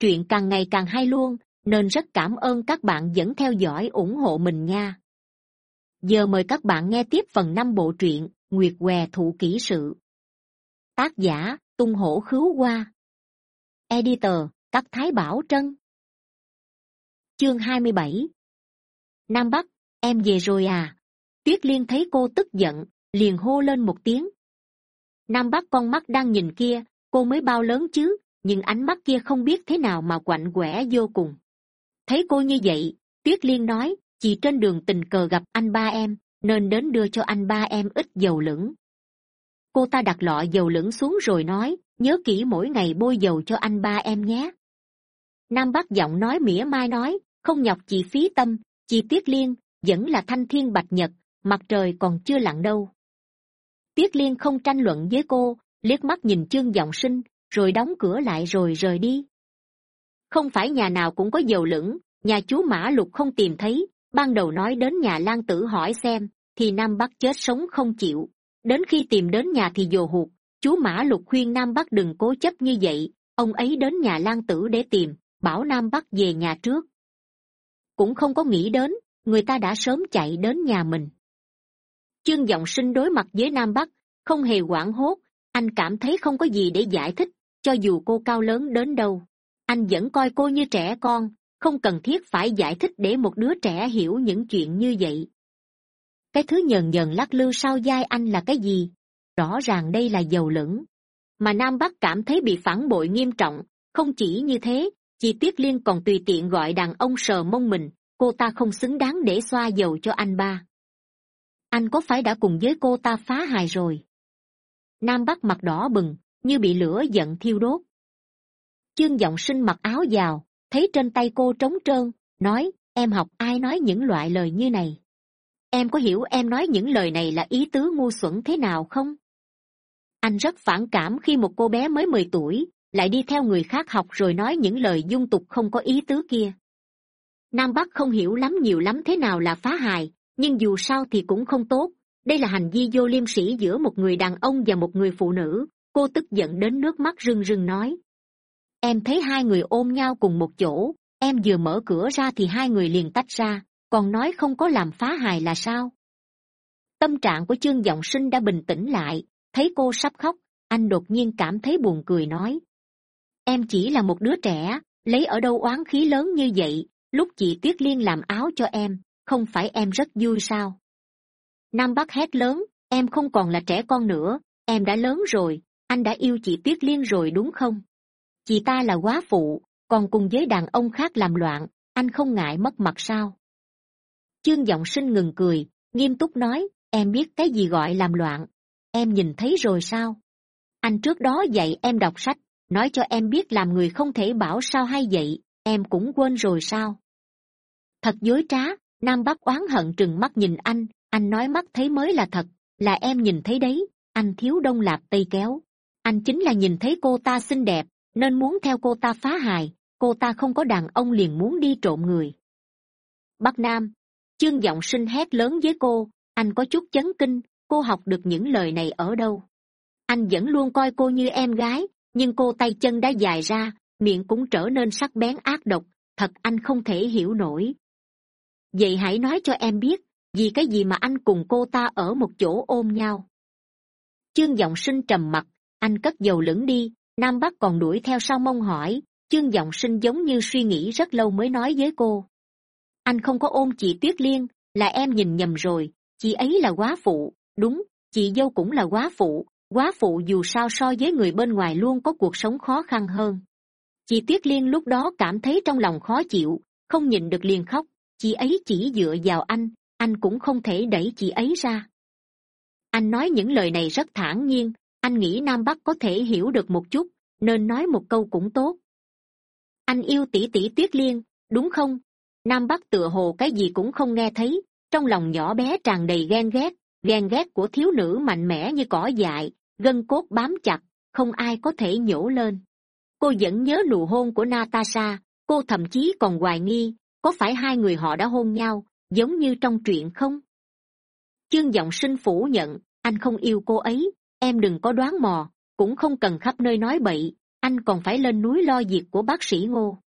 chuyện càng ngày càng hay luôn, nên rất cảm ơn các bạn vẫn theo dõi ủng hộ mình nha. Giờ mời các bạn nghe tiếp phần năm bộ truyện nguyệt què thụ kỹ sự. Tác giả, tung hổ khứu hoa. Editor, các thái bảo trân. Chương hai mươi bảy. Nam bắc, em về rồi à? Tuyết liên thấy cô tức giận, liền hô lên một tiếng. Nam bắc con mắt đang nhìn kia, cô mới bao lớn chứ? Nhưng ánh mắt kia không biết thế nào mà quạnh quẽ vô cùng. Thấy cô như vậy, tuyết liên nói, chị trên đường tình cờ gặp anh ba em, nên đến đưa cho anh ba em ít dầu lửng. Cô ta đặt lọ dầu lửng xuống rồi nói, nhớ kỹ mỗi ngày bôi dầu cho anh ba em nhé. Nam bắc giọng nói mỉa mai nói, không nhọc chị phí tâm, chị tuyết liên, vẫn là thanh thiên bạch nhật, mặt trời còn chưa lặn đâu. Tuyết liên không tranh luận với cô, liếc mắt nhìn chương giọng sinh rồi đóng cửa lại rồi rời đi. Không phải nhà nào cũng có dầu lửng, nhà chú mã lục không tìm thấy. Ban đầu nói đến nhà lan tử hỏi xem, thì nam bắc chết sống không chịu. Đến khi tìm đến nhà thì dồ hụt chú mã lục khuyên nam bắc đừng cố chấp như vậy. Ông ấy đến nhà lan tử để tìm, bảo nam bắc về nhà trước. Cũng không có nghĩ đến, người ta đã sớm chạy đến nhà mình. Chương g sinh đối mặt với nam bắc, không hề hoảng hốt. Anh cảm thấy không có gì để giải thích cho dù cô cao lớn đến đâu, anh vẫn coi cô như trẻ con, không cần thiết phải giải thích để một đứa trẻ hiểu những chuyện như vậy. Cái thứ nhờn nhờn lắc lư sau d anh là cái gì? Rõ ràng đây là dầu lửng. Mà nam bắc cảm thấy bị phản bội nghiêm trọng, không chỉ như thế chị tuyết liên còn tùy tiện gọi đàn ông sờ mông mình, cô ta không xứng đáng để xoa dầu cho anh ba. Anh có phải đã cùng với cô ta phá hài rồi? Nam bắc mặt đỏ bừng như bị lửa giận thiêu đốt. Chương g sinh mặc áo vào, thấy trên tay cô trống trơn, nói, em học ai nói những loại lời như này? Em có hiểu em nói những lời này là ý tứ ngu xuẩn thế nào không? Anh rất phản cảm khi một cô bé mới mười tuổi lại đi theo người khác học rồi nói những lời dung tục không có ý tứ kia. Nam bắc không hiểu lắm nhiều lắm thế nào là phá hài, nhưng dù sao thì cũng không tốt. Đây là hành vi vô liêm sỉ giữa một người đàn ông và một người phụ nữ cô tức giận đến nước mắt rưng rưng nói. Em thấy hai người ôm nhau cùng một chỗ, em vừa mở cửa ra thì hai người liền tách ra, còn nói không có làm phá hài là sao? Tâm trạng của chương giọng sinh đã bình tĩnh lại, thấy cô sắp khóc, anh đột nhiên cảm thấy buồn cười nói. Em chỉ là một đứa trẻ, lấy ở đâu oán khí lớn như vậy, lúc chị tuyết liên làm áo cho em, không phải em rất vui sao? Nam bắc hét lớn, em không còn là trẻ con nữa, em đã lớn rồi anh đã yêu chị tuyết liên rồi đúng không? Chị ta là quá phụ, còn cùng với đàn ông khác làm loạn, anh không ngại mất mặt sao? Chương giọng sinh ngừng cười, nghiêm túc nói, em biết cái gì gọi làm loạn. Em nhìn thấy rồi sao? Anh trước đó dạy em đọc sách, nói cho em biết làm người không thể bảo sao hay vậy, em cũng quên rồi sao? Thật dối trá, nam bắc oán hận trừng mắt nhìn anh anh nói mắt thấy mới là thật, là em nhìn thấy đấy, anh thiếu đông lạp tây kéo anh chính là nhìn thấy cô ta xinh đẹp, nên muốn theo cô ta phá hài, cô ta không có đàn ông liền muốn đi trộm người. Bắc nam, chương giọng sinh hét lớn với cô, anh có chút chấn kinh, cô học được những lời này ở đâu? Anh vẫn luôn coi cô như em gái, nhưng cô tay chân đã dài ra, miệng cũng trở nên sắc bén ác độc, thật anh không thể hiểu nổi. Vậy hãy nói cho em biết, vì cái gì mà anh cùng cô ta ở một chỗ ôm nhau? Chương giọng sinh trầm mặc anh cất dầu lửng đi, nam bắc còn đuổi theo sau mông hỏi, chương giọng sinh giống như suy nghĩ rất lâu mới nói với cô. Anh không có ôm chị tuyết liên, là em nhìn nhầm rồi, chị ấy là quá phụ, đúng, chị dâu cũng là quá phụ quá phụ dù sao so với người bên ngoài luôn có cuộc sống khó khăn hơn. Chị tuyết liên lúc đó cảm thấy trong lòng khó chịu, không nhìn được liền khóc, chị ấy chỉ dựa vào anh anh cũng không thể đẩy chị ấy ra. Anh nói những lời này rất thản nhiên anh nghĩ nam bắc có thể hiểu được một chút, nên nói một câu cũng tốt. Anh yêu tỷ tỷ tuyết liên, đúng không? Nam bắc tựa hồ cái gì cũng không nghe thấy, trong lòng nhỏ bé tràn đầy ghen ghét ghen ghét của thiếu nữ mạnh mẽ như cỏ dại, gân cốt bám chặt, không ai có thể nhổ lên. Cô vẫn nhớ nụ hôn của natasha, cô thậm chí còn hoài nghi, có phải hai người họ đã hôn nhau, giống như trong truyện không? Chương giọng sinh phủ nhận, anh không yêu cô ấy em đừng có đoán mò, cũng không cần khắp nơi nói bậy, anh còn phải lên núi lo việc của bác sĩ ngô.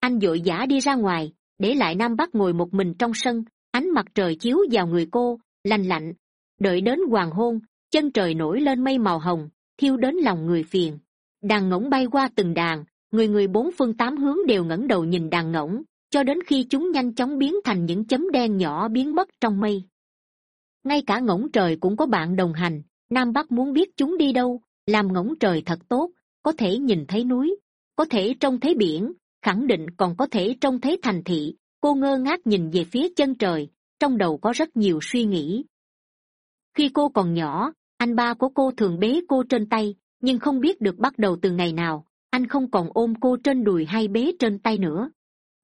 Anh vội vã đi ra ngoài, để lại nam bắc ngồi một mình trong sân, ánh mặt trời chiếu vào người cô, lành lạnh. Đợi đến hoàng hôn, chân trời nổi lên mây màu hồng, thiêu đến lòng người phiền. Đàn ngỗng bay qua từng đàn, người người bốn phương tám hướng đều ngẩng đầu nhìn đàn ngỗng, cho đến khi chúng nhanh chóng biến thành những chấm đen nhỏ biến mất trong mây. Ngay cả ngỗng trời cũng có bạn đồng hành nam bắc muốn biết chúng đi đâu, làm ngỗng trời thật tốt, có thể nhìn thấy núi, có thể trông thấy biển, khẳng định còn có thể trông thấy thành thị. Cô ngơ ngác nhìn về phía chân trời, trong đầu có rất nhiều suy nghĩ. Khi cô còn nhỏ, anh ba của cô thường bế cô trên tay, nhưng không biết được bắt đầu từ ngày nào, anh không còn ôm cô trên đùi hay bế trên tay nữa.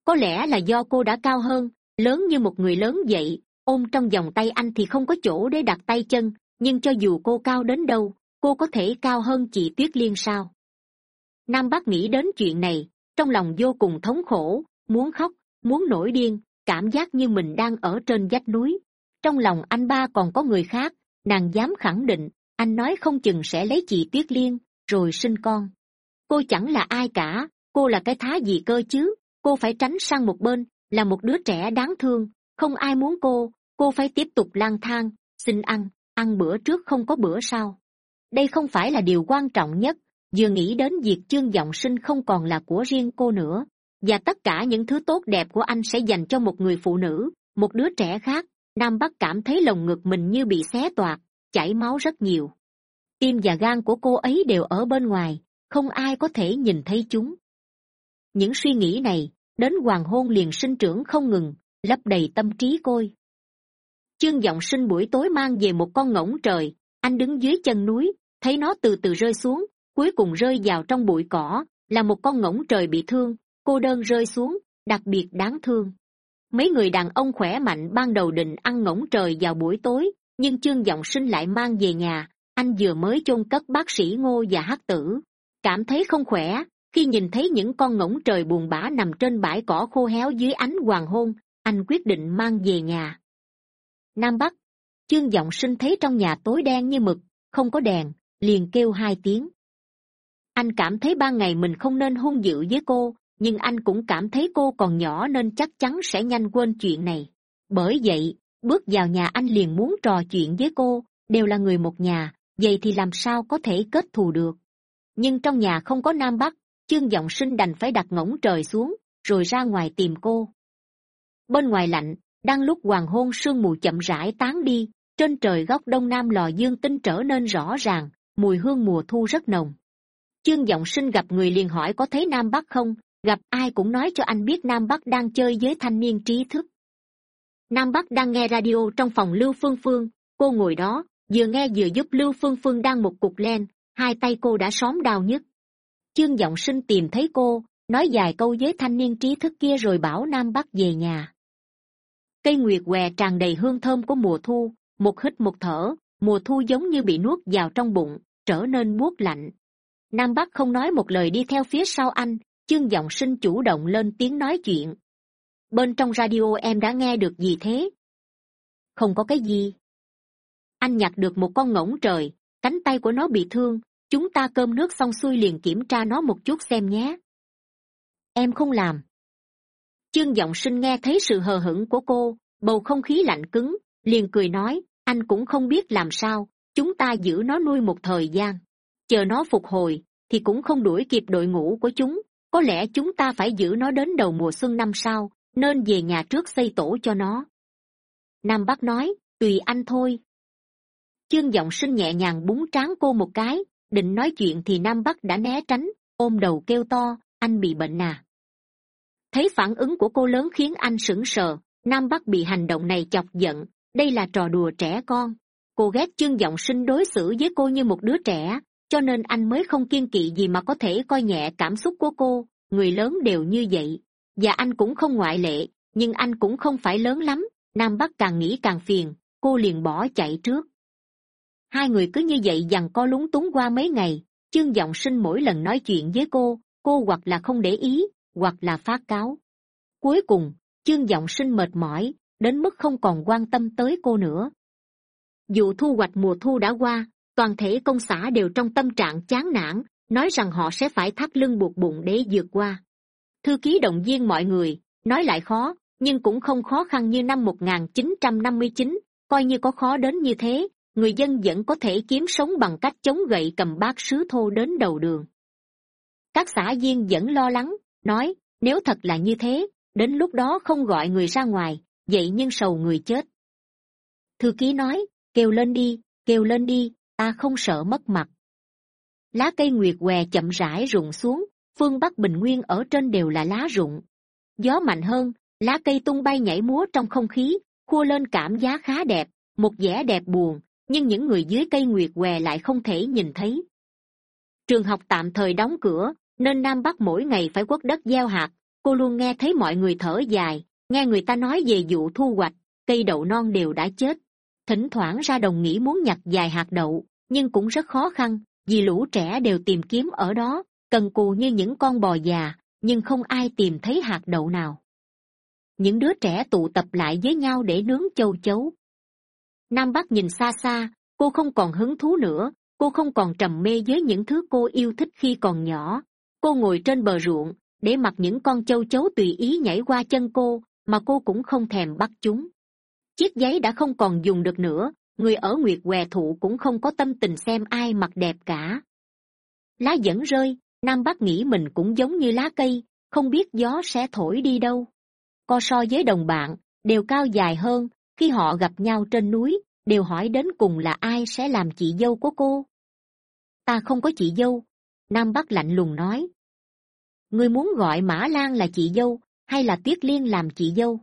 Có lẽ là do cô đã cao hơn, lớn như một người lớn vậy, ôm trong vòng tay anh thì không có chỗ để đặt tay chân nhưng cho dù cô cao đến đâu, cô có thể cao hơn chị tuyết liên sao? Nam Bác nghĩ đến chuyện này, trong lòng vô cùng thống khổ, muốn khóc, muốn nổi điên, cảm giác như mình đang ở trên vách núi. Trong lòng anh ba còn có người khác, nàng dám khẳng định, anh nói không chừng sẽ lấy chị tuyết liên, rồi sinh con. Cô chẳng là ai cả, cô là cái thá gì cơ chứ? Cô phải tránh sang một bên, là một đứa trẻ đáng thương, không ai muốn cô cô phải tiếp tục lang thang, xin ăn ăn bữa trước không có bữa sau. Đây không phải là điều quan trọng nhất, vừa nghĩ đến việc chương g sinh không còn là của riêng cô nữa, và tất cả những thứ tốt đẹp của anh sẽ dành cho một người phụ nữ, một đứa trẻ khác. Nam bắc cảm thấy lồng ngực mình như bị xé toạc, chảy máu rất nhiều. Tim và gan của cô ấy đều ở bên ngoài, không ai có thể nhìn thấy chúng. Những suy nghĩ này, đến hoàng hôn liền sinh trưởng không ngừng, lấp đầy tâm trí côi chương g sinh buổi tối mang về một con ngỗng trời. Anh đứng dưới chân núi, thấy nó từ từ rơi xuống, cuối cùng rơi vào trong bụi cỏ, là một con ngỗng trời bị thương. Cô đơn rơi xuống, đặc biệt đáng thương. Mấy người đàn ông khỏe mạnh ban đầu định ăn ngỗng trời vào buổi tối, nhưng chương giọng sinh lại mang về nhà. Anh vừa mới chôn cất bác sĩ ngô và hắc tử. Cảm thấy không khỏe, khi nhìn thấy những con ngỗng trời buồn bã nằm trên bãi cỏ khô héo dưới ánh hoàng hôn, anh quyết định mang về nhà nam bắc. Chương g sinh thấy trong nhà tối đen như mực, không có đèn, liền kêu hai tiếng. Anh cảm thấy ban ngày mình không nên hung dữ với cô, nhưng anh cũng cảm thấy cô còn nhỏ nên chắc chắn sẽ nhanh quên chuyện này. Bởi vậy, bước vào nhà anh liền muốn trò chuyện với cô, đều là người một nhà, vậy thì làm sao có thể kết thù được? Nhưng trong nhà không có nam bắc, chương g sinh đành phải đặt ngỗng trời xuống, rồi ra ngoài tìm cô. Bên ngoài lạnh đang lúc hoàng hôn sương mù chậm rãi tán đi, trên trời góc đông nam lò dương tinh trở nên rõ ràng, mùi hương mùa thu rất nồng. Chương giọng sinh gặp người liền hỏi có thấy nam bắc không? Gặp ai cũng nói cho anh biết nam bắc đang chơi với thanh niên trí thức. Nam bắc đang nghe radio trong phòng lưu phương phương. Cô ngồi đó, vừa nghe vừa giúp lưu phương phương đang một cục len, hai tay cô đã xóm đau nhất chương giọng sinh tìm thấy cô, nói vài câu với thanh niên trí thức kia rồi bảo nam bắc về nhà cây nguyệt què tràn đầy hương thơm của mùa thu, một hít một thở, mùa thu giống như bị nuốt vào trong bụng, trở nên buốt lạnh. Nam bắc không nói một lời đi theo phía sau anh, chương giọng sinh chủ động lên tiếng nói chuyện. Bên trong radio em đã nghe được gì thế? Không có cái gì. Anh nhặt được một con ngỗng trời, cánh tay của nó bị thương, chúng ta cơm nước xong xuôi liền kiểm tra nó một chút xem nhé. Em không làm. Chương giọng sinh nghe thấy sự hờ hững của cô bầu không khí lạnh cứng, liền cười nói, anh cũng không biết làm sao, chúng ta giữ nó nuôi một thời gian. Chờ nó phục hồi, thì cũng không đuổi kịp đội ngũ của chúng, có lẽ chúng ta phải giữ nó đến đầu mùa xuân năm sau, nên về nhà trước xây tổ cho nó. Nam bắc nói, tùy anh thôi. Chương giọng sinh nhẹ nhàng búng trán cô một cái, định nói chuyện thì nam bắc đã né tránh, ôm đầu kêu to, anh bị bệnh à. Thấy phản ứng của cô lớn khiến anh sững sờ nam bắc bị hành động này chọc giận, đây là trò đùa trẻ con. Cô ghét chương giọng sinh đối xử với cô như một đứa trẻ, cho nên anh mới không kiên kỵ gì mà có thể coi nhẹ cảm xúc của cô. Người lớn đều như vậy, và anh cũng không ngoại lệ, nhưng anh cũng không phải lớn lắm. Nam bắc càng nghĩ càng phiền, cô liền bỏ chạy trước. Hai người cứ như vậy dằn co lúng túng qua mấy ngày, chương giọng sinh mỗi lần nói chuyện với cô cô hoặc là không để ý, hoặc là phát cáo. Cuối cùng chương giọng sinh mệt mỏi, đến mức không còn quan tâm tới cô nữa. Dù thu hoạch mùa thu đã qua, toàn thể công xã đều trong tâm trạng chán nản, nói rằng họ sẽ phải thắt lưng buộc bụng để vượt qua. Thư ký động viên mọi người, nói lại khó, nhưng cũng không khó khăn như năm một nghìn chín trăm năm mươi chín, coi như có khó đến như thế, người dân vẫn có thể kiếm sống bằng cách chống gậy cầm bát sứ thô đến đầu đường. Các xã viên vẫn lo lắng, nói, nếu thật là như thế đến lúc đó không gọi người ra ngoài, vậy nhưng sầu người chết. Thư ký nói, kêu lên đi, kêu lên đi, ta không sợ mất mặt. Lá cây nguyệt què chậm rãi rụng xuống, phương bắc bình nguyên ở trên đều là lá rụng. Gió mạnh hơn, lá cây tung bay nhảy múa trong không khí, khua lên cảm giác khá đẹp, một vẻ đẹp buồn, nhưng những người dưới cây nguyệt què lại không thể nhìn thấy. Trường học tạm thời đóng cửa, nên nam bắc mỗi ngày phải quất đất gieo hạt cô luôn nghe thấy mọi người thở dài, nghe người ta nói về vụ thu hoạch, cây đậu non đều đã chết. Thỉnh thoảng ra đồng nghĩ muốn nhặt vài hạt đậu, nhưng cũng rất khó khăn, vì lũ trẻ đều tìm kiếm ở đó, cần cù như những con bò già, nhưng không ai tìm thấy hạt đậu nào. Những đứa trẻ tụ tập lại với nhau để nướng châu chấu. Nam bắc nhìn xa xa, cô không còn hứng thú nữa, cô không còn trầm mê với những thứ cô yêu thích khi còn nhỏ. Cô ngồi trên bờ ruộng để mặc những con châu chấu tùy ý nhảy qua chân cô mà cô cũng không thèm bắt chúng. Chiếc giấy đã không còn dùng được nữa, người ở nguyệt què thụ cũng không có tâm tình xem ai mặc đẹp cả. Lá vẫn rơi, nam bắc nghĩ mình cũng giống như lá cây, không biết gió sẽ thổi đi đâu. Co so với đồng bạn, đều cao dài hơn, khi họ gặp nhau trên núi, đều hỏi đến cùng là ai sẽ làm chị dâu của cô. Ta không có chị dâu, nam bắc lạnh lùng nói người muốn gọi mã lan là chị dâu, hay là tuyết liên làm chị dâu?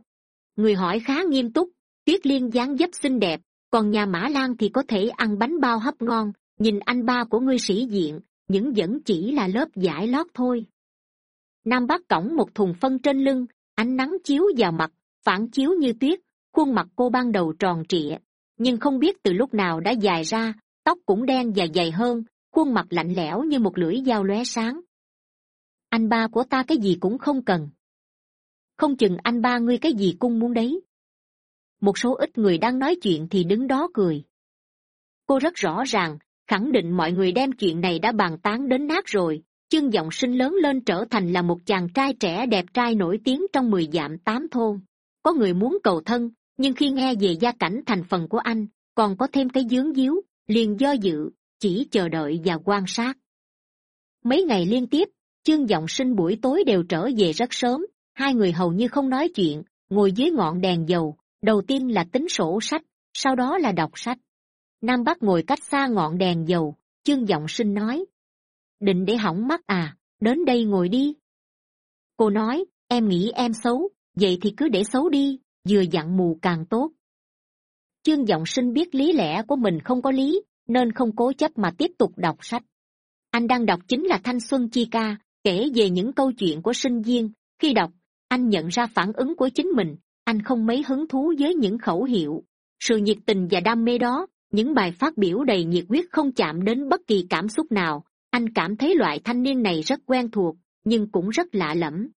Người hỏi khá nghiêm túc, tuyết liên dáng dấp xinh đẹp, còn nhà mã lan thì có thể ăn bánh bao hấp ngon, nhìn anh ba của ngươi sĩ diện, những vẫn chỉ là lớp giải lót thôi. Nam bác cõng một thùng phân trên lưng, ánh nắng chiếu vào mặt, phản chiếu như tuyết, khuôn mặt cô ban đầu tròn trịa, nhưng không biết từ lúc nào đã dài ra, tóc cũng đen và dày hơn, khuôn mặt lạnh lẽo như một lưỡi dao lóe sáng anh ba của ta cái gì cũng không cần. Không chừng anh ba ngươi cái gì cung muốn đấy. Một số ít người đang nói chuyện thì đứng đó cười. Cô rất rõ ràng, khẳng định mọi người đem chuyện này đã bàn tán đến nát rồi. Chương giọng sinh lớn lên trở thành là một chàng trai trẻ đẹp trai nổi tiếng trong mười dạm tám thôn. Có người muốn cầu thân, nhưng khi nghe về gia cảnh thành phần của anh, còn có thêm cái dướng díu, liền do dự, chỉ chờ đợi và quan sát. Mấy ngày liên tiếp chương giọng sinh buổi tối đều trở về rất sớm, hai người hầu như không nói chuyện, ngồi dưới ngọn đèn dầu, đầu tiên là tính sổ sách, sau đó là đọc sách. Nam bắc ngồi cách xa ngọn đèn dầu, chương giọng sinh nói, định để hỏng mắt à đến đây ngồi đi. Cô nói, em nghĩ em xấu, vậy thì cứ để xấu đi, vừa dặn mù càng tốt. Chương giọng sinh biết lý lẽ của mình không có lý, nên không cố chấp mà tiếp tục đọc sách. Anh đang đọc chính là thanh xuân chi ca kể về những câu chuyện của sinh viên, khi đọc, anh nhận ra phản ứng của chính mình, anh không mấy hứng thú với những khẩu hiệu. Sự nhiệt tình và đam mê đó, những bài phát biểu đầy nhiệt huyết không chạm đến bất kỳ cảm xúc nào. Anh cảm thấy loại thanh niên này rất quen thuộc, nhưng cũng rất lạ lẫm.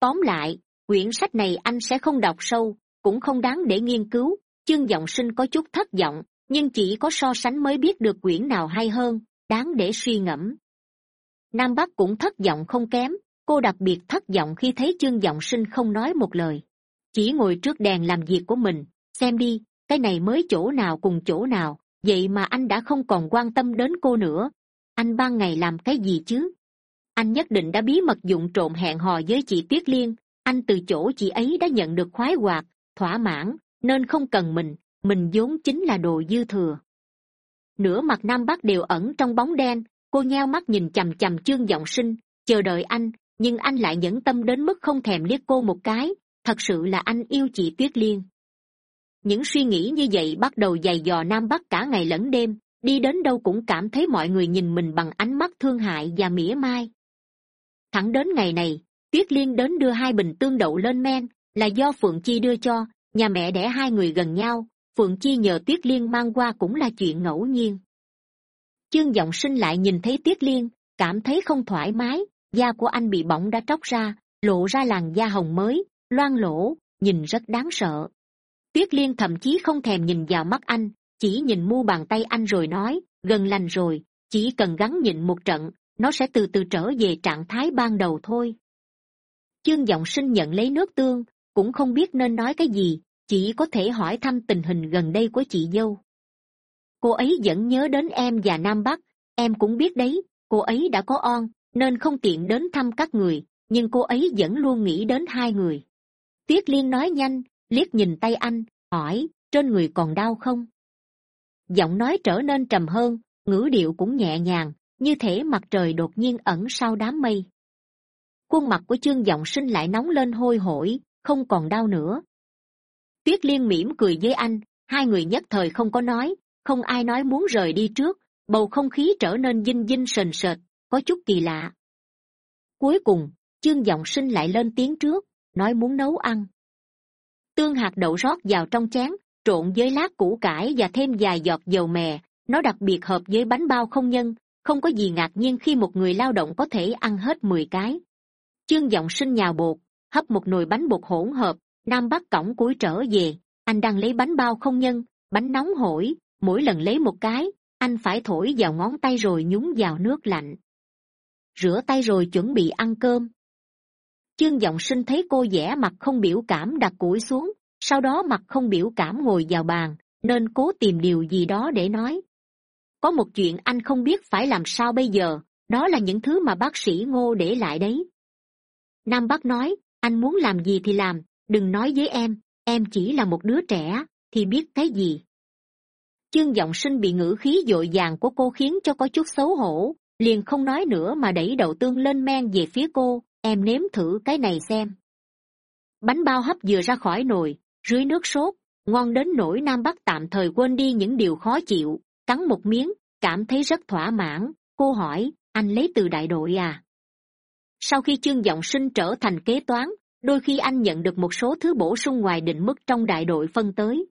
Tóm lại, quyển sách này anh sẽ không đọc sâu, cũng không đáng để nghiên cứu. Chương giọng sinh có chút thất vọng, nhưng chỉ có so sánh mới biết được quyển nào hay hơn, đáng để suy ngẫm nam bắc cũng thất vọng không kém, cô đặc biệt thất vọng khi thấy chương giọng sinh không nói một lời. Chỉ ngồi trước đèn làm việc của mình, xem đi, cái này mới chỗ nào cùng chỗ nào, vậy mà anh đã không còn quan tâm đến cô nữa. Anh ban ngày làm cái gì chứ? Anh nhất định đã bí mật dụng trộm hẹn hò với chị tuyết liên, anh từ chỗ chị ấy đã nhận được khoái hoạt, thỏa mãn, nên không cần mình mình vốn chính là đồ dư thừa. Nửa mặt nam bắc đều ẩn trong bóng đen cô nheo mắt nhìn chằm chằm chương giọng sinh, chờ đợi anh, nhưng anh lại nhẫn tâm đến mức không thèm liếc cô một cái, thật sự là anh yêu chị tuyết liên. Những suy nghĩ như vậy bắt đầu dày dò nam bắc cả ngày lẫn đêm, đi đến đâu cũng cảm thấy mọi người nhìn mình bằng ánh mắt thương hại và mỉa mai. Thẳng đến ngày này, tuyết liên đến đưa hai bình tương đậu lên men, là do phượng chi đưa cho, nhà mẹ đẻ hai người gần nhau, phượng chi nhờ tuyết liên mang qua cũng là chuyện ngẫu nhiên chương giọng sinh lại nhìn thấy tuyết liên, cảm thấy không thoải mái, da của anh bị bỏng đã tróc ra, lộ ra làn da hồng mới, loang lỗ nhìn rất đáng sợ. Tuyết liên thậm chí không thèm nhìn vào mắt anh, chỉ nhìn mu bàn tay anh rồi nói, gần lành rồi, chỉ cần gắn nhịn một trận, nó sẽ từ từ trở về trạng thái ban đầu thôi. Chương g sinh nhận lấy nước tương, cũng không biết nên nói cái gì, chỉ có thể hỏi thăm tình hình gần đây của chị dâu cô ấy vẫn nhớ đến em và nam bắc. Em cũng biết đấy, cô ấy đã có on nên không tiện đến thăm các người, nhưng cô ấy vẫn luôn nghĩ đến hai người. Tuyết liên nói nhanh, liếc nhìn tay anh, hỏi, trên người còn đau không? Giọng nói trở nên trầm hơn, ngữ điệu cũng nhẹ nhàng, như thể mặt trời đột nhiên ẩn sau đám mây. Khuôn mặt của chương giọng sinh lại nóng lên hôi hổi, không còn đau nữa. Tuyết liên mỉm cười với anh, hai người nhất thời không có nói không ai nói muốn rời đi trước, bầu không khí trở nên dinh dinh sền sệt, có chút kỳ lạ. Cuối cùng, chương giọng sinh lại lên tiếng trước, nói muốn nấu ăn. Tương hạt đậu rót vào trong chén, trộn với lát củ cải và thêm vài giọt dầu mè, nó đặc biệt hợp với bánh bao không nhân, không có gì ngạc nhiên khi một người lao động có thể ăn hết mười cái. Chương giọng sinh nhào bột, hấp một nồi bánh bột hỗn hợp, nam bắc cổng cuối trở về, anh đang lấy bánh bao không nhân, bánh nóng hổi mỗi lần lấy một cái, anh phải thổi vào ngón tay rồi nhúng vào nước lạnh. Rửa tay rồi chuẩn bị ăn cơm. Chương giọng sinh thấy cô vẻ mặt không biểu cảm đặt củi xuống, sau đó mặt không biểu cảm ngồi vào bàn, nên cố tìm điều gì đó để nói. Có một chuyện anh không biết phải làm sao bây giờ, đó là những thứ mà bác sĩ ngô để lại đấy. Nam bác nói, anh muốn làm gì thì làm, đừng nói với em em chỉ là một đứa trẻ, thì biết cái gì? Chương giọng sinh bị ngữ khí dội dàng của cô khiến cho có chút xấu hổ, liền không nói nữa mà đẩy đầu tương lên men về phía cô, em nếm thử cái này xem. Bánh bao hấp vừa ra khỏi nồi, dưới nước sốt, ngon đến nỗi nam bắc tạm thời quên đi những điều khó chịu, cắn một miếng, cảm thấy rất thỏa mãn, cô hỏi, anh lấy từ đại đội à? Sau khi chương giọng sinh trở thành kế toán, đôi khi anh nhận được một số thứ bổ sung ngoài định mức trong đại đội phân tới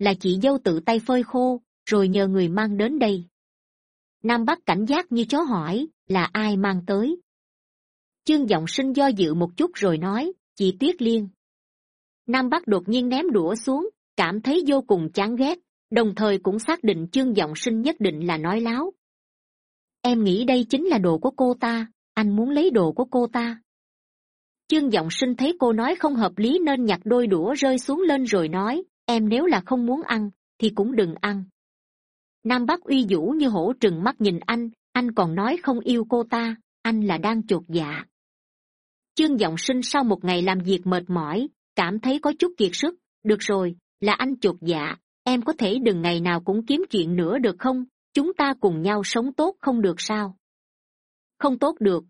là chị dâu tự tay phơi khô, rồi nhờ người mang đến đây. Nam bắc cảnh giác như chó hỏi, là ai mang tới? Chương giọng sinh do dự một chút rồi nói, chị tuyết liên. Nam bắc đột nhiên ném đũa xuống, cảm thấy vô cùng chán ghét, đồng thời cũng xác định chương giọng sinh nhất định là nói láo. Em nghĩ đây chính là đồ của cô ta, anh muốn lấy đồ của cô ta. Chương giọng sinh thấy cô nói không hợp lý nên nhặt đôi đũa rơi xuống lên rồi nói em nếu là không muốn ăn, thì cũng đừng ăn. Nam bắc uy vũ như hổ trừng mắt nhìn anh anh còn nói không yêu cô ta, anh là đang chột dạ. Chương giọng sinh sau một ngày làm việc mệt mỏi, cảm thấy có chút kiệt sức, được rồi, là anh chột dạ em có thể đừng ngày nào cũng kiếm chuyện nữa được không? Chúng ta cùng nhau sống tốt không được sao? Không tốt được.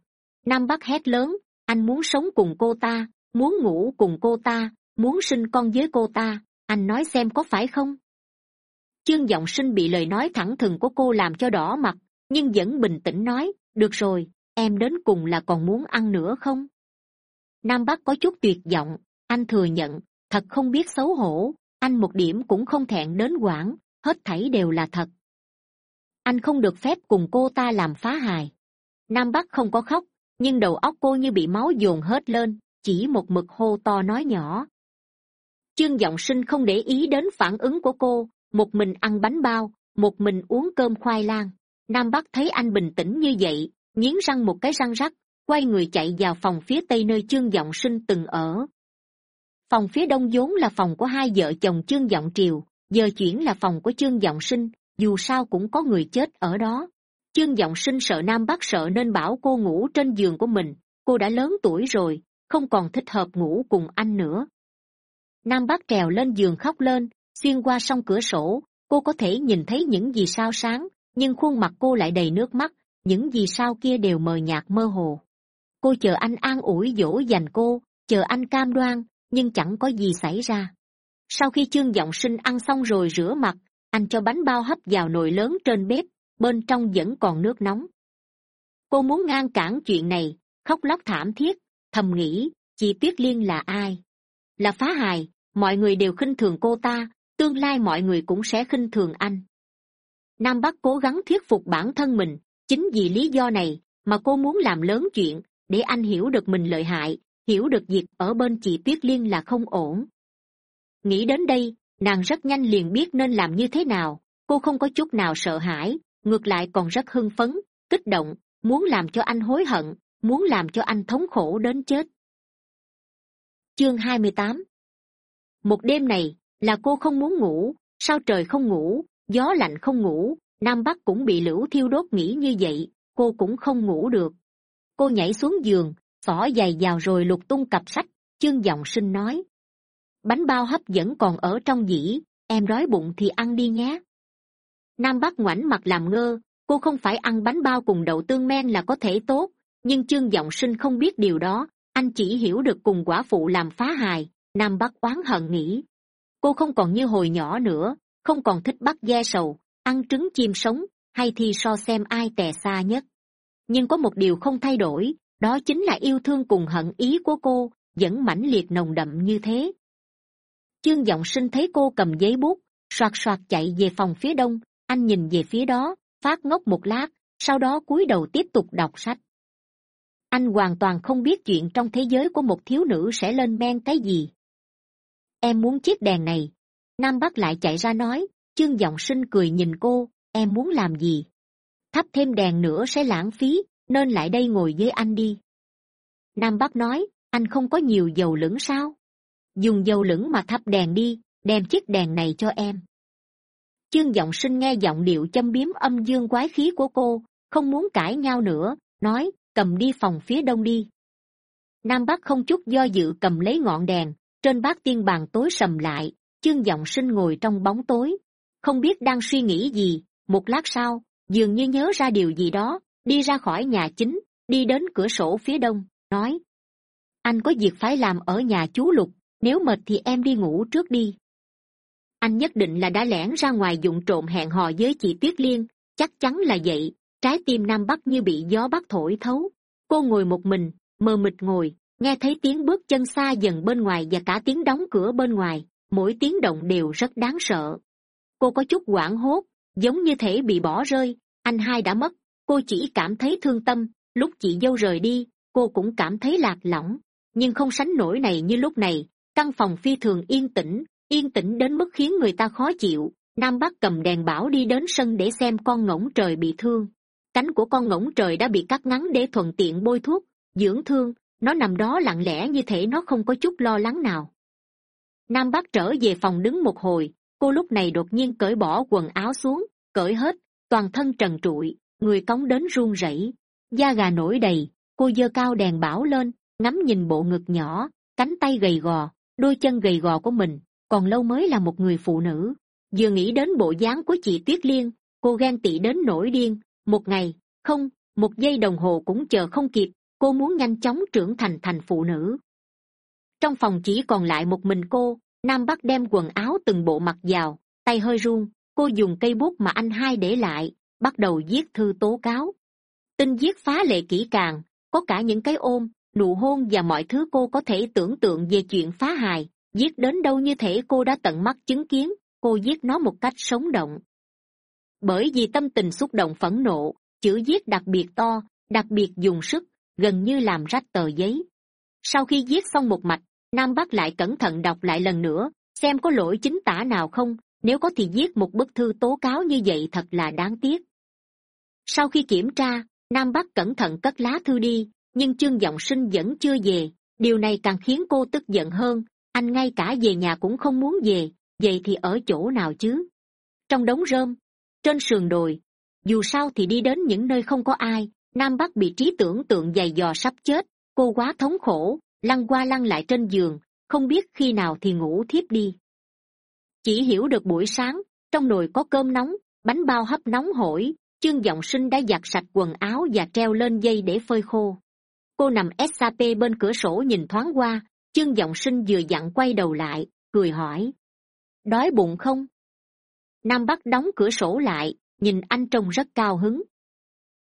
Nam bắc hét lớn, anh muốn sống cùng cô ta, muốn ngủ cùng cô ta, muốn sinh con với cô ta anh nói xem có phải không? Chương giọng sinh bị lời nói thẳng thừng của cô làm cho đỏ mặt, nhưng vẫn bình tĩnh nói, được rồi, em đến cùng là còn muốn ăn nữa không? Nam bắc có chút tuyệt vọng, anh thừa nhận, thật không biết xấu hổ, anh một điểm cũng không thẹn đến quản hết thảy đều là thật. Anh không được phép cùng cô ta làm phá hài. Nam bắc không có khóc, nhưng đầu óc cô như bị máu dồn hết lên, chỉ một mực hô to nói nhỏ chương g sinh không để ý đến phản ứng của cô. Một mình ăn bánh bao, một mình uống cơm khoai lang. Nam bắc thấy anh bình tĩnh như vậy, nghiến răng một cái răng rắc, quay người chạy vào phòng phía tây nơi chương g sinh từng ở. Phòng phía đông vốn là phòng của hai vợ chồng chương g triều, giờ chuyển là phòng của chương g sinh, dù sao cũng có người chết ở đó. Chương g sinh sợ nam bắc sợ nên bảo cô ngủ trên giường của mình. Cô đã lớn tuổi rồi, không còn thích hợp ngủ cùng anh nữa nam bác trèo lên giường khóc lên, xuyên qua s cửa sổ, cô có thể nhìn thấy những gì sao sáng, nhưng khuôn mặt cô lại đầy nước mắt, những gì sao kia đều mờ nhạt mơ hồ. Cô chờ anh an ủi dỗ dành cô, chờ anh cam đoan, nhưng chẳng có gì xảy ra. Sau khi chương giọng sinh ăn xong rồi rửa mặt, anh cho bánh bao hấp vào nồi lớn trên bếp, bên trong vẫn còn nước nóng. Cô muốn ngăn cản chuyện này, khóc lóc thảm thiết, thầm nghĩ chị tuyết liên là ai? Là phá hài, mọi người đều khinh thường cô ta, tương lai mọi người cũng sẽ khinh thường anh. Nam bắc cố gắng thuyết phục bản thân mình, chính vì lý do này mà cô muốn làm lớn chuyện, để anh hiểu được mình lợi hại, hiểu được việc ở bên chị tuyết liên là không ổn. Nghĩ đến đây, nàng rất nhanh liền biết nên làm như thế nào, cô không có chút nào sợ hãi, ngược lại còn rất hưng phấn, kích động, muốn làm cho anh hối hận, muốn làm cho anh thống khổ đến chết chương hai mươi tám. Một đêm này, là cô không muốn ngủ, sao trời không ngủ, gió lạnh không ngủ, nam bắc cũng bị lửa thiêu đốt nghĩ như vậy, cô cũng không ngủ được. Cô nhảy xuống giường, xỏ giày vào rồi lục tung cặp sách chương giọng sinh nói. Bánh bao hấp dẫn còn ở trong dĩ, em đói bụng thì ăn đi nhé. Nam bắc ngoảnh mặt làm ngơ, cô không phải ăn bánh bao cùng đậu tương men là có thể tốt, nhưng chương giọng sinh không biết điều đó anh chỉ hiểu được cùng quả phụ làm phá hài, nam bắc oán hận nghĩ. Cô không còn như hồi nhỏ nữa, không còn thích bắt ghe sầu, ăn trứng chim sống, hay thi so xem ai tè xa nhất. Nhưng có một điều không thay đổi, đó chính là yêu thương cùng hận ý của cô, vẫn mãnh liệt nồng đậm như thế. Chương giọng sinh thấy cô cầm giấy bút, soạt soạt chạy về phòng phía đông, anh nhìn về phía đó, phát ngốc một lát, sau đó cúi đầu tiếp tục đọc sách anh hoàn toàn không biết chuyện trong thế giới của một thiếu nữ sẽ lên men cái gì. Em muốn chiếc đèn này. Nam bắc lại chạy ra nói chương giọng sinh cười nhìn cô, em muốn làm gì? Thắp thêm đèn nữa sẽ lãng phí, nên lại đây ngồi với anh đi. Nam bắc nói, anh không có nhiều dầu lửng sao? Dùng dầu lửng mà thắp đèn đi, đem chiếc đèn này cho em. Chương giọng sinh nghe giọng điệu châm biếm âm dương quái khí của cô, không muốn cãi nhau nữa, nói cầm đi phòng phía đông đi. Nam bắc không chút do dự cầm lấy ngọn đèn, trên bát tiên bàn tối sầm lại, chương giọng sinh ngồi trong bóng tối. Không biết đang suy nghĩ gì, một lát sau, dường như nhớ ra điều gì đó, đi ra khỏi nhà chính, đi đến cửa sổ phía đông, nói, anh có việc phải làm ở nhà chú lục, nếu mệt thì em đi ngủ trước đi. Anh nhất định là đã lẻn ra ngoài dụng trộm hẹn hò với chị tuyết liên, chắc chắn là vậy trái tim nam bắc như bị gió bắc thổi thấu. Cô ngồi một mình, mờ mịt ngồi, nghe thấy tiếng bước chân xa dần bên ngoài và cả tiếng đóng cửa bên ngoài. Mỗi tiếng động đều rất đáng sợ. Cô có chút hoảng hốt, giống như thể bị bỏ rơi. Anh hai đã mất. Cô chỉ cảm thấy thương tâm. Lúc chị dâu rời đi, cô cũng cảm thấy lạc lõng. Nhưng không sánh nổi này như lúc này. Căn phòng phi thường yên tĩnh yên tĩnh đến mức khiến người ta khó chịu. Nam bắc cầm đèn bảo đi đến sân để xem con ngỗng trời bị thương cánh của con ngỗng trời đã bị cắt ngắn để thuận tiện bôi thuốc, dưỡng thương, nó nằm đó lặng lẽ như thể nó không có chút lo lắng nào. Nam bác trở về phòng đứng một hồi, cô lúc này đột nhiên cởi bỏ quần áo xuống, cởi hết, toàn thân trần trụi, người cống đến run rẩy. Da gà nổi đầy, cô giơ cao đèn bảo lên, ngắm nhìn bộ ngực nhỏ, cánh tay gầy gò, đôi chân gầy gò của mình, còn lâu mới là một người phụ nữ. Vừa nghĩ đến bộ dáng của chị tuyết liên, cô ghen tị đến nổi điên một ngày, không, một giây đồng hồ cũng chờ không kịp, cô muốn nhanh chóng trưởng thành thành phụ nữ. Trong phòng chỉ còn lại một mình cô, nam bắc đem quần áo từng bộ mặc vào, tay hơi run, cô dùng cây bút mà anh hai để lại, bắt đầu viết thư tố cáo. Tin viết phá lệ kỹ càng, có cả những cái ôm, nụ hôn và mọi thứ cô có thể tưởng tượng về chuyện phá hài, viết đến đâu như thể cô đã tận mắt chứng kiến, cô viết nó một cách sống động bởi vì tâm tình xúc động phẫn nộ, chữ viết đặc biệt to, đặc biệt dùng sức, gần như làm rách tờ giấy. Sau khi viết xong một mạch, nam bắc lại cẩn thận đọc lại lần nữa, xem có lỗi chính tả nào không, nếu có thì viết một bức thư tố cáo như vậy thật là đáng tiếc. Sau khi kiểm tra, nam bắc cẩn thận cất lá thư đi, nhưng chương g sinh vẫn chưa về. Điều này càng khiến cô tức giận hơn, anh ngay cả về nhà cũng không muốn về, vậy thì ở chỗ nào chứ? Trong đống rơm trên sườn đồi, dù sao thì đi đến những nơi không có ai, nam bắc bị trí tưởng tượng dày dò sắp chết, cô quá thống khổ, lăn qua lăn lại trên giường, không biết khi nào thì ngủ thiếp đi. Chỉ hiểu được buổi sáng, trong nồi có cơm nóng, bánh bao hấp nóng hổi chương giọng sinh đã giặt sạch quần áo và treo lên dây để phơi khô. Cô nằm sap bên cửa sổ nhìn thoáng qua chương giọng sinh vừa dặn quay đầu lại, cười hỏi, đói bụng không? Nam bắc đóng cửa sổ lại, nhìn anh trông rất cao hứng.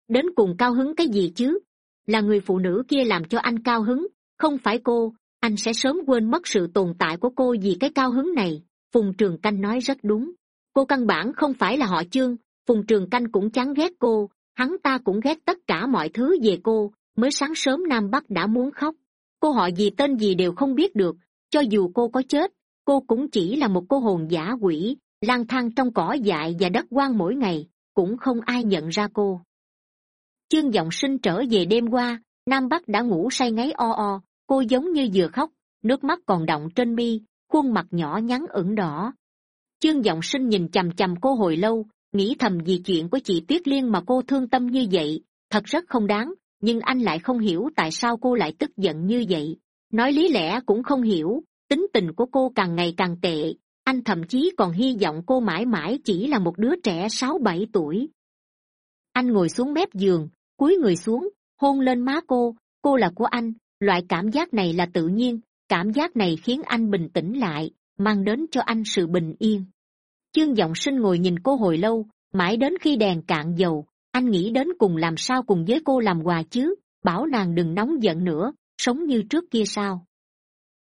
Đến cùng cao hứng cái gì chứ? Là người phụ nữ kia làm cho anh cao hứng. Không phải cô, anh sẽ sớm quên mất sự tồn tại của cô vì cái cao hứng này. Phùng trường canh nói rất đúng. Cô căn bản không phải là họ chương. Phùng trường canh cũng chán ghét cô. Hắn ta cũng ghét tất cả mọi thứ về cô. Mới sáng sớm nam bắc đã muốn khóc. Cô họ gì tên gì đều không biết được. Cho dù cô có chết, cô cũng chỉ là một cô hồn giả quỷ lang thang trong cỏ dại và đất hoang mỗi ngày, cũng không ai nhận ra cô. Chương giọng sinh trở về đêm qua, nam bắc đã ngủ say ngáy o o, cô giống như vừa khóc, nước mắt còn đọng trên mi, khuôn mặt nhỏ nhắn ửng đỏ. Chương giọng sinh nhìn chằm chằm cô hồi lâu, nghĩ thầm vì chuyện của chị tuyết liên mà cô thương tâm như vậy, thật rất không đáng, nhưng anh lại không hiểu tại sao cô lại tức giận như vậy. Nói lý lẽ cũng không hiểu, tính tình của cô càng ngày càng tệ anh thậm chí còn hy vọng cô mãi mãi chỉ là một đứa trẻ sáu bảy tuổi. Anh ngồi xuống mép giường, cúi người xuống, hôn lên má cô. Cô là của anh. Loại cảm giác này là tự nhiên. Cảm giác này khiến anh bình tĩnh lại, mang đến cho anh sự bình yên. Chương g sinh ngồi nhìn cô hồi lâu, mãi đến khi đèn cạn dầu, anh nghĩ đến cùng làm sao cùng với cô làm quà chứ, bảo nàng đừng nóng giận nữa, sống như trước kia sao.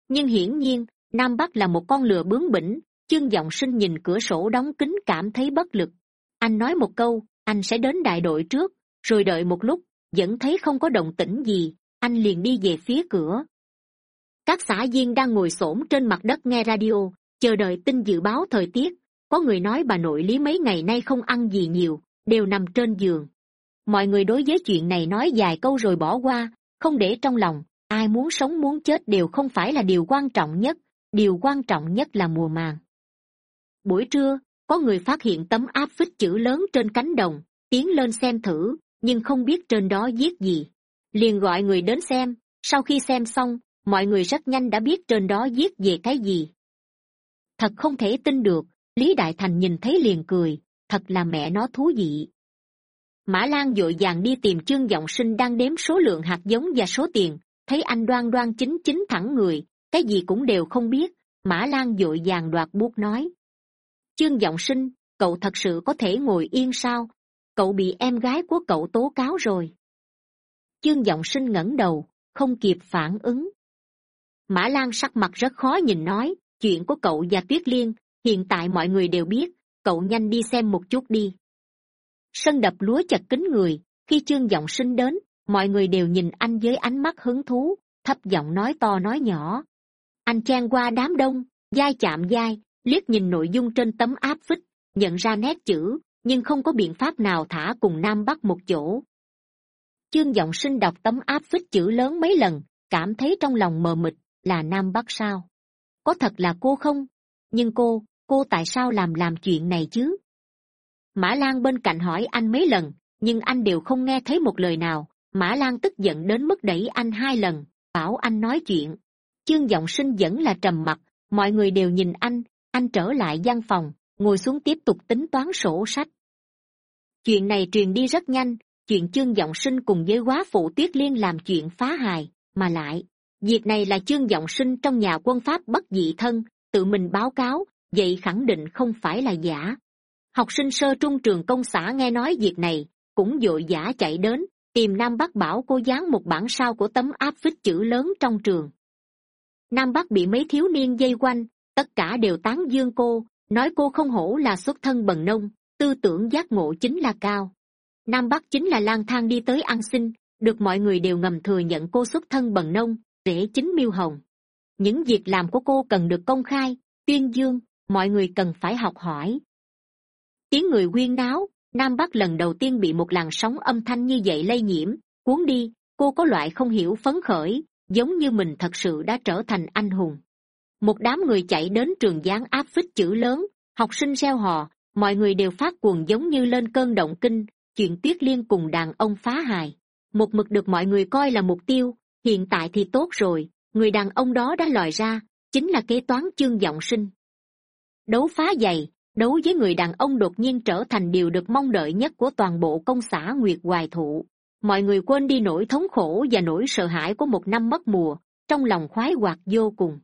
Nhưng hiển nhiên nam bắc là một con lừa bướng bỉnh, chương giọng sinh nhìn cửa sổ đóng kín cảm thấy bất lực. Anh nói một câu, anh sẽ đến đại đội trước, rồi đợi một lúc, vẫn thấy không có động tĩnh gì, anh liền đi về phía cửa. Các xã viên đang ngồi s ổ m trên mặt đất nghe radio, chờ đợi tin dự báo thời tiết. Có người nói bà nội lý mấy ngày nay không ăn gì nhiều, đều nằm trên giường. Mọi người đối với chuyện này nói vài câu rồi bỏ qua, không để trong lòng, ai muốn sống muốn chết đều không phải là điều quan trọng nhất điều quan trọng nhất là mùa màng. Buổi trưa, có người phát hiện tấm áp phích chữ lớn trên cánh đồng, tiến lên xem thử, nhưng không biết trên đó viết gì. Liền gọi người đến xem, sau khi xem xong, mọi người rất nhanh đã biết trên đó viết về cái gì. Thật không thể tin được, lý đại thành nhìn thấy liền cười, thật là mẹ nó thú vị. Mã lan d ộ i vàng đi tìm chương giọng sinh đang đếm số lượng hạt giống và số tiền, thấy anh đoan đoan chính chính thẳng người cái gì cũng đều không biết, mã lan d ộ i vàng đoạt buốt nói. Chương giọng sinh, cậu thật sự có thể ngồi yên sao? Cậu bị em gái của cậu tố cáo rồi. Chương giọng sinh ngẩng đầu, không kịp phản ứng. Mã lan sắc mặt rất khó nhìn nói, chuyện của cậu và tuyết liên, hiện tại mọi người đều biết, cậu nhanh đi xem một chút đi. Sân đập lúa chật kín người, khi chương giọng sinh đến, mọi người đều nhìn anh với ánh mắt hứng thú, thấp giọng nói to nói nhỏ anh chen qua đám đông dai chạm dai liếc nhìn nội dung trên tấm áp phích, nhận ra nét chữ, nhưng không có biện pháp nào thả cùng nam bắc một chỗ. Chương giọng sinh đọc tấm áp phích chữ lớn mấy lần, cảm thấy trong lòng mờ mịt, là nam bắc sao? Có thật là cô không? Nhưng cô cô tại sao làm làm chuyện này chứ? Mã lan bên cạnh hỏi anh mấy lần, nhưng anh đều không nghe thấy một lời nào. Mã lan tức giận đến mức đẩy anh hai lần, bảo anh nói chuyện chương giọng sinh vẫn là trầm mặc, mọi người đều nhìn anh anh trở lại gian phòng, ngồi xuống tiếp tục tính toán sổ sách. Chuyện này truyền đi rất nhanh, chuyện chương giọng sinh cùng với quá phụ tuyết liên làm chuyện phá hài, mà lại, việc này là chương giọng sinh trong nhà quân pháp bất dị thân, tự mình báo cáo, vậy khẳng định không phải là giả. Học sinh sơ trung trường công xã nghe nói việc này, cũng vội vã chạy đến, tìm nam bắc bảo cô dán một bản sao của tấm áp phích chữ lớn trong trường nam bắc bị mấy thiếu niên dây quanh, tất cả đều tán dương cô, nói cô không hổ là xuất thân bần nông, tư tưởng giác ngộ chính là cao. Nam bắc chính là lang thang đi tới ăn xin, được mọi người đều ngầm thừa nhận cô xuất thân bần nông rễ chính miêu hồng. Những việc làm của cô cần được công khai, tuyên dương, mọi người cần phải học hỏi. Tiếng người quyên náo, nam bắc lần đầu tiên bị một làn sóng âm thanh như vậy lây nhiễm, cuốn đi, cô có loại không hiểu phấn khởi giống như mình thật sự đã trở thành anh hùng. Một đám người chạy đến trường gián áp phích chữ lớn, học sinh reo hò, mọi người đều phát cuồng giống như lên cơn động kinh, chuyện tuyết liên cùng đàn ông phá hài. Một mực được mọi người coi là mục tiêu, hiện tại thì tốt rồi, người đàn ông đó đã lòi ra, chính là kế toán chương giọng sinh. Đấu phá dày, đấu với người đàn ông đột nhiên trở thành điều được mong đợi nhất của toàn bộ công xã nguyệt hoài thụ mọi người quên đi nỗi thống khổ và nỗi sợ hãi của một năm mất mùa, trong lòng khoái hoạt vô cùng.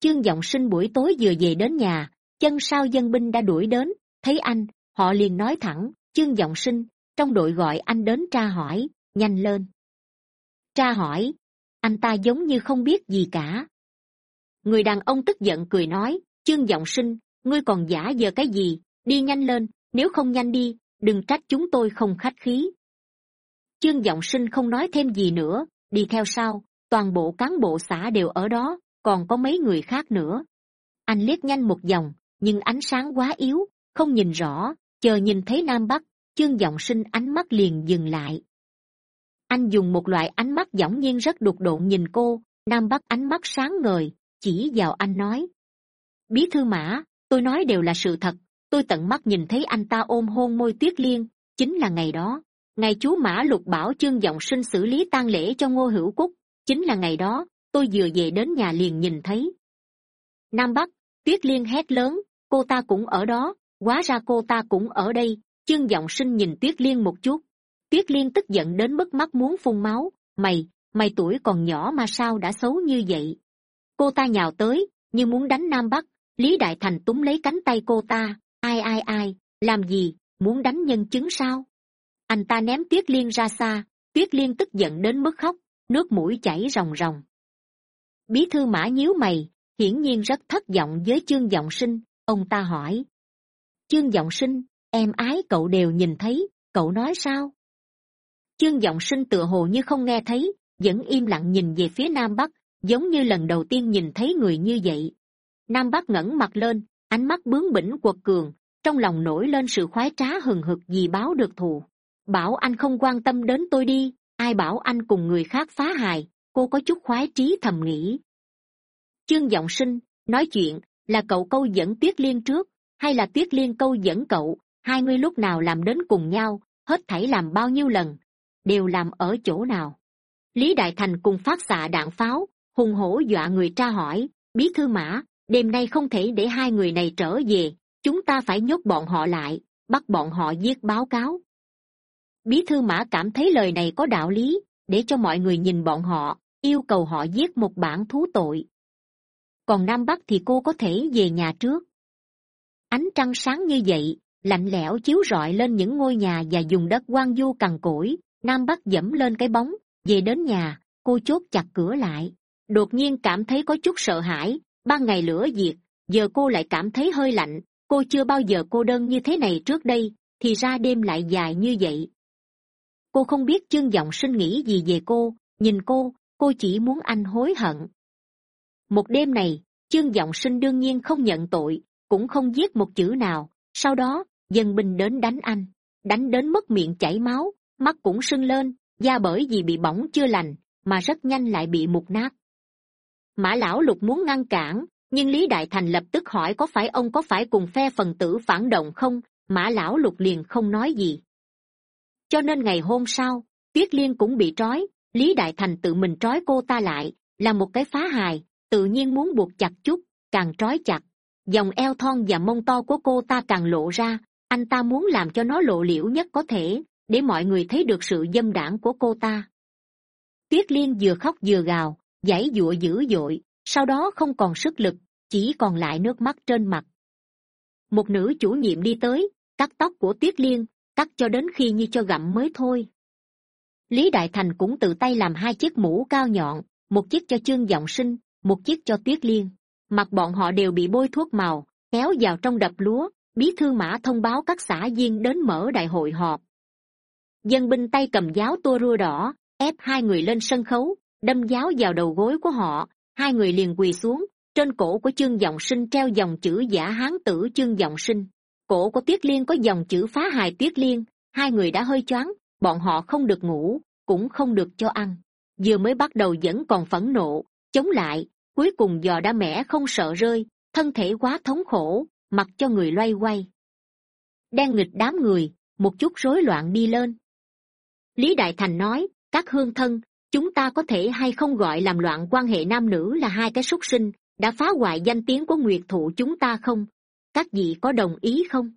Chương giọng sinh buổi tối vừa về đến nhà, chân sao dân binh đã đuổi đến, thấy anh, họ liền nói thẳng, chương giọng sinh, trong đội gọi anh đến tra hỏi, nhanh lên. Tra hỏi? Anh ta giống như không biết gì cả. Người đàn ông tức giận cười nói, chương giọng sinh, ngươi còn giả giờ cái gì? Đi nhanh lên, nếu không nhanh đi, đừng trách chúng tôi không khách khí chương giọng sinh không nói thêm gì nữa, đi theo sau, toàn bộ cán bộ xã đều ở đó, còn có mấy người khác nữa. Anh liếc nhanh một vòng, nhưng ánh sáng quá yếu, không nhìn rõ, chờ nhìn thấy nam bắc chương giọng sinh ánh mắt liền dừng lại. Anh dùng một loại ánh mắt dõng nhiên rất đột độn nhìn cô, nam bắc ánh mắt sáng ngời, chỉ vào anh nói. Bí thư mã, tôi nói đều là sự thật, tôi tận mắt nhìn thấy anh ta ôm hôn môi tuyết liên, chính là ngày đó ngày chú mã lục bảo chương giọng sinh xử lý tang lễ cho ngô hữu cúc chính là ngày đó, tôi vừa về đến nhà liền nhìn thấy. Nam bắc, tuyết liên hét lớn, cô ta cũng ở đó, hóa ra cô ta cũng ở đây. Chương giọng sinh nhìn tuyết liên một chút. Tuyết liên tức giận đến mức mắt muốn phun máu, mày mày tuổi còn nhỏ mà sao đã xấu như vậy? Cô ta nhào tới, như muốn đánh nam bắc, lý đại thành túm lấy cánh tay cô ta. Ai ai ai, làm gì, muốn đánh nhân chứng sao? Anh ta ném tuyết liên ra xa, tuyết liên tức giận đến mức khóc, nước mũi chảy ròng ròng. Bí thư mã nhíu mày, hiển nhiên rất thất vọng với chương giọng sinh, ông ta hỏi. Chương giọng sinh, em ái cậu đều nhìn thấy, cậu nói sao? Chương giọng sinh tựa hồ như không nghe thấy, vẫn im lặng nhìn về phía nam bắc, giống như lần đầu tiên nhìn thấy người như vậy. Nam bắc ngẩng mặt lên, ánh mắt bướng bỉnh quật cường, trong lòng nổi lên sự khoái trá hừng hực vì báo được thù bảo anh không quan tâm đến tôi đi, ai bảo anh cùng người khác phá hài, cô có chút khoái trí thầm nghĩ. Chương giọng sinh, nói chuyện, là cậu câu dẫn tuyết liên trước, hay là tuyết liên câu dẫn cậu, hai ngươi lúc nào làm đến cùng nhau, hết thảy làm bao nhiêu lần, đều làm ở chỗ nào? Lý đại thành cùng phát xạ đạn pháo, hùng hổ dọa người tra hỏi, bí thư mã, đêm nay không thể để hai người này trở về, chúng ta phải nhốt bọn họ lại, bắt bọn họ viết báo cáo bí thư mã cảm thấy lời này có đạo lý, để cho mọi người nhìn bọn họ, yêu cầu họ viết một bản thú tội. Còn nam bắc thì cô có thể về nhà trước. Ánh trăng sáng như vậy, lạnh lẽo chiếu rọi lên những ngôi nhà và dùng đất quan du cằn cỗi. Nam bắc dẫm lên cái bóng, về đến nhà, cô chốt chặt cửa lại. Đột nhiên cảm thấy có chút sợ hãi ban ngày lửa diệt, giờ cô lại cảm thấy hơi lạnh. Cô chưa bao giờ cô đơn như thế này trước đây, thì ra đêm lại dài như vậy cô không biết chương giọng sinh nghĩ gì về cô, nhìn cô cô chỉ muốn anh hối hận. Một đêm này, chương giọng sinh đương nhiên không nhận tội, cũng không viết một chữ nào. Sau đó, dân binh đến đánh anh. Đánh đến mất miệng chảy máu, mắt cũng sưng lên, da bởi vì bị bỏng chưa lành, mà rất nhanh lại bị mục nát. Mã lão lục muốn ngăn cản, nhưng lý đại thành lập tức hỏi có phải ông có phải cùng phe phần tử phản động không? Mã lão lục liền không nói gì cho nên ngày hôm sau, tuyết liên cũng bị trói, lý đại thành tự mình trói cô ta lại, là một cái phá hài, tự nhiên muốn buộc chặt chút, càng trói chặt. Dòng eo thon và mông to của cô ta càng lộ ra, anh ta muốn làm cho nó lộ liễu nhất có thể, để mọi người thấy được sự dâm đảng của cô ta. Tuyết liên vừa khóc vừa gào, giãy giụa dữ dội, sau đó không còn sức lực, chỉ còn lại nước mắt trên mặt. Một nữ chủ nhiệm đi tới, cắt tóc của tuyết liên cắt cho đến khi như cho gặm mới thôi. Lý đại thành cũng tự tay làm hai chiếc mũ cao nhọn, một chiếc cho chương giọng sinh, một chiếc cho tuyết liên. Mặt bọn họ đều bị bôi thuốc màu, kéo vào trong đập lúa, bí thư mã thông báo các xã viên đến mở đại hội họp. Dân binh tay cầm giáo tua rua đỏ, ép hai người lên sân khấu, đâm giáo vào đầu gối của họ, hai người liền quỳ xuống, trên cổ của chương giọng sinh treo dòng chữ giả hán tử chương giọng sinh cổ của tuyết liên có dòng chữ phá hài tuyết liên. Hai người đã hơi choáng, bọn họ không được ngủ, cũng không được cho ăn. Vừa mới bắt đầu vẫn còn phẫn nộ, chống lại, cuối cùng dò đã mẻ không sợ rơi, thân thể quá thống khổ, mặc cho người loay quay. Đang nghịch đám người, một chút rối loạn đi lên. Lý đại thành nói, các hương thân, chúng ta có thể hay không gọi làm loạn quan hệ nam nữ là hai cái súc sinh, đã phá hoại danh tiếng của nguyệt thụ chúng ta không? Các vị có đồng ý không?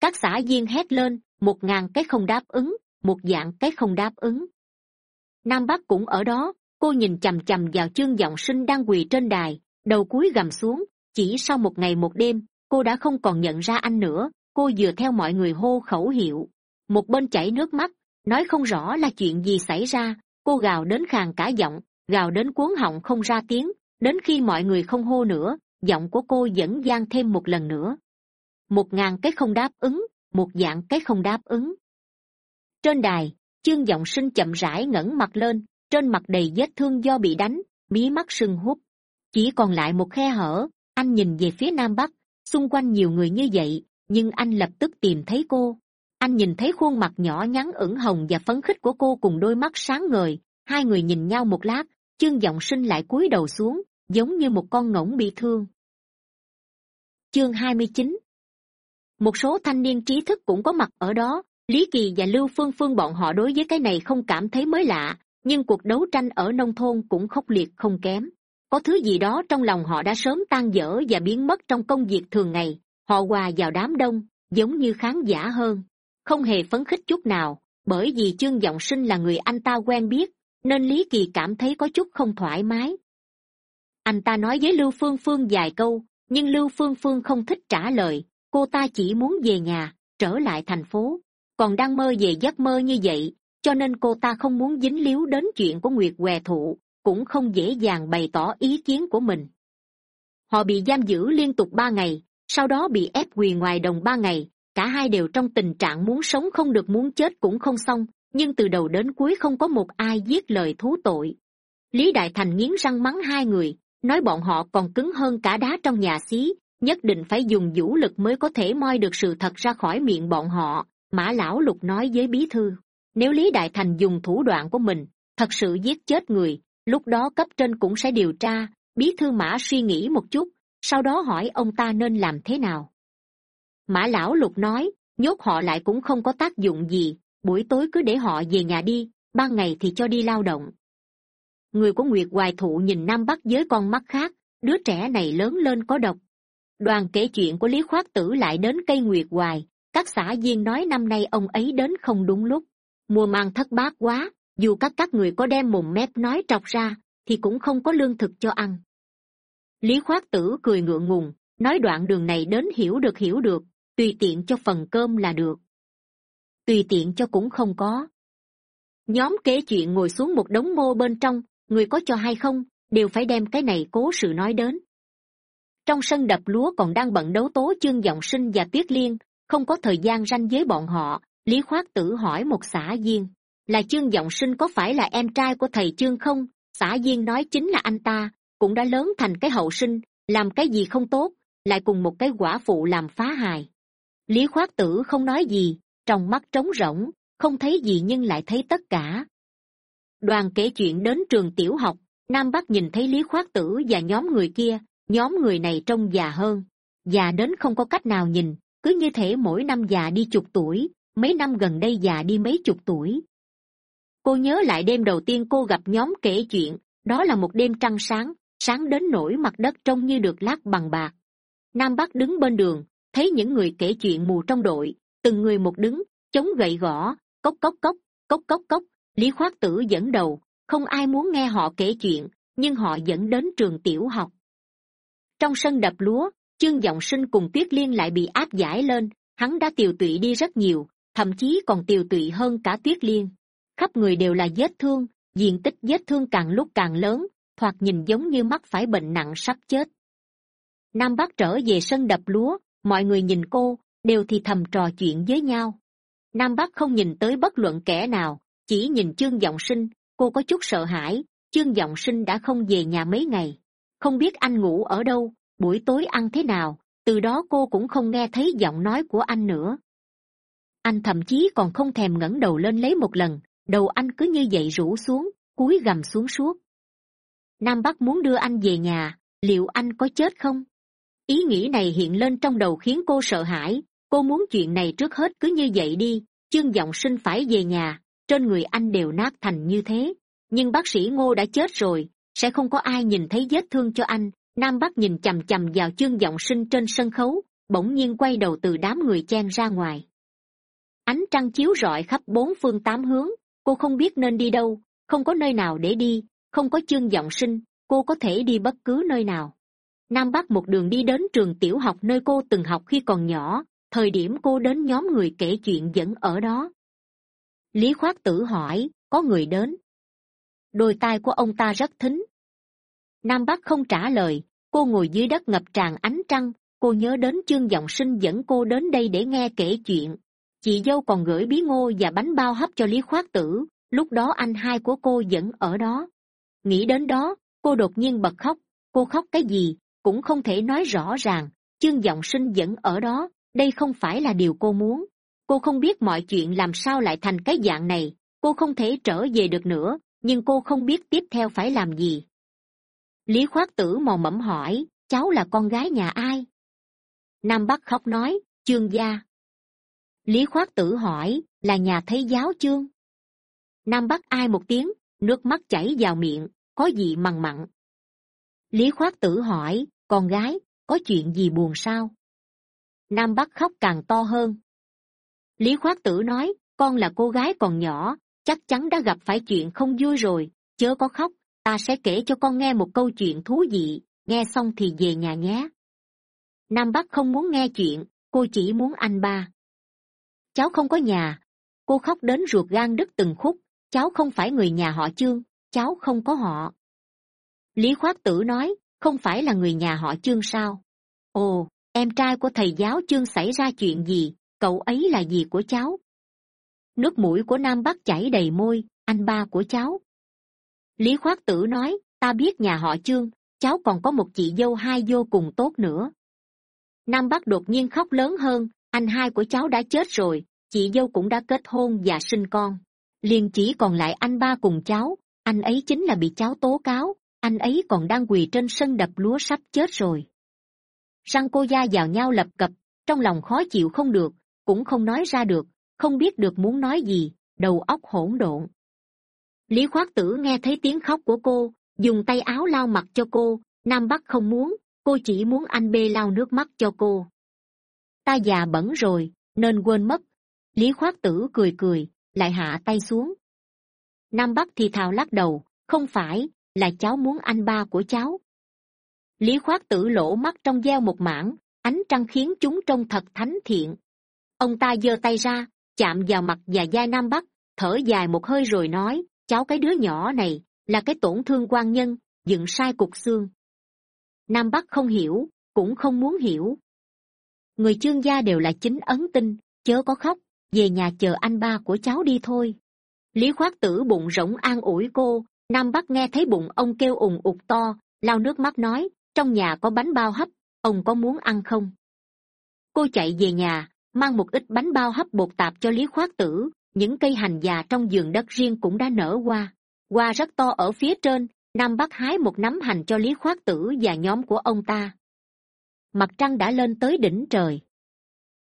Các xã viên hét lên, một ngàn cái không đáp ứng, một dạng cái không đáp ứng. Nam bắc cũng ở đó, cô nhìn chằm chằm vào chương giọng sinh đang quỳ trên đài, đầu cúi gầm xuống, chỉ sau một ngày một đêm, cô đã không còn nhận ra anh nữa, cô vừa theo mọi người hô khẩu hiệu. Một bên chảy nước mắt, nói không rõ là chuyện gì xảy ra, cô gào đến khàn cả giọng, gào đến cuốn họng không ra tiếng, đến khi mọi người không hô nữa giọng của cô vẫn g thêm một lần nữa. Một ngàn cái không đáp ứng, một dạng cái không đáp ứng. Trên đài, chương giọng sinh chậm rãi ngẩng mặt lên, trên mặt đầy vết thương do bị đánh, mí mắt sưng húp. Chỉ còn lại một khe hở, anh nhìn về phía nam bắc, xung quanh nhiều người như vậy, nhưng anh lập tức tìm thấy cô. Anh nhìn thấy khuôn mặt nhỏ nhắn ửng hồng và phấn khích của cô cùng đôi mắt sáng ngời, hai người nhìn nhau một lát, chương giọng sinh lại cúi đầu xuống giống như một con ngỗng bị thương. Chương hai mươi chín. Một số thanh niên trí thức cũng có mặt ở đó. Lý kỳ và lưu phương phương bọn họ đối với cái này không cảm thấy mới lạ, nhưng cuộc đấu tranh ở nông thôn cũng khốc liệt không kém. Có thứ gì đó trong lòng họ đã sớm tan dở và biến mất trong công việc thường ngày. Họ hòa vào đám đông, giống như khán giả hơn. Không hề phấn khích chút nào, bởi vì chương giọng sinh là người anh ta quen biết, nên lý kỳ cảm thấy có chút không thoải mái anh ta nói với lưu phương phương vài câu, nhưng lưu phương phương không thích trả lời. Cô ta chỉ muốn về nhà, trở lại thành phố. Còn đang mơ về giấc mơ như vậy, cho nên cô ta không muốn dính líu đến chuyện của nguyệt què thụ, cũng không dễ dàng bày tỏ ý kiến của mình. Họ bị giam giữ liên tục ba ngày, sau đó bị ép quỳ ngoài đồng ba ngày. Cả hai đều trong tình trạng muốn sống không được, muốn chết cũng không xong, nhưng từ đầu đến cuối không có một ai giết lời thú tội. Lý đại thành nghiến răng mắng hai người nói bọn họ còn cứng hơn cả đá trong nhà xí, nhất định phải dùng vũ lực mới có thể moi được sự thật ra khỏi miệng bọn họ, mã lão lục nói với bí thư. Nếu lý đại thành dùng thủ đoạn của mình, thật sự giết chết người, lúc đó cấp trên cũng sẽ điều tra, bí thư mã suy nghĩ một chút, sau đó hỏi ông ta nên làm thế nào. Mã lão lục nói, nhốt họ lại cũng không có tác dụng gì, buổi tối cứ để họ về nhà đi, ban ngày thì cho đi lao động người của nguyệt hoài thụ nhìn nam bắc với con mắt khác, đứa trẻ này lớn lên có độc. Đoàn kể chuyện của lý khoát tử lại đến cây nguyệt hoài, các xã viên nói năm nay ông ấy đến không đúng lúc. Mùa màng thất bát quá, dù các các người có đem mồm mép nói trọc ra, thì cũng không có lương thực cho ăn. Lý khoát tử cười ngượng ngùng, nói đoạn đường này đến hiểu được hiểu được, tùy tiện cho phần cơm là được. Tùy tiện cho cũng không có. Nhóm kể chuyện ngồi xuống một đống mô bên trong người có cho hay không, đều phải đem cái này cố sự nói đến. Trong sân đập lúa còn đang bận đấu tố chương giọng sinh và tuyết liên, không có thời gian ranh với bọn họ, lý khoát tử hỏi một xã viên là chương giọng sinh có phải là em trai của thầy chương không? Xã viên nói chính là anh ta, cũng đã lớn thành cái hậu sinh, làm cái gì không tốt, lại cùng một cái quả phụ làm phá hài. Lý khoát tử không nói gì, trong mắt trống rỗng, không thấy gì nhưng lại thấy tất cả đoàn kể chuyện đến trường tiểu học, nam bắc nhìn thấy lý khoát tử và nhóm người kia, nhóm người này trông già hơn. Già đến không có cách nào nhìn, cứ như thể mỗi năm già đi chục tuổi, mấy năm gần đây già đi mấy chục tuổi. Cô nhớ lại đêm đầu tiên cô gặp nhóm kể chuyện, đó là một đêm trăng sáng sáng đến nỗi mặt đất trông như được lát bằng bạc. Nam bắc đứng bên đường, thấy những người kể chuyện mù trong đội, từng người một đứng, chống gậy gõ, cốc cốc cốc cốc cốc cốc lý khoát tử dẫn đầu, không ai muốn nghe họ kể chuyện, nhưng họ dẫn đến trường tiểu học. Trong sân đập lúa, chương giọng sinh cùng tuyết liên lại bị áp giải lên, hắn đã tiều tụy đi rất nhiều, thậm chí còn tiều tụy hơn cả tuyết liên. Khắp người đều là vết thương, diện tích vết thương càng lúc càng lớn, thoạt nhìn giống như mắc phải bệnh nặng sắp chết. Nam bắc trở về sân đập lúa, mọi người nhìn cô, đều thì thầm trò chuyện với nhau. Nam bắc không nhìn tới bất luận kẻ nào chỉ nhìn chương giọng sinh, cô có chút sợ hãi. Chương giọng sinh đã không về nhà mấy ngày. Không biết anh ngủ ở đâu, buổi tối ăn thế nào. Từ đó cô cũng không nghe thấy giọng nói của anh nữa. Anh thậm chí còn không thèm ngẩng đầu lên lấy một lần. Đầu anh cứ như vậy rủ xuống, cúi gầm xuống suốt. Nam bắc muốn đưa anh về nhà, liệu anh có chết không? Ý nghĩ này hiện lên trong đầu khiến cô sợ hãi. Cô muốn chuyện này trước hết cứ như vậy đi chương giọng sinh phải về nhà trên người anh đều nát thành như thế. Nhưng bác sĩ ngô đã chết rồi, sẽ không có ai nhìn thấy vết thương cho anh. Nam bắc nhìn c h ầ m c h ầ m vào chương giọng sinh trên sân khấu, bỗng nhiên quay đầu từ đám người chen ra ngoài. Ánh trăng chiếu rọi khắp bốn phương tám hướng, cô không biết nên đi đâu, không có nơi nào để đi, không có chương giọng sinh, cô có thể đi bất cứ nơi nào. Nam bắc một đường đi đến trường tiểu học nơi cô từng học khi còn nhỏ, thời điểm cô đến nhóm người kể chuyện vẫn ở đó lý khoát tử hỏi, có người đến? Đôi tai của ông ta rất thính. Nam bắc không trả lời, cô ngồi dưới đất ngập tràn ánh trăng, cô nhớ đến chương giọng sinh dẫn cô đến đây để nghe kể chuyện. Chị dâu còn gửi bí ngô và bánh bao hấp cho lý khoát tử, lúc đó anh hai của cô vẫn ở đó. Nghĩ đến đó, cô đột nhiên bật khóc. Cô khóc cái gì, cũng không thể nói rõ ràng, chương giọng sinh vẫn ở đó, đây không phải là điều cô muốn cô không biết mọi chuyện làm sao lại thành cái dạng này. Cô không thể trở về được nữa, nhưng cô không biết tiếp theo phải làm gì. Lý khoát tử mò mẫm hỏi, cháu là con gái nhà ai? Nam bắc khóc nói, chương gia. Lý khoát tử hỏi, là nhà thấy giáo chương? Nam bắc ai một tiếng, nước mắt chảy vào miệng, có gì mằn mặn? Lý khoát tử hỏi, con gái, có chuyện gì buồn sao? Nam bắc khóc càng to hơn lý khoát tử nói, con là cô gái còn nhỏ, chắc chắn đã gặp phải chuyện không vui rồi, chớ có khóc, ta sẽ kể cho con nghe một câu chuyện thú vị, nghe xong thì về nhà nhé. Nam bắc không muốn nghe chuyện, cô chỉ muốn anh ba. Cháu không có nhà, cô khóc đến ruột gan đứt từng khúc, cháu không phải người nhà họ chương, cháu không có họ. Lý khoát tử nói, không phải là người nhà họ chương sao? Ồ, em trai của thầy giáo chương xảy ra chuyện gì cậu ấy là gì của cháu? Nước mũi của nam bắc chảy đầy môi, anh ba của cháu. Lý khoát tử nói, ta biết nhà họ chương, cháu còn có một chị dâu hai vô cùng tốt nữa. Nam bắc đột nhiên khóc lớn hơn, anh hai của cháu đã chết rồi, chị dâu cũng đã kết hôn và sinh con. Liền chỉ còn lại anh ba cùng cháu, anh ấy chính là bị cháu tố cáo, anh ấy còn đang quỳ trên sân đập lúa sắp chết rồi. Răng cô da vào nhau lập cập, trong lòng khó chịu không được cũng không nói ra được, không biết được muốn nói gì, đầu óc hỗn độn. Lý khoác tử nghe thấy tiếng khóc của cô, dùng tay áo lau mặt cho cô, nam bắc không muốn, cô chỉ muốn anh bê lau nước mắt cho cô. Ta già bẩn rồi, nên quên mất. Lý khoác tử cười cười, lại hạ tay xuống. Nam bắc thì thào lắc đầu, không phải, là cháu muốn anh ba của cháu. Lý khoác tử lỗ mắt trong gieo một mảng, ánh trăng khiến chúng trông thật thánh thiện ông ta giơ tay ra, chạm vào mặt và vai nam bắc, thở dài một hơi rồi nói, cháu cái đứa nhỏ này là cái tổn thương quan nhân, dựng sai cục xương. Nam bắc không hiểu, cũng không muốn hiểu. Người chương gia đều là chính ấn tinh chớ có khóc, về nhà chờ anh ba của cháu đi thôi. Lý khoát tử bụng rỗng an ủi cô, nam bắc nghe thấy bụng ông kêu ùng ụt to, lau nước mắt nói, trong nhà có bánh bao hấp, ông có muốn ăn không? Cô chạy về nhà mang một ít bánh bao hấp bột tạp cho lý khoát tử. Những cây hành già trong giường đất riêng cũng đã nở qua hoa rất to ở phía trên, nam bắc hái một nắm hành cho lý khoát tử và nhóm của ông ta. Mặt trăng đã lên tới đỉnh trời.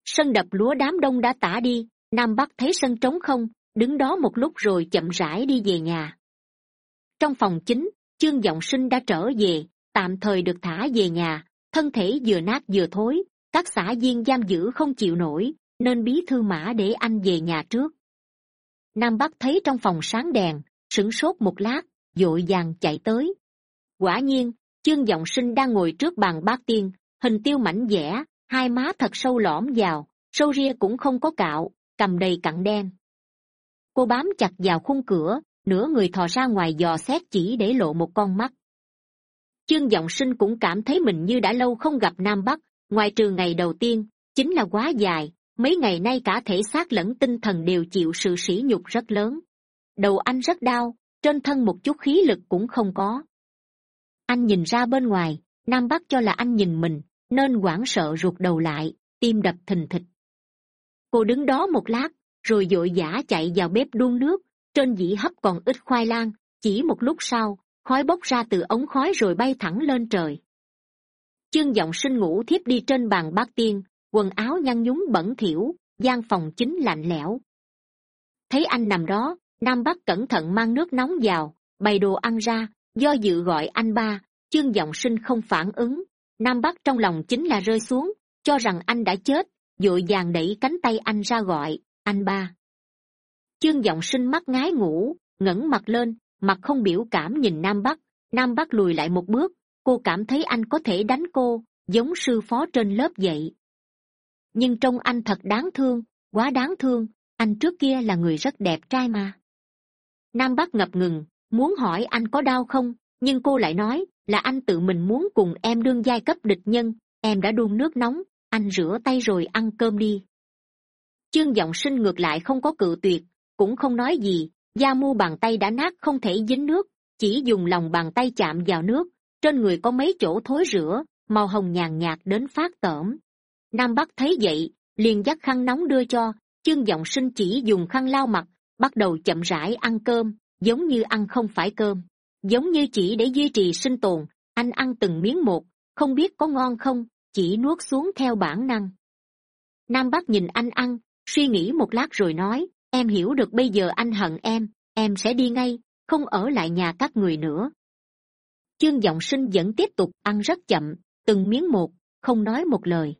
Sân đập lúa đám đông đã tả đi, nam bắc thấy sân trống không, đứng đó một lúc rồi chậm rãi đi về nhà. Trong phòng chính chương giọng sinh đã trở về, tạm thời được thả về nhà, thân thể vừa nát vừa thối các xã viên giam giữ không chịu nổi, nên bí thư mã để anh về nhà trước. Nam bắc thấy trong phòng sáng đèn, sửng sốt một lát d ộ i vàng chạy tới. Quả nhiên, chương giọng sinh đang ngồi trước bàn bát tiên, hình tiêu mảnh vẽ, hai má thật sâu lõm vào, sâu ria cũng không có cạo, cầm đầy cặn đen. Cô bám chặt vào khung cửa, nửa người thò ra ngoài dò xét chỉ để lộ một con mắt. Chương giọng sinh cũng cảm thấy mình như đã lâu không gặp nam bắc ngoài trừ ngày đầu tiên, chính là quá dài, mấy ngày nay cả thể xác lẫn tinh thần đều chịu sự sỉ nhục rất lớn. Đầu anh rất đau, trên thân một chút khí lực cũng không có. Anh nhìn ra bên ngoài, nam bắc cho là anh nhìn mình, nên hoảng sợ ruột đầu lại, tim đập thình thịch. Cô đứng đó một lát, rồi d ộ i vã chạy vào bếp đun nước, trên dĩ hấp còn ít khoai lang, chỉ một lúc sau, khói bốc ra từ ống khói rồi bay thẳng lên trời chương giọng sinh ngủ thiếp đi trên bàn bát tiên, quần áo nhăn nhúm bẩn thỉu, gian phòng chính lạnh lẽo. Thấy anh nằm đó, nam bắc cẩn thận mang nước nóng vào, bày đồ ăn ra, do dự gọi anh ba, chương giọng sinh không phản ứng. Nam bắc trong lòng chính là rơi xuống, cho rằng anh đã chết d ộ i vàng đẩy cánh tay anh ra gọi, anh ba. Chương giọng sinh mắt ngái ngủ, ngẩng mặt lên, mặt không biểu cảm nhìn nam bắc. Nam bắc lùi lại một bước cô cảm thấy anh có thể đánh cô, giống sư phó trên lớp vậy nhưng trông anh thật đáng thương, quá đáng thương, anh trước kia là người rất đẹp trai mà. Nam bắc ngập ngừng, muốn hỏi anh có đau không, nhưng cô lại nói là anh tự mình muốn cùng em đương giai cấp địch nhân, em đã đun nước nóng, anh rửa tay rồi ăn cơm đi. Chương giọng sinh ngược lại không có cự tuyệt, cũng không nói gì da mu bàn tay đã nát không thể dính nước, chỉ dùng lòng bàn tay chạm vào nước trên người có mấy chỗ thối rửa, màu hồng nhàn nhạt đến phát tởm. Nam bắc thấy vậy, liền dắt khăn nóng đưa cho, chương giọng sinh chỉ dùng khăn lau mặt, bắt đầu chậm rãi ăn cơm, giống như ăn không phải cơm. Giống như chỉ để duy trì sinh tồn, anh ăn từng miếng một, không biết có ngon không, chỉ nuốt xuống theo bản năng. Nam bắc nhìn anh ăn, suy nghĩ một lát rồi nói, em hiểu được bây giờ anh hận em em sẽ đi ngay, không ở lại nhà các người nữa chương giọng sinh vẫn tiếp tục, ăn rất chậm, từng miếng một, không nói một lời.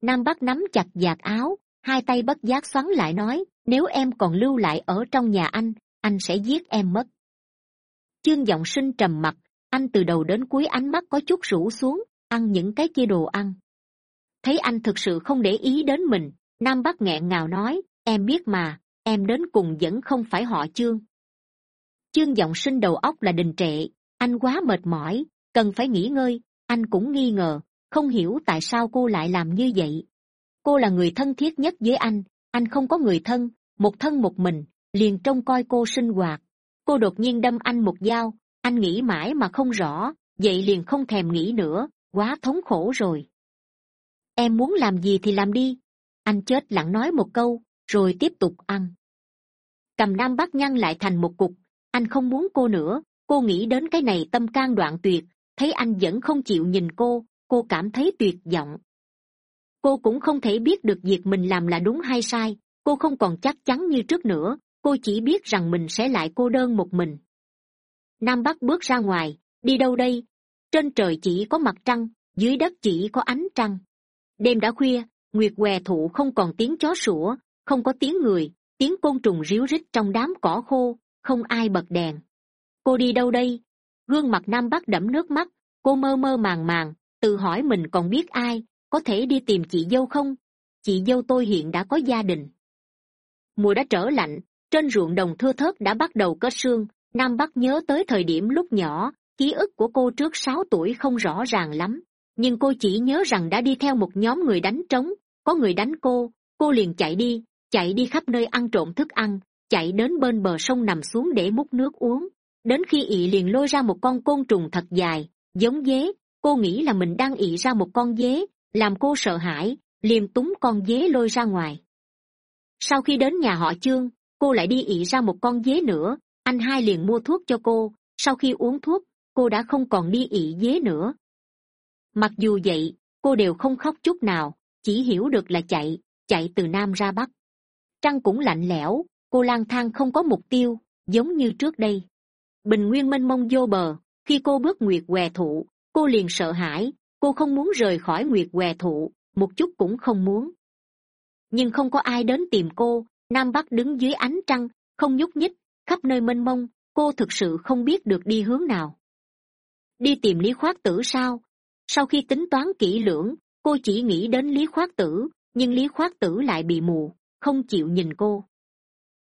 Nam bắc nắm chặt vạt áo, hai tay bất giác xoắn lại nói, nếu em còn lưu lại ở trong nhà anh anh sẽ giết em mất. Chương giọng sinh trầm mặc, anh từ đầu đến cuối ánh mắt có chút rũ xuống, ăn những cái kia đồ ăn. Thấy anh thực sự không để ý đến mình, nam bắc nghẹn ngào nói, em biết mà, em đến cùng vẫn không phải họ chương. Chương giọng sinh đầu óc là đình trệ anh quá mệt mỏi, cần phải nghỉ ngơi. Anh cũng nghi ngờ, không hiểu tại sao cô lại làm như vậy. Cô là người thân thiết nhất với anh. Anh không có người thân, một thân một mình, liền trông coi cô sinh hoạt. Cô đột nhiên đâm anh một dao. Anh nghĩ mãi mà không rõ, vậy liền không thèm nghĩ nữa, quá thống khổ rồi. Em muốn làm gì thì làm đi. Anh chết lặng nói một câu, rồi tiếp tục ăn. Cầm nam bắc nhăn lại thành một cục. Anh không muốn cô nữa cô nghĩ đến cái này tâm can đoạn tuyệt, thấy anh vẫn không chịu nhìn cô cô cảm thấy tuyệt vọng. Cô cũng không thể biết được việc mình làm là đúng hay sai, cô không còn chắc chắn như trước nữa, cô chỉ biết rằng mình sẽ lại cô đơn một mình. Nam bắc bước ra ngoài, đi đâu đây? Trên trời chỉ có mặt trăng, dưới đất chỉ có ánh trăng. Đêm đã khuya, nguyệt què thụ không còn tiếng chó sủa, không có tiếng người, tiếng côn trùng ríu rít trong đám cỏ khô, không ai bật đèn cô đi đâu đây? Gương mặt nam bắc đẫm nước mắt, cô mơ mơ màng màng, tự hỏi mình còn biết ai, có thể đi tìm chị dâu không? Chị dâu tôi hiện đã có gia đình. Mùa đã trở lạnh, trên ruộng đồng thưa thớt đã bắt đầu có sương. Nam bắc nhớ tới thời điểm lúc nhỏ, ký ức của cô trước sáu tuổi không rõ ràng lắm. Nhưng cô chỉ nhớ rằng đã đi theo một nhóm người đánh trống, có người đánh cô cô liền chạy đi chạy đi khắp nơi ăn trộm thức ăn, chạy đến bên bờ sông nằm xuống để múc nước uống đến khi ị liền lôi ra một con côn trùng thật dài, giống dế, cô nghĩ là mình đang ị ra một con dế, làm cô sợ hãi, liền túng con dế lôi ra ngoài. Sau khi đến nhà họ chương cô lại đi ị ra một con dế nữa, anh hai liền mua thuốc cho cô, sau khi uống thuốc, cô đã không còn đi ị dế nữa. Mặc dù vậy, cô đều không khóc chút nào, chỉ hiểu được là chạy chạy từ nam ra bắc. Trăng cũng lạnh lẽo, cô lang thang không có mục tiêu, giống như trước đây bình nguyên mênh mông vô bờ. Khi cô bước nguyệt què thụ, cô liền sợ hãi. Cô không muốn rời khỏi nguyệt què thụ, một chút cũng không muốn. Nhưng không có ai đến tìm cô. Nam bắc đứng dưới ánh trăng, không nhúc nhích. Khắp nơi mênh mông, cô thực sự không biết được đi hướng nào. Đi tìm lý khoát tử sao? Sau khi tính toán kỹ lưỡng, cô chỉ nghĩ đến lý khoát tử, nhưng lý khoát tử lại bị mù, không chịu nhìn cô.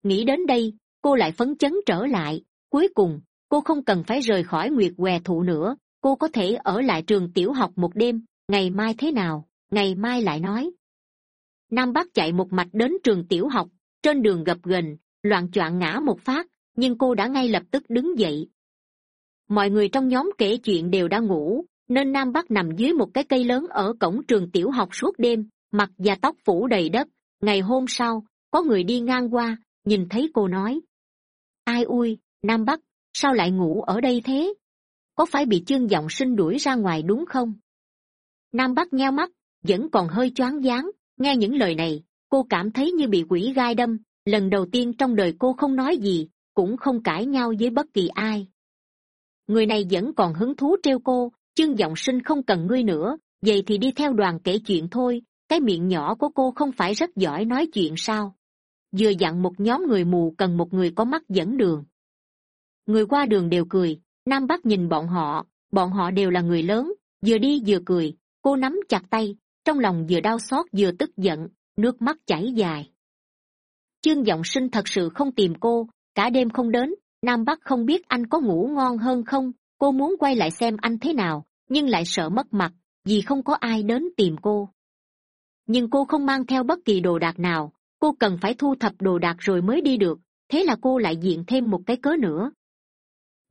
Nghĩ đến đây, cô lại phấn chấn trở lại cuối cùng, cô không cần phải rời khỏi nguyệt què thụ nữa. Cô có thể ở lại trường tiểu học một đêm. Ngày mai thế nào? Ngày mai lại nói. Nam bắc chạy một mạch đến trường tiểu học. Trên đường gập ghềnh, loạn c ngã một phát, nhưng cô đã ngay lập tức đứng dậy. Mọi người trong nhóm kể chuyện đều đã ngủ, nên nam bắc nằm dưới một cái cây lớn ở cổng trường tiểu học suốt đêm, mặt và tóc phủ đầy đất. Ngày hôm sau, có người đi ngang qua, nhìn thấy cô nói, ai ui nam bắc, sao lại ngủ ở đây thế? Có phải bị chương giọng sinh đuổi ra ngoài đúng không? Nam bắc nheo mắt, vẫn còn hơi choáng váng, nghe những lời này, cô cảm thấy như bị quỷ gai đâm. Lần đầu tiên trong đời cô không nói gì, cũng không cãi nhau với bất kỳ ai. Người này vẫn còn hứng thú trêu cô, chương giọng sinh không cần ngươi nữa, vậy thì đi theo đoàn kể chuyện thôi. Cái miệng nhỏ của cô không phải rất giỏi nói chuyện sao? Vừa dặn một nhóm người mù cần một người có mắt dẫn đường người qua đường đều cười. Nam bắc nhìn bọn họ. Bọn họ đều là người lớn. Vừa đi vừa cười. Cô nắm chặt tay. Trong lòng vừa đau xót vừa tức giận. Nước mắt chảy dài. Chương g sinh thật sự không tìm cô. Cả đêm không đến, nam bắc không biết anh có ngủ ngon hơn không. Cô muốn quay lại xem anh thế nào, nhưng lại sợ mất mặt, vì không có ai đến tìm cô. Nhưng cô không mang theo bất kỳ đồ đạc nào. Cô cần phải thu thập đồ đạc rồi mới đi được. Thế là cô lại diện thêm một cái cớ nữa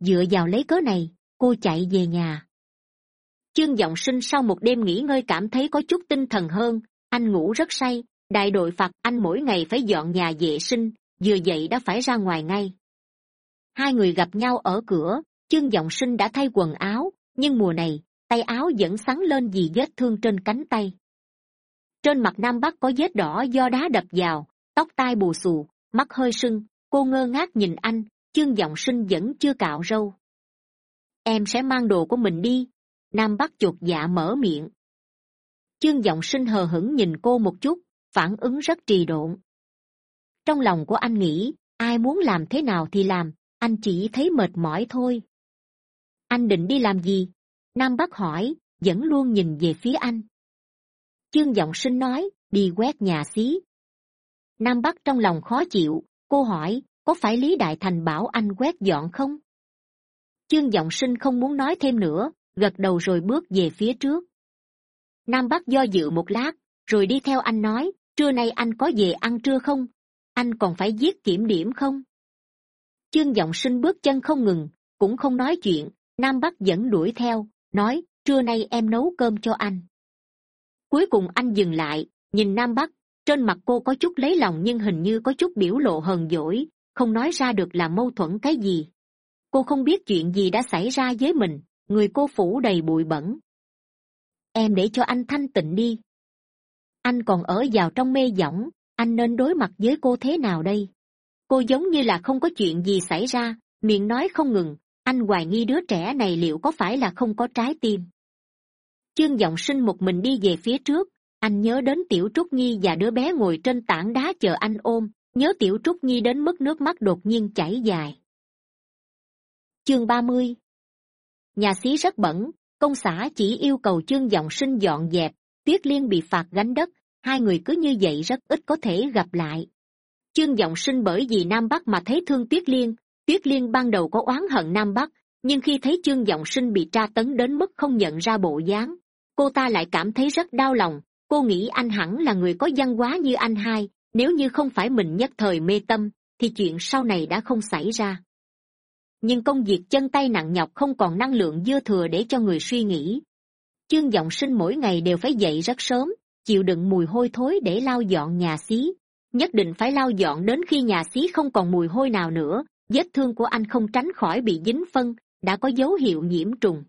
dựa vào lấy cớ này, cô chạy về nhà. Chương giọng sinh sau một đêm nghỉ ngơi cảm thấy có chút tinh thần hơn. Anh ngủ rất say, đại đội phạt anh mỗi ngày phải dọn nhà vệ sinh, vừa dậy đã phải ra ngoài ngay. Hai người gặp nhau ở cửa, chương giọng sinh đã thay quần áo, nhưng mùa này, tay áo vẫn sắn lên vì vết thương trên cánh tay. Trên mặt nam bắc có vết đỏ do đá đập vào, tóc tai bù xù, mắt hơi sưng, cô ngơ ngác nhìn anh chương giọng sinh vẫn chưa cạo râu. Em sẽ mang đồ của mình đi. Nam bắc chuột dạ mở miệng. Chương giọng sinh hờ hững nhìn cô một chút, phản ứng rất trì độn. Trong lòng của anh nghĩ, ai muốn làm thế nào thì làm, anh chỉ thấy mệt mỏi thôi. Anh định đi làm gì? Nam bắc hỏi, vẫn luôn nhìn về phía anh. Chương giọng sinh nói, đi quét nhà xí. Nam bắc trong lòng khó chịu, cô hỏi có phải lý đại thành bảo anh quét dọn không? Chương giọng sinh không muốn nói thêm nữa, gật đầu rồi bước về phía trước. Nam bắc do dự một lát, rồi đi theo anh nói, trưa nay anh có về ăn trưa không? Anh còn phải giết kiểm điểm không? Chương giọng sinh bước chân không ngừng, cũng không nói chuyện, nam bắc vẫn đuổi theo, nói, trưa nay em nấu cơm cho anh. Cuối cùng anh dừng lại, nhìn nam bắc, trên mặt cô có chút lấy lòng nhưng hình như có chút biểu lộ hờn dỗi không nói ra được là mâu thuẫn cái gì. Cô không biết chuyện gì đã xảy ra với mình, người cô phủ đầy bụi bẩn. Em để cho anh thanh tịnh đi. Anh còn ở vào trong mê võng anh nên đối mặt với cô thế nào đây? Cô giống như là không có chuyện gì xảy ra, miệng nói không ngừng, anh hoài nghi đứa trẻ này liệu có phải là không có trái tim. Chương giọng sinh một mình đi về phía trước, anh nhớ đến tiểu trúc nhi và đứa bé ngồi trên tảng đá chờ anh ôm nhớ tiểu trúc nhi đến mức nước mắt đột nhiên chảy dài. Chương ba mươi. Nhà xí rất bẩn, công xã chỉ yêu cầu chương giọng sinh dọn dẹp, tuyết liên bị phạt gánh đất, hai người cứ như vậy rất ít có thể gặp lại. Chương giọng sinh bởi vì nam bắc mà thấy thương tuyết liên tuyết liên ban đầu có oán hận nam bắc, nhưng khi thấy chương giọng sinh bị tra tấn đến mức không nhận ra bộ dáng, cô ta lại cảm thấy rất đau lòng, cô nghĩ anh hẳn là người có văn hóa như anh hai nếu như không phải mình nhất thời mê tâm, thì chuyện sau này đã không xảy ra. Nhưng công việc chân tay nặng nhọc không còn năng lượng dư thừa để cho người suy nghĩ. Chương giọng sinh mỗi ngày đều phải dậy rất sớm, chịu đựng mùi hôi thối để lau dọn nhà xí. Nhất định phải lau dọn đến khi nhà xí không còn mùi hôi nào nữa, vết thương của anh không tránh khỏi bị dính phân, đã có dấu hiệu nhiễm trùng.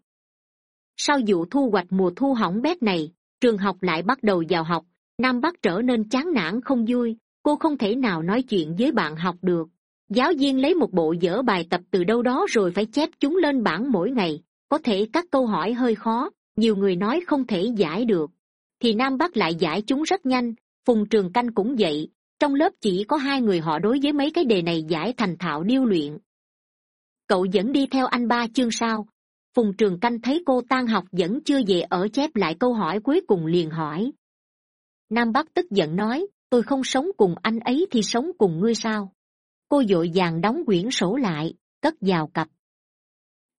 Sau vụ thu hoạch mùa thu hỏng bét này, trường học lại bắt đầu vào học nam bắc trở nên chán nản không vui, cô không thể nào nói chuyện với bạn học được. Giáo viên lấy một bộ dở bài tập từ đâu đó rồi phải chép chúng lên bảng mỗi ngày, có thể các câu hỏi hơi khó, nhiều người nói không thể giải được. Thì nam bắc lại giải chúng rất nhanh, phùng trường canh cũng vậy, trong lớp chỉ có hai người họ đối với mấy cái đề này giải thành thạo điêu luyện. Cậu vẫn đi theo anh ba chương sao phùng trường canh thấy cô tan học vẫn chưa về ở chép lại câu hỏi cuối cùng liền hỏi nam bắc tức giận nói, tôi không sống cùng anh ấy thì sống cùng ngươi sao? Cô d ộ i vàng đóng quyển sổ lại, cất vào cặp.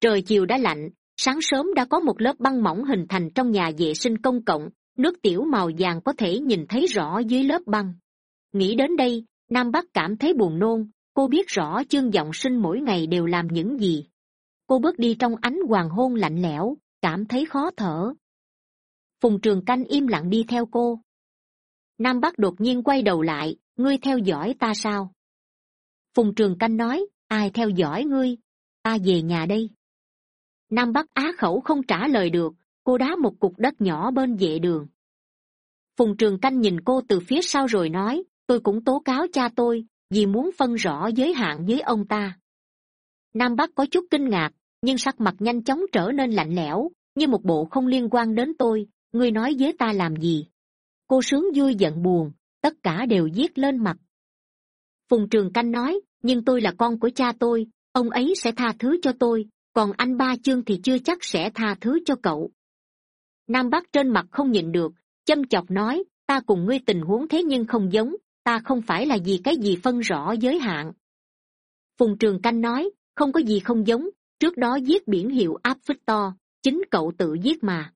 Trời chiều đã lạnh, sáng sớm đã có một lớp băng mỏng hình thành trong nhà vệ sinh công cộng, nước tiểu màu vàng có thể nhìn thấy rõ dưới lớp băng. Nghĩ đến đây, nam bắc cảm thấy buồn nôn, cô biết rõ chương giọng sinh mỗi ngày đều làm những gì. Cô bước đi trong ánh hoàng hôn lạnh lẽo, cảm thấy khó thở. Phùng trường canh im lặng đi theo cô nam bắc đột nhiên quay đầu lại, ngươi theo dõi ta sao? Phùng trường canh nói, ai theo dõi ngươi? Ta về nhà đây. Nam bắc á khẩu không trả lời được, cô đá một cục đất nhỏ bên vệ đường. Phùng trường canh nhìn cô từ phía sau rồi nói, tôi cũng tố cáo cha tôi, vì muốn phân rõ giới hạn với ông ta. Nam bắc có chút kinh ngạc, nhưng sắc mặt nhanh chóng trở nên lạnh lẽo, như một bộ không liên quan đến tôi, ngươi nói với ta làm gì? Cô sướng vui giận buồn, tất cả đều viết lên mặt. Phùng trường canh nói, nhưng tôi là con của cha tôi, ông ấy sẽ tha thứ cho tôi, còn anh ba chương thì chưa chắc sẽ tha thứ cho cậu. Nam bắc trên mặt không nhịn được, châm chọc nói, ta cùng ngươi tình huống thế nhưng không giống, ta không phải là vì cái gì phân rõ giới hạn. Phùng trường canh nói, không có gì không giống, trước đó viết biển hiệu áp phích to, chính cậu tự viết mà.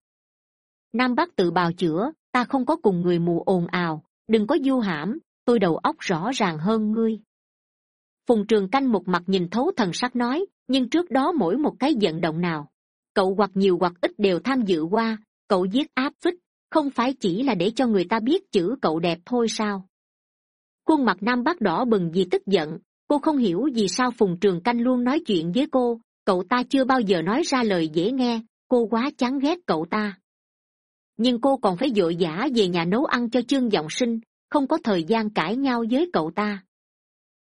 Nam bắc tự bào chữa ta không có cùng người mù ồn ào, đừng có du hãm, tôi đầu óc rõ ràng hơn ngươi. Phùng trường canh một mặt nhìn thấu thần sắc nói, nhưng trước đó mỗi một cái vận động nào, cậu hoặc nhiều hoặc ít đều tham dự qua, cậu viết áp phích, không phải chỉ là để cho người ta biết chữ cậu đẹp thôi sao? Khuôn mặt nam bác đỏ bừng vì tức giận, cô không hiểu vì sao phùng trường canh luôn nói chuyện với cô, cậu ta chưa bao giờ nói ra lời dễ nghe, cô quá chán ghét cậu ta nhưng cô còn phải d ộ i vã về nhà nấu ăn cho chương g sinh, không có thời gian cãi nhau với cậu ta.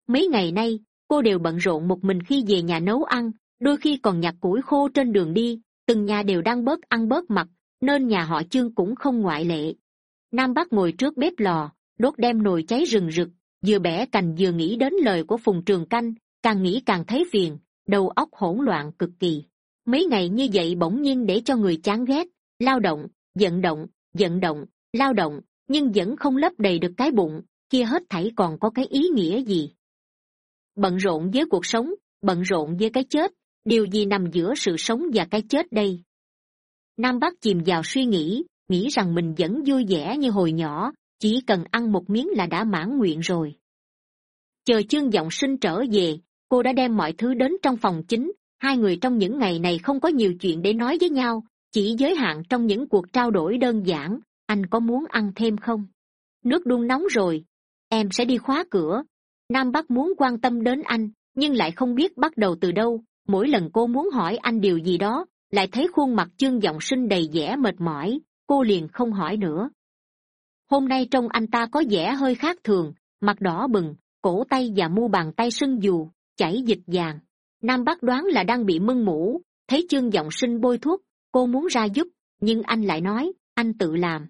Mấy ngày nay, cô đều bận rộn một mình khi về nhà nấu ăn, đôi khi còn nhặt củi khô trên đường đi, từng nhà đều đang bớt ăn bớt mặt nên nhà họ chương cũng không ngoại lệ. Nam bắc ngồi trước bếp lò, đốt đem nồi cháy rừng rực, vừa bẻ cành vừa nghĩ đến lời của phùng trường canh, càng nghĩ càng thấy phiền, đầu óc hỗn loạn cực kỳ. Mấy ngày như vậy bỗng nhiên để cho người chán ghét, lao động vận động vận động, lao động, nhưng vẫn không lấp đầy được cái bụng, kia hết thảy còn có cái ý nghĩa gì? Bận rộn với cuộc sống, bận rộn với cái chết, điều gì nằm giữa sự sống và cái chết đây? Nam bắc chìm vào suy nghĩ nghĩ rằng mình vẫn vui vẻ như hồi nhỏ, chỉ cần ăn một miếng là đã mãn nguyện rồi. Chờ chương g sinh trở về, cô đã đem mọi thứ đến trong phòng chính, hai người trong những ngày này không có nhiều chuyện để nói với nhau chỉ giới hạn trong những cuộc trao đổi đơn giản, anh có muốn ăn thêm không? Nước đun nóng rồi. Em sẽ đi khóa cửa. Nam bắc muốn quan tâm đến anh, nhưng lại không biết bắt đầu từ đâu. Mỗi lần cô muốn hỏi anh điều gì đó, lại thấy khuôn mặt chương giọng sinh đầy vẻ mệt mỏi, cô liền không hỏi nữa. Hôm nay trông anh ta có vẻ hơi khác thường, mặt đỏ bừng, cổ tay và mu bàn tay sưng dù, chảy dịch vàng. Nam bắc đoán là đang bị mưng mủ, thấy chương giọng sinh bôi thuốc cô muốn ra giúp, nhưng anh lại nói, anh tự làm.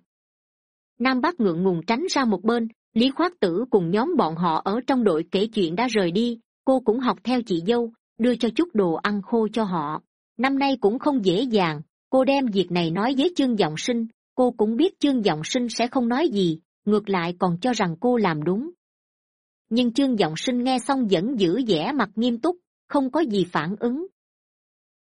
Nam bắc ngượng ngùng tránh ra một bên, lý khoát tử cùng nhóm bọn họ ở trong đội kể chuyện đã rời đi, cô cũng học theo chị dâu, đưa cho chút đồ ăn khô cho họ. Năm nay cũng không dễ dàng, cô đem việc này nói với chương giọng sinh, cô cũng biết chương giọng sinh sẽ không nói gì, ngược lại còn cho rằng cô làm đúng. Nhưng chương giọng sinh nghe xong vẫn giữ vẻ mặt nghiêm túc, không có gì phản ứng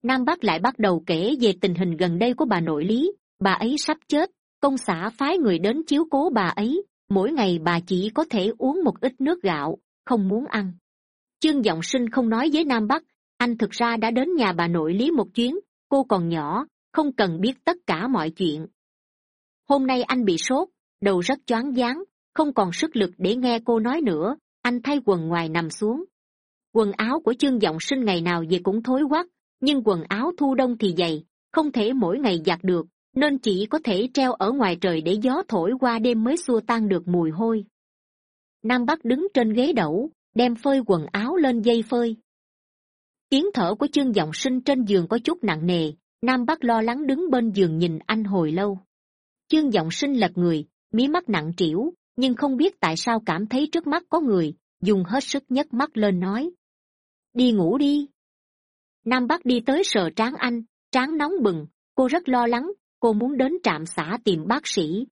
nam bắc lại bắt đầu kể về tình hình gần đây của bà nội lý. Bà ấy sắp chết, công xã phái người đến chiếu cố bà ấy. Mỗi ngày bà chỉ có thể uống một ít nước gạo, không muốn ăn. Chương giọng sinh không nói với nam bắc anh thực ra đã đến nhà bà nội lý một chuyến, cô còn nhỏ, không cần biết tất cả mọi chuyện. Hôm nay anh bị sốt, đầu rất choáng váng, không còn sức lực để nghe cô nói nữa, anh thay quần ngoài nằm xuống. Quần áo của chương giọng sinh ngày nào về cũng thối quắc nhưng quần áo thu đông thì dày, không thể mỗi ngày giặt được, nên chỉ có thể treo ở ngoài trời để gió thổi qua đêm mới xua tan được mùi hôi. Nam bắc đứng trên ghế đẩu, đem phơi quần áo lên dây phơi. Tiếng thở của chương giọng sinh trên giường có chút nặng nề, nam bắc lo lắng đứng bên giường nhìn anh hồi lâu. Chương giọng sinh lật người, mí mắt nặng trĩu, nhưng không biết tại sao cảm thấy trước mắt có người, dùng hết sức nhấc mắt lên nói. Đi ngủ đi nam bắc đi tới sờ trán anh, trán nóng bừng. Cô rất lo lắng, cô muốn đến trạm xã tìm bác sĩ.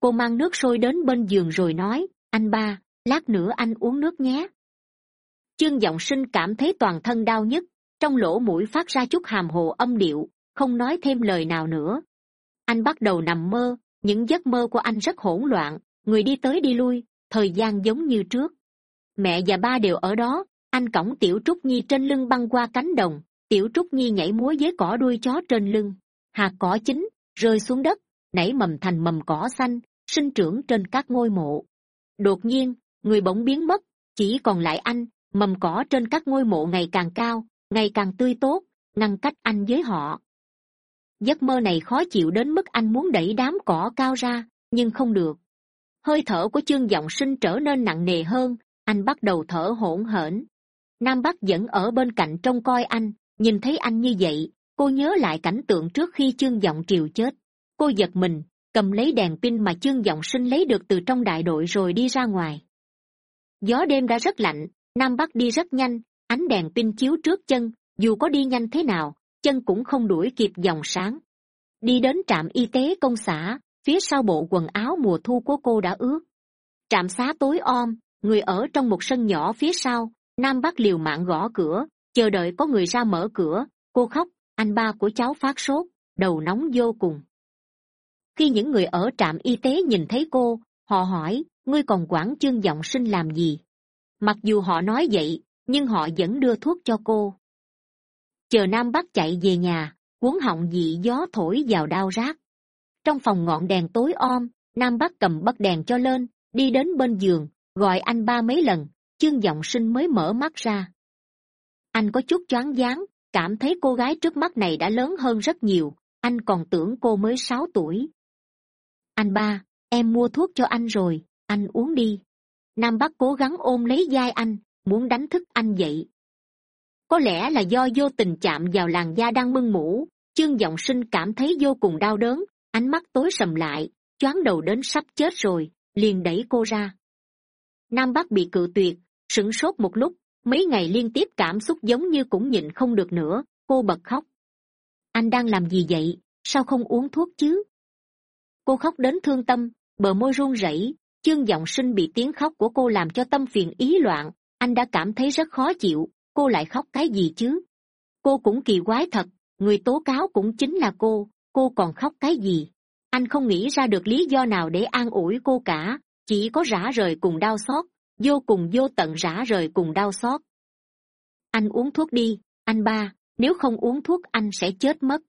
Cô mang nước sôi đến bên giường rồi nói, anh ba, lát nữa anh uống nước nhé. Chương giọng sinh cảm thấy toàn thân đau nhất trong lỗ mũi phát ra chút hàm hồ âm điệu, không nói thêm lời nào nữa. Anh bắt đầu nằm mơ, những giấc mơ của anh rất hỗn loạn, người đi tới đi lui, thời gian giống như trước. Mẹ và ba đều ở đó, anh cõng tiểu trúc nhi trên lưng băng qua cánh đồng tiểu trúc nhi nhảy múa với cỏ đuôi chó trên lưng. Hạt cỏ chín, rơi xuống đất, nảy mầm thành mầm cỏ xanh, sinh trưởng trên các ngôi mộ. Đột nhiên, người bỗng biến mất, chỉ còn lại anh, mầm cỏ trên các ngôi mộ ngày càng cao, ngày càng tươi tốt, ngăn cách anh với họ. Giấc mơ này khó chịu đến mức anh muốn đẩy đám cỏ cao ra, nhưng không được. Hơi thở của chương giọng sinh trở nên nặng nề hơn, anh bắt đầu thở hổn hển. Nam bắc vẫn ở bên cạnh trông coi anh nhìn thấy anh như vậy, cô nhớ lại cảnh tượng trước khi chương giọng triều chết. Cô giật mình, cầm lấy đèn pin mà chương giọng sinh lấy được từ trong đại đội rồi đi ra ngoài. Gió đêm đã rất lạnh, nam bắc đi rất nhanh, ánh đèn pin chiếu trước chân, dù có đi nhanh thế nào, chân cũng không đuổi kịp dòng sáng. Đi đến trạm y tế công xã, phía sau bộ quần áo mùa thu của cô đã ướt. Trạm xá tối om, người ở trong một sân nhỏ phía sau, nam bắc liều mạng gõ cửa chờ đợi có người ra mở cửa, cô khóc, anh ba của cháu phát sốt, đầu nóng vô cùng. Khi những người ở trạm y tế nhìn thấy cô, họ hỏi, ngươi còn quản chương giọng sinh làm gì? Mặc dù họ nói vậy, nhưng họ vẫn đưa thuốc cho cô. Chờ nam bắc chạy về nhà, cuốn họng dị gió thổi vào đau rát. Trong phòng ngọn đèn tối om, nam bắc cầm bất đèn cho lên, đi đến bên giường, gọi anh ba mấy lần, chương giọng sinh mới mở mắt ra anh có chút choáng váng, cảm thấy cô gái trước mắt này đã lớn hơn rất nhiều, anh còn tưởng cô mới sáu tuổi. Anh ba, em mua thuốc cho anh rồi, anh uống đi. Nam bắc cố gắng ôm lấy d anh, muốn đánh thức anh dậy. Có lẽ là do vô tình chạm vào làn da đang mưng mủ chương giọng sinh cảm thấy vô cùng đau đớn, ánh mắt tối sầm lại, choáng đầu đến sắp chết rồi, liền đẩy cô ra. Nam bắc bị cự tuyệt, sửng sốt một lúc mấy ngày liên tiếp cảm xúc giống như cũng nhịn không được nữa, cô bật khóc. Anh đang làm gì vậy? Sao không uống thuốc chứ? Cô khóc đến thương tâm, bờ môi run rẩy. Chương giọng sinh bị tiếng khóc của cô làm cho tâm phiền ý loạn. Anh đã cảm thấy rất khó chịu. Cô lại khóc cái gì chứ? Cô cũng kỳ quái thật. Người tố cáo cũng chính là cô. Cô còn khóc cái gì? Anh không nghĩ ra được lý do nào để an ủi cô cả. Chỉ có rã rời cùng đau xót vô cùng vô tận rã rời cùng đau xót. Anh uống thuốc đi, anh ba, nếu không uống thuốc anh sẽ chết mất.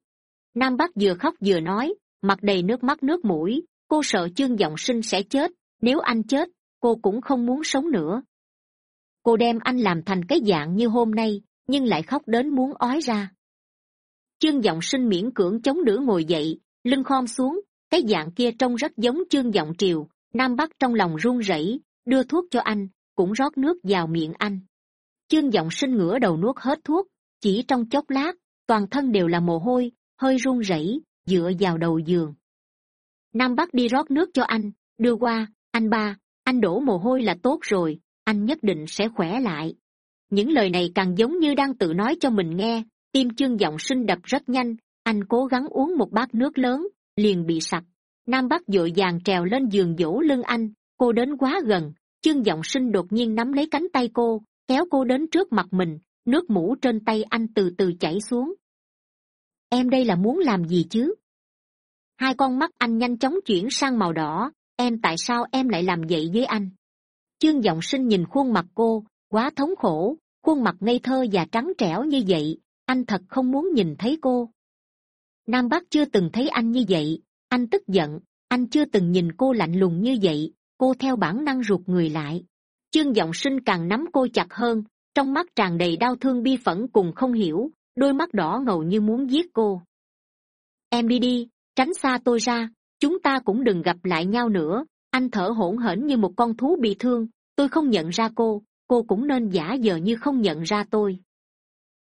Nam bắc vừa khóc vừa nói, mặt đầy nước mắt nước mũi, cô sợ chương giọng sinh sẽ chết, nếu anh chết, cô cũng không muốn sống nữa. Cô đem anh làm thành cái dạng như hôm nay, nhưng lại khóc đến muốn ói ra. Chương giọng sinh miễn cưỡng chống đỡ ngồi dậy, lưng khom xuống, cái dạng kia trông rất giống chương giọng triều, nam bắc trong lòng run rẩy đưa thuốc cho anh, cũng rót nước vào miệng anh. Chương giọng sinh ngửa đầu nuốt hết thuốc, chỉ trong chốc lát, toàn thân đều là mồ hôi, hơi run rẩy, dựa vào đầu giường. Nam bắc đi rót nước cho anh, đưa qua, anh ba, anh đổ mồ hôi là tốt rồi, anh nhất định sẽ khỏe lại. Những lời này càng giống như đang tự nói cho mình nghe, tim chương giọng sinh đập rất nhanh, anh cố gắng uống một bát nước lớn, liền bị sặc. Nam bắc d ộ i vàng trèo lên giường dỗ lưng anh cô đến quá gần chương giọng sinh đột nhiên nắm lấy cánh tay cô, kéo cô đến trước mặt mình, nước mũ trên tay anh từ từ chảy xuống. Em đây là muốn làm gì chứ? Hai con mắt anh nhanh chóng chuyển sang màu đỏ, em tại sao em lại làm vậy với anh? Chương giọng sinh nhìn khuôn mặt cô, quá thống khổ, khuôn mặt ngây thơ và trắng trẻo như vậy, anh thật không muốn nhìn thấy cô. Nam bắc chưa từng thấy anh như vậy, anh tức giận, anh chưa từng nhìn cô lạnh lùng như vậy cô theo bản năng ruột người lại. Chương giọng sinh càng nắm cô chặt hơn, trong mắt tràn đầy đau thương bi phẫn cùng không hiểu, đôi mắt đỏ ngầu như muốn giết cô. Em đi đi, tránh xa tôi ra, chúng ta cũng đừng gặp lại nhau nữa, anh thở hổn hển như một con thú bị thương, tôi không nhận ra cô cô cũng nên giả vờ như không nhận ra tôi.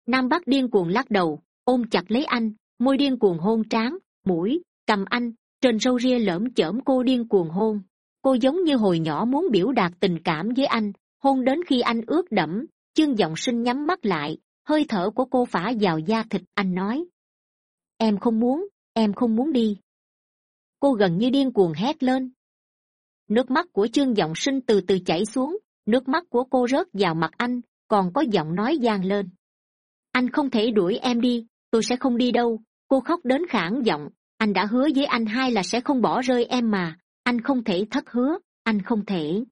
Nam bắc điên cuồng lắc đầu, ôm chặt lấy anh, môi điên cuồng hôn trán mũi, cầm anh, trên râu ria lởm chởm cô điên cuồng hôn cô giống như hồi nhỏ muốn biểu đạt tình cảm với anh, hôn đến khi anh ướt đẫm. Chương giọng sinh nhắm mắt lại, hơi thở của cô phả vào da thịt, anh nói. Em không muốn, em không muốn đi. Cô gần như điên cuồng hét lên. Nước mắt của chương giọng sinh từ từ chảy xuống, nước mắt của cô rớt vào mặt anh, còn có giọng nói g lên. Anh không thể đuổi em đi, tôi sẽ không đi đâu. Cô khóc đến khản giọng, anh đã hứa với anh hai là sẽ không bỏ rơi em mà anh không thể thất hứa, anh không thể.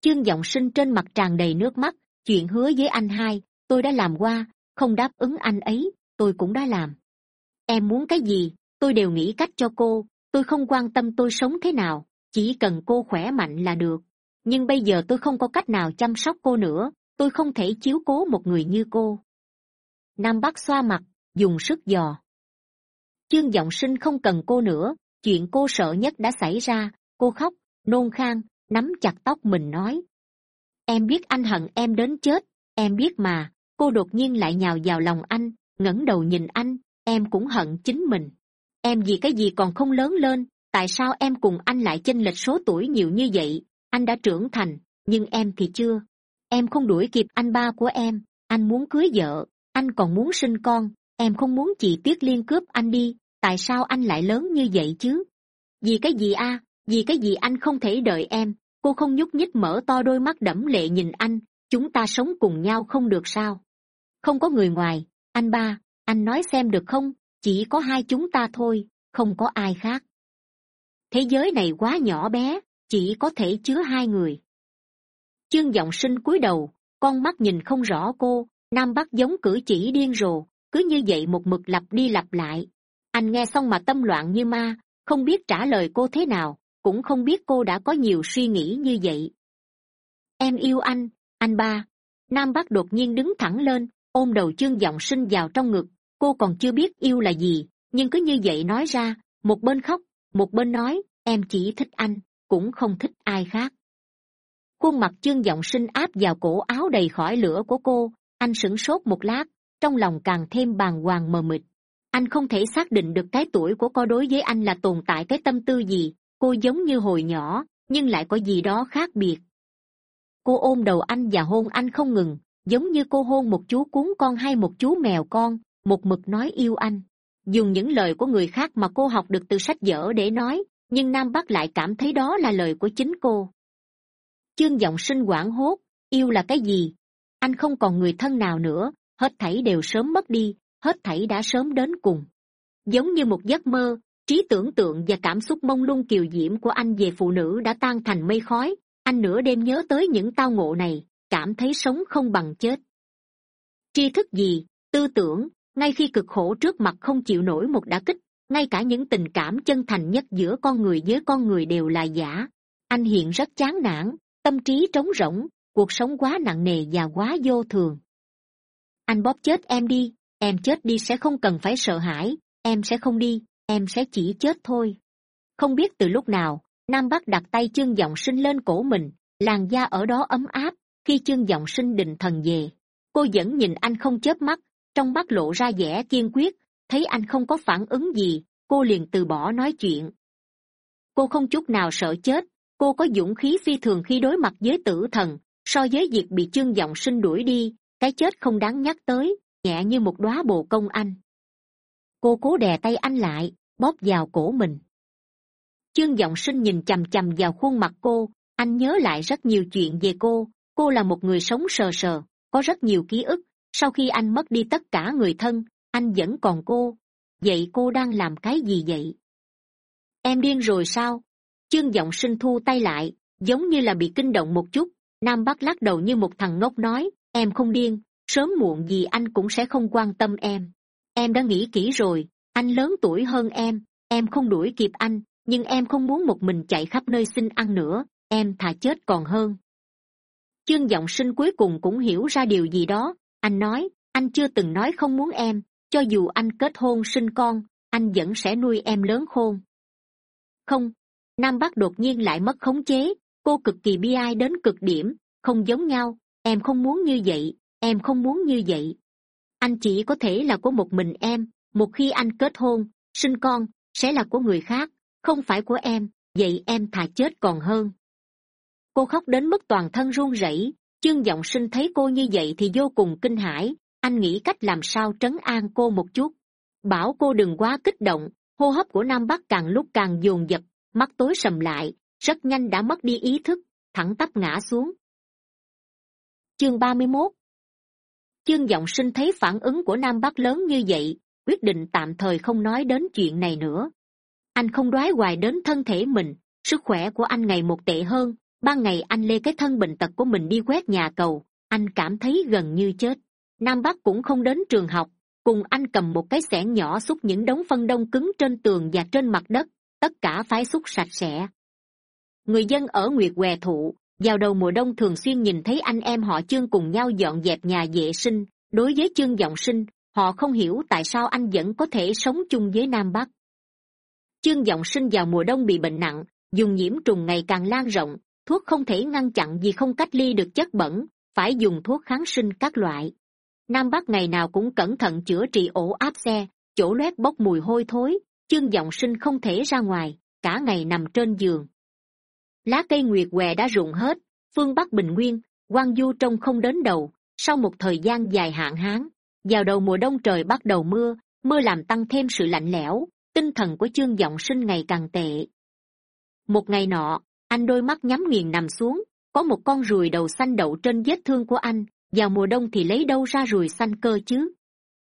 Chương giọng sinh trên mặt tràn đầy nước mắt, chuyện hứa với anh hai, tôi đã làm qua, không đáp ứng anh ấy, tôi cũng đã làm. Em muốn cái gì, tôi đều nghĩ cách cho cô, tôi không quan tâm tôi sống thế nào, chỉ cần cô khỏe mạnh là được. Nhưng bây giờ tôi không có cách nào chăm sóc cô nữa, tôi không thể chiếu cố một người như cô. Nam bắc xoa mặt, dùng sức dò. Chương giọng sinh không cần cô nữa chuyện cô sợ nhất đã xảy ra, cô khóc, nôn khan, nắm chặt tóc mình nói. Em biết anh hận em đến chết, em biết mà, cô đột nhiên lại nhào vào lòng anh, ngẩng đầu nhìn anh, em cũng hận chính mình. Em vì cái gì còn không lớn lên, tại sao em cùng anh lại chênh lệch số tuổi nhiều như vậy? Anh đã trưởng thành, nhưng em thì chưa. Em không đuổi kịp anh ba của em, anh muốn cưới vợ, anh còn muốn sinh con, em không muốn chị tuyết liên cướp anh đi tại sao anh lại lớn như vậy chứ? Vì cái gì a? Vì cái gì anh không thể đợi em? Cô không nhúc nhích mở to đôi mắt đẫm lệ nhìn anh, chúng ta sống cùng nhau không được sao? Không có người ngoài. Anh ba, anh nói xem được không? Chỉ có hai chúng ta thôi, không có ai khác. Thế giới này quá nhỏ bé, chỉ có thể chứa hai người. Chương giọng sinh cúi đầu, con mắt nhìn không rõ cô, nam bắc giống cử chỉ điên rồ, cứ như vậy một mực lặp đi lặp lại anh nghe xong mà tâm loạn như ma, không biết trả lời cô thế nào, cũng không biết cô đã có nhiều suy nghĩ như vậy. Em yêu anh anh ba. Nam bắc đột nhiên đứng thẳng lên, ôm đầu chương giọng sinh vào trong ngực. Cô còn chưa biết yêu là gì, nhưng cứ như vậy nói ra, một bên khóc, một bên nói, em chỉ thích anh, cũng không thích ai khác. Khuôn mặt chương giọng sinh áp vào cổ áo đầy khỏi lửa của cô, anh sửng sốt một lát, trong lòng càng thêm bàng hoàng mờ mịt anh không thể xác định được cái tuổi của cô đối với anh là tồn tại cái tâm tư gì. Cô giống như hồi nhỏ, nhưng lại có gì đó khác biệt. Cô ôm đầu anh và hôn anh không ngừng, giống như cô hôn một chú cuốn con hay một chú mèo con, một mực nói yêu anh. Dùng những lời của người khác mà cô học được từ sách vở để nói, nhưng nam bắc lại cảm thấy đó là lời của chính cô. Chương giọng sinh quảng hốt, yêu là cái gì? Anh không còn người thân nào nữa, hết thảy đều sớm mất đi hết thảy đã sớm đến cùng. Giống như một giấc mơ, trí tưởng tượng và cảm xúc mông lung kiều diễm của anh về phụ nữ đã tan thành mây khói. Anh nửa đêm nhớ tới những tao ngộ này, cảm thấy sống không bằng chết. Tri thức gì, tư tưởng, ngay khi cực khổ trước mặt không chịu nổi một đả kích, ngay cả những tình cảm chân thành nhất giữa con người với con người đều là giả. Anh hiện rất chán nản, tâm trí trống rỗng, cuộc sống quá nặng nề và quá vô thường. Anh bóp chết em đi em chết đi sẽ không cần phải sợ hãi, em sẽ không đi, em sẽ chỉ chết thôi. Không biết từ lúc nào, nam bắc đặt tay chương giọng sinh lên cổ mình, làn da ở đó ấm áp, khi chương giọng sinh định thần về. Cô vẫn nhìn anh không chớp mắt, trong mắt lộ ra vẻ kiên quyết, thấy anh không có phản ứng gì, cô liền từ bỏ nói chuyện. Cô không chút nào sợ chết, cô có dũng khí phi thường khi đối mặt với tử thần, so với việc bị chương giọng sinh đuổi đi, cái chết không đáng nhắc tới nhẹ như một đoá bồ công anh. Cô cố đè tay anh lại, bóp vào cổ mình. Chương giọng sinh nhìn chằm chằm vào khuôn mặt cô, anh nhớ lại rất nhiều chuyện về cô. Cô là một người sống sờ sờ, có rất nhiều ký ức. Sau khi anh mất đi tất cả người thân, anh vẫn còn cô. Vậy cô đang làm cái gì vậy? Em điên rồi sao? Chương giọng sinh thu tay lại, giống như là bị kinh động một chút. Nam bắc lắc đầu như một thằng ngốc nói, em không điên sớm muộn gì anh cũng sẽ không quan tâm em. Em đã nghĩ kỹ rồi, anh lớn tuổi hơn em em không đuổi kịp anh, nhưng em không muốn một mình chạy khắp nơi xin ăn nữa, em thà chết còn hơn. Chương giọng sinh cuối cùng cũng hiểu ra điều gì đó, anh nói, anh chưa từng nói không muốn em, cho dù anh kết hôn sinh con, anh vẫn sẽ nuôi em lớn khôn. Không, nam bắc đột nhiên lại mất khống chế, cô cực kỳ bi ai đến cực điểm, không giống nhau, em không muốn như vậy em không muốn như vậy. Anh chỉ có thể là của một mình em. Một khi anh kết hôn, sinh con, sẽ là của người khác, không phải của em. Vậy em thà chết còn hơn. Cô khóc đến mức toàn thân run rẩy. Chương giọng sinh thấy cô như vậy thì vô cùng kinh hãi. Anh nghĩ cách làm sao trấn an cô một chút. Bảo cô đừng quá kích động. Hô hấp của nam bắc càng lúc càng dồn dập. Mắt tối sầm lại. Rất nhanh đã mất đi ý thức. Thẳng tắp ngã xuống. Chương ba mươi mốt chương giọng sinh thấy phản ứng của nam bắc lớn như vậy, quyết định tạm thời không nói đến chuyện này nữa. Anh không đoái hoài đến thân thể mình, sức khỏe của anh ngày một tệ hơn. Ban ngày anh lê cái thân bệnh tật của mình đi quét nhà cầu, anh cảm thấy gần như chết. Nam bắc cũng không đến trường học, cùng anh cầm một cái xẻng nhỏ xúc những đống phân đông cứng trên tường và trên mặt đất, tất cả phải xúc sạch sẽ. Người dân ở nguyệt què thụ vào đầu mùa đông thường xuyên nhìn thấy anh em họ chương cùng nhau dọn dẹp nhà vệ sinh. Đối với chương giọng sinh, họ không hiểu tại sao anh vẫn có thể sống chung với nam bắc. Chương giọng sinh vào mùa đông bị bệnh nặng, dùng nhiễm trùng ngày càng lan rộng. Thuốc không thể ngăn chặn vì không cách ly được chất bẩn, phải dùng thuốc kháng sinh các loại. Nam bắc ngày nào cũng cẩn thận chữa trị ổ áp xe, chỗ loét bốc mùi hôi thối. Chương giọng sinh không thể ra ngoài, cả ngày nằm trên giường lá cây nguyệt què đã rụng hết, phương bắc bình nguyên quan du trông không đến đầu, sau một thời gian dài hạn hán, vào đầu mùa đông trời bắt đầu mưa mưa làm tăng thêm sự lạnh lẽo, tinh thần của chương giọng sinh ngày càng tệ. Một ngày nọ, anh đôi mắt nhắm nghiền nằm xuống, có một con ruồi đầu xanh đậu trên vết thương của anh, vào mùa đông thì lấy đâu ra ruồi xanh cơ chứ?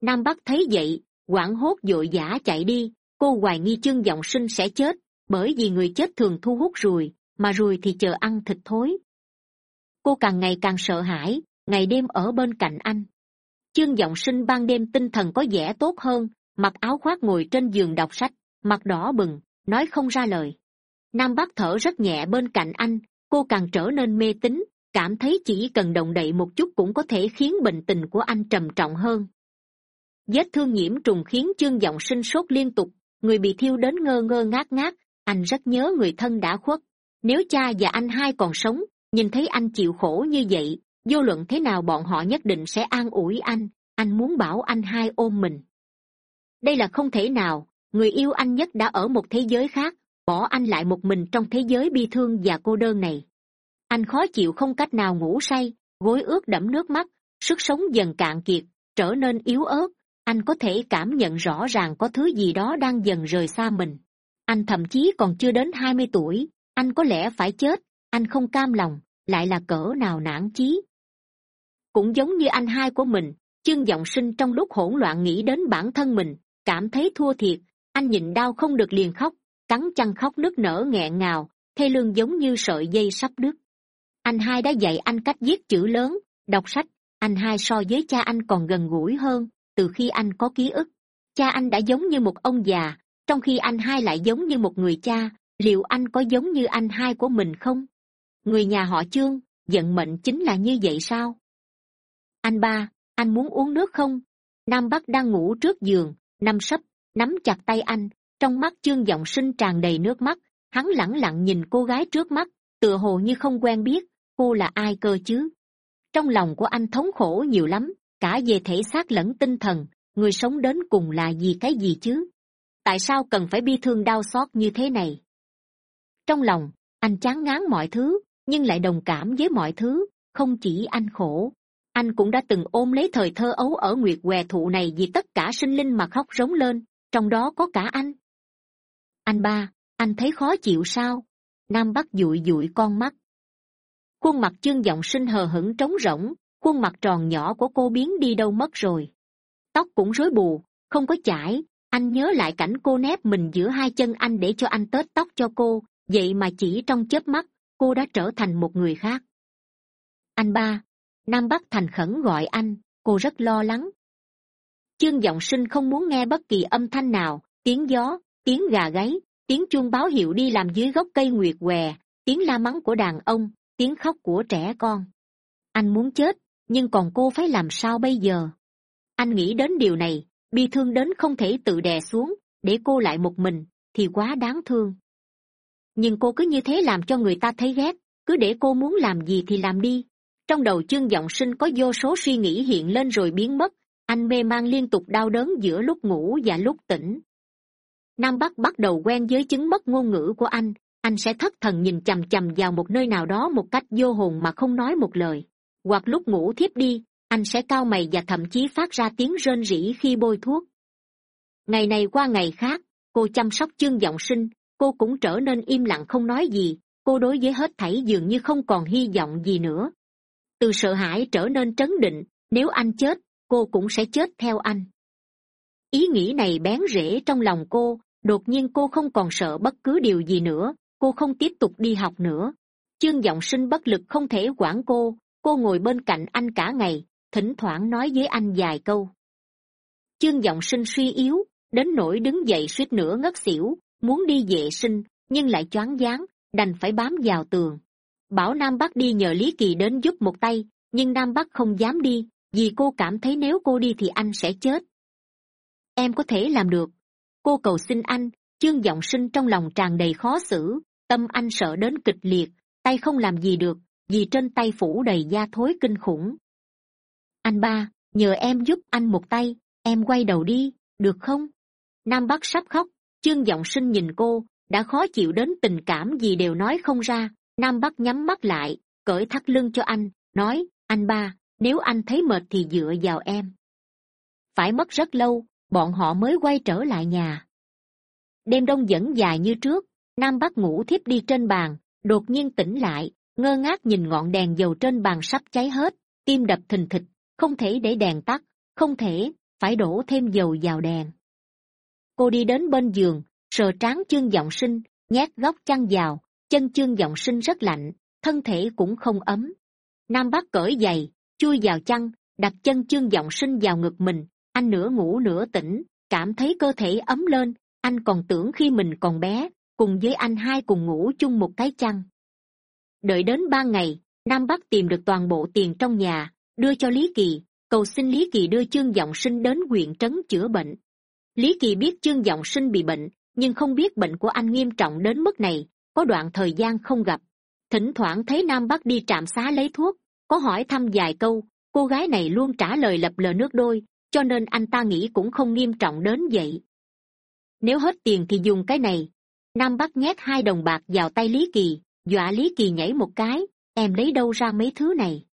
Nam bắc thấy vậy quảng hốt d ộ i vã chạy đi, cô hoài nghi chương giọng sinh sẽ chết, bởi vì người chết thường thu hút ruồi mà ruồi thì chờ ăn thịt thối. Cô càng ngày càng sợ hãi, ngày đêm ở bên cạnh anh. Chương giọng sinh ban đêm tinh thần có vẻ tốt hơn, mặc áo khoác ngồi trên giường đọc sách, mặt đỏ bừng, nói không ra lời. Nam bắc thở rất nhẹ bên cạnh anh, cô càng trở nên mê tín, cảm thấy chỉ cần động đậy một chút cũng có thể khiến bệnh tình của anh trầm trọng hơn. Vết thương nhiễm trùng khiến chương giọng sinh sốt liên tục, người bị thiêu đến ngơ ngơ ngác ngác, anh rất nhớ người thân đã khuất nếu cha và anh hai còn sống, nhìn thấy anh chịu khổ như vậy, vô luận thế nào bọn họ nhất định sẽ an ủi anh anh muốn bảo anh hai ôm mình. Đây là không thể nào, người yêu anh nhất đã ở một thế giới khác, bỏ anh lại một mình trong thế giới bi thương và cô đơn này. Anh khó chịu không cách nào ngủ say, gối ướt đẫm nước mắt, sức sống dần cạn kiệt, trở nên yếu ớt. Anh có thể cảm nhận rõ ràng có thứ gì đó đang dần rời xa mình. Anh thậm chí còn chưa đến hai mươi tuổi anh có lẽ phải chết, anh không cam lòng, lại là cỡ nào nản chí. Cũng giống như anh hai của mình chương giọng sinh trong lúc hỗn loạn nghĩ đến bản thân mình, cảm thấy thua thiệt. Anh nhịn đau không được liền khóc, cắn chăn khóc nức nở nghẹn ngào, thê lương giống như sợi dây sắp đứt. Anh hai đã dạy anh cách viết chữ lớn, đọc sách. Anh hai so với cha anh còn gần gũi hơn từ khi anh có ký ức. Cha anh đã giống như một ông già, trong khi anh hai lại giống như một người cha liệu anh có giống như anh hai của mình không? Người nhà họ chương vận mệnh chính là như vậy sao? Anh ba, anh muốn uống nước không? Nam bắc đang ngủ trước giường, nằm sấp, nắm chặt tay anh, trong mắt chương giọng sinh tràn đầy nước mắt, hắn lẳng lặng nhìn cô gái trước mắt, tựa hồ như không quen biết, cô là ai cơ chứ? Trong lòng của anh thống khổ nhiều lắm, cả về thể xác lẫn tinh thần, người sống đến cùng là vì cái gì chứ? Tại sao cần phải bi thương đau xót như thế này? Trong lòng, anh chán ngán mọi thứ, nhưng lại đồng cảm với mọi thứ, không chỉ anh khổ. Anh cũng đã từng ôm lấy thời thơ ấu ở nguyệt què thụ này vì tất cả sinh linh mà khóc rống lên, trong đó có cả anh. Anh ba, anh thấy khó chịu sao? Nam bắc dụi dụi con mắt. Khuôn mặt chương giọng sinh hờ hững trống rỗng, khuôn mặt tròn nhỏ của cô biến đi đâu mất rồi. Tóc cũng rối bù, không có chải, anh nhớ lại cảnh cô nép mình giữa hai chân anh để cho anh tết tóc cho cô vậy mà chỉ trong chớp mắt, cô đã trở thành một người khác. Anh ba, nam bắc thành khẩn gọi anh, cô rất lo lắng. Chương giọng sinh không muốn nghe bất kỳ âm thanh nào, tiếng gió, tiếng gà gáy, tiếng chuông báo hiệu đi làm dưới gốc cây nguyệt què, tiếng la mắng của đàn ông, tiếng khóc của trẻ con. Anh muốn chết, nhưng còn cô phải làm sao bây giờ? Anh nghĩ đến điều này, bi thương đến không thể tự đè xuống, để cô lại một mình, thì quá đáng thương nhưng cô cứ như thế làm cho người ta thấy ghét, cứ để cô muốn làm gì thì làm đi. Trong đầu chương giọng sinh có vô số suy nghĩ hiện lên rồi biến mất, anh mê man liên tục đau đớn giữa lúc ngủ và lúc tỉnh. Nam bắc bắt đầu quen với chứng mất ngôn ngữ của anh anh sẽ thất thần nhìn chằm chằm vào một nơi nào đó một cách vô hồn mà không nói một lời. Hoặc lúc ngủ thiếp đi, anh sẽ cao mày và thậm chí phát ra tiếng rên rỉ khi bôi thuốc. Ngày này qua ngày khác, cô chăm sóc chương giọng sinh cô cũng trở nên im lặng không nói gì, cô đối với hết thảy dường như không còn hy vọng gì nữa. Từ sợ hãi trở nên trấn định, nếu anh chết, cô cũng sẽ chết theo anh. Ý nghĩ này bén rễ trong lòng cô, đột nhiên cô không còn sợ bất cứ điều gì nữa, cô không tiếp tục đi học nữa. Chương giọng sinh bất lực không thể quản cô cô ngồi bên cạnh anh cả ngày, thỉnh thoảng nói với anh vài câu. Chương giọng sinh suy yếu, đến nỗi đứng dậy suýt nữa ngất xỉu muốn đi vệ sinh, nhưng lại choáng váng, đành phải bám vào tường. Bảo nam bắc đi nhờ lý kỳ đến giúp một tay, nhưng nam bắc không dám đi, vì cô cảm thấy nếu cô đi thì anh sẽ chết. Em có thể làm được. Cô cầu xin anh, chương giọng sinh trong lòng tràn đầy khó xử, tâm anh sợ đến kịch liệt, tay không làm gì được, vì trên tay phủ đầy da thối kinh khủng. Anh ba, nhờ em giúp anh một tay, em quay đầu đi, được không? Nam bắc sắp khóc chương g sinh nhìn cô, đã khó chịu đến tình cảm gì đều nói không ra. Nam bắc nhắm mắt lại, cởi thắt lưng cho anh, nói, anh ba, nếu anh thấy mệt thì dựa vào em. Phải mất rất lâu, bọn họ mới quay trở lại nhà. Đêm đông vẫn dài như trước, nam bắc ngủ thiếp đi trên bàn, đột nhiên tỉnh lại, ngơ ngác nhìn ngọn đèn dầu trên bàn sắp cháy hết, tim đập thình thịch, không thể để đèn tắt, không thể, phải đổ thêm dầu vào đèn cô đi đến bên giường, sờ trán chương giọng sinh, nhét góc chăn vào, chân chương giọng sinh rất lạnh, thân thể cũng không ấm. Nam bắc cởi giày, chui vào chăn, đặt chân chương giọng sinh vào ngực mình, anh nửa ngủ nửa tỉnh, cảm thấy cơ thể ấm lên, anh còn tưởng khi mình còn bé, cùng với anh hai cùng ngủ chung một cái chăn. Đợi đến ba ngày, nam bắc tìm được toàn bộ tiền trong nhà, đưa cho lý kỳ, cầu xin lý kỳ đưa chương giọng sinh đến huyện trấn chữa bệnh lý kỳ biết chương g sinh bị bệnh, nhưng không biết bệnh của anh nghiêm trọng đến mức này, có đoạn thời gian không gặp. Thỉnh thoảng thấy nam bắc đi trạm xá lấy thuốc, có hỏi thăm vài câu, cô gái này luôn trả lời lập lờ nước đôi, cho nên anh ta nghĩ cũng không nghiêm trọng đến vậy. Nếu hết tiền thì dùng cái này. Nam bắc nhét hai đồng bạc vào tay lý kỳ, dọa lý kỳ nhảy một cái, em lấy đâu ra mấy thứ này?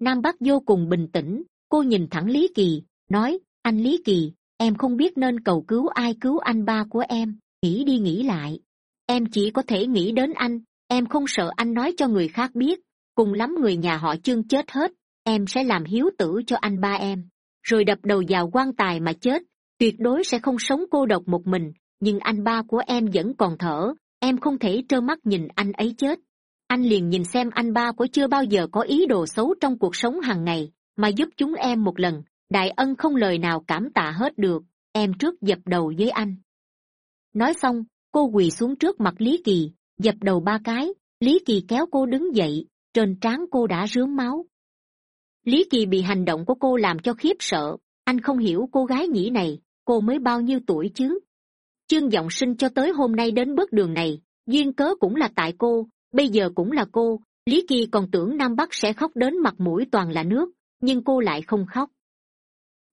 Nam bắc vô cùng bình tĩnh, cô nhìn thẳng lý kỳ, nói, anh lý kỳ em không biết nên cầu cứu ai cứu anh ba của em. Nghĩ đi nghĩ lại. Em chỉ có thể nghĩ đến anh. Em không sợ anh nói cho người khác biết. Cùng lắm người nhà họ chương chết hết. Em sẽ làm hiếu tử cho anh ba em. Rồi đập đầu vào quan tài mà chết. Tuyệt đối sẽ không sống cô độc một mình. Nhưng anh ba của em vẫn còn thở. Em không thể trơ mắt nhìn anh ấy chết. Anh liền nhìn xem anh ba của chưa bao giờ có ý đồ xấu trong cuộc sống hàng ngày, mà giúp chúng em một lần đại ân không lời nào cảm tạ hết được, em trước dập đầu với anh. Nói xong, cô quỳ xuống trước mặt lý kỳ, dập đầu ba cái, lý kỳ kéo cô đứng dậy, trên trán cô đã rướm máu. Lý kỳ bị hành động của cô làm cho khiếp sợ, anh không hiểu cô gái nhĩ này, cô mới bao nhiêu tuổi chứ? Chương g sinh cho tới hôm nay đến bước đường này, duyên cớ cũng là tại cô, bây giờ cũng là cô, lý kỳ còn tưởng nam bắc sẽ khóc đến mặt mũi toàn là nước, nhưng cô lại không khóc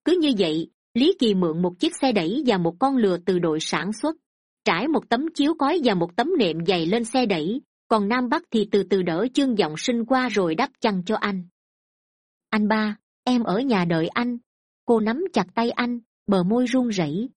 cứ như vậy, lý kỳ mượn một chiếc xe đẩy và một con lừa từ đội sản xuất. Trải một tấm chiếu cói và một tấm nệm dày lên xe đẩy, còn nam bắc thì từ từ đỡ chương giọng sinh qua rồi đắp chăn cho anh. Anh ba, em ở nhà đợi anh. Cô nắm chặt tay anh, bờ môi run rẩy.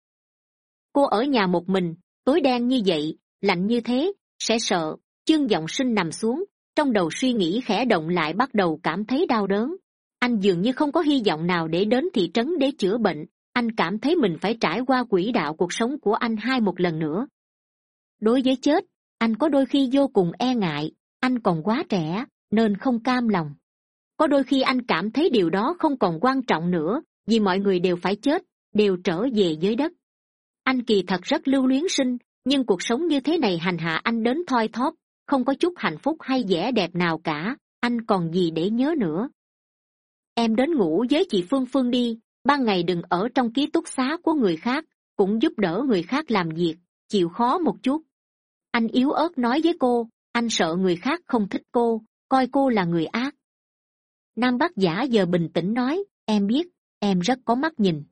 Cô ở nhà một mình, tối đen như vậy, lạnh như thế, sẽ sợ, chương giọng sinh nằm xuống, trong đầu suy nghĩ khẽ động lại bắt đầu cảm thấy đau đớn anh dường như không có hy vọng nào để đến thị trấn để chữa bệnh. Anh cảm thấy mình phải trải qua quỹ đạo cuộc sống của anh hai một lần nữa. Đối với chết, anh có đôi khi vô cùng e ngại. Anh còn quá trẻ, nên không cam lòng. Có đôi khi anh cảm thấy điều đó không còn quan trọng nữa, vì mọi người đều phải chết, đều trở về dưới đất. Anh kỳ thật rất lưu luyến sinh, nhưng cuộc sống như thế này hành hạ anh đến thoi thóp, không có chút hạnh phúc hay vẻ đẹp nào cả. Anh còn gì để nhớ nữa? Em đến ngủ với chị phương phương đi. Ban ngày đừng ở trong ký túc xá của người khác, cũng giúp đỡ người khác làm việc, chịu khó một chút. Anh yếu ớt nói với cô, anh sợ người khác không thích cô, coi cô là người ác. Nam bác giả giờ bình tĩnh nói, em biết, em rất có mắt nhìn.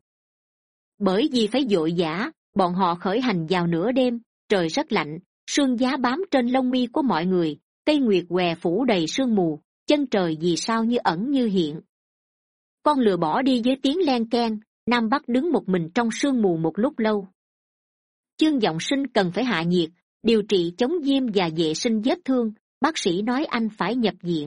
Bởi vì phải d ộ i giả bọn họ khởi hành vào nửa đêm, trời rất lạnh, sương giá bám trên lông mi của mọi người, cây nguyệt què phủ đầy sương mù, chân trời vì sao như ẩn như hiện con lừa bỏ đi với tiếng len k e n nam bắc đứng một mình trong sương mù một lúc lâu. Chương giọng sinh cần phải hạ nhiệt, điều trị chống viêm và vệ sinh vết thương, bác sĩ nói anh phải nhập viện.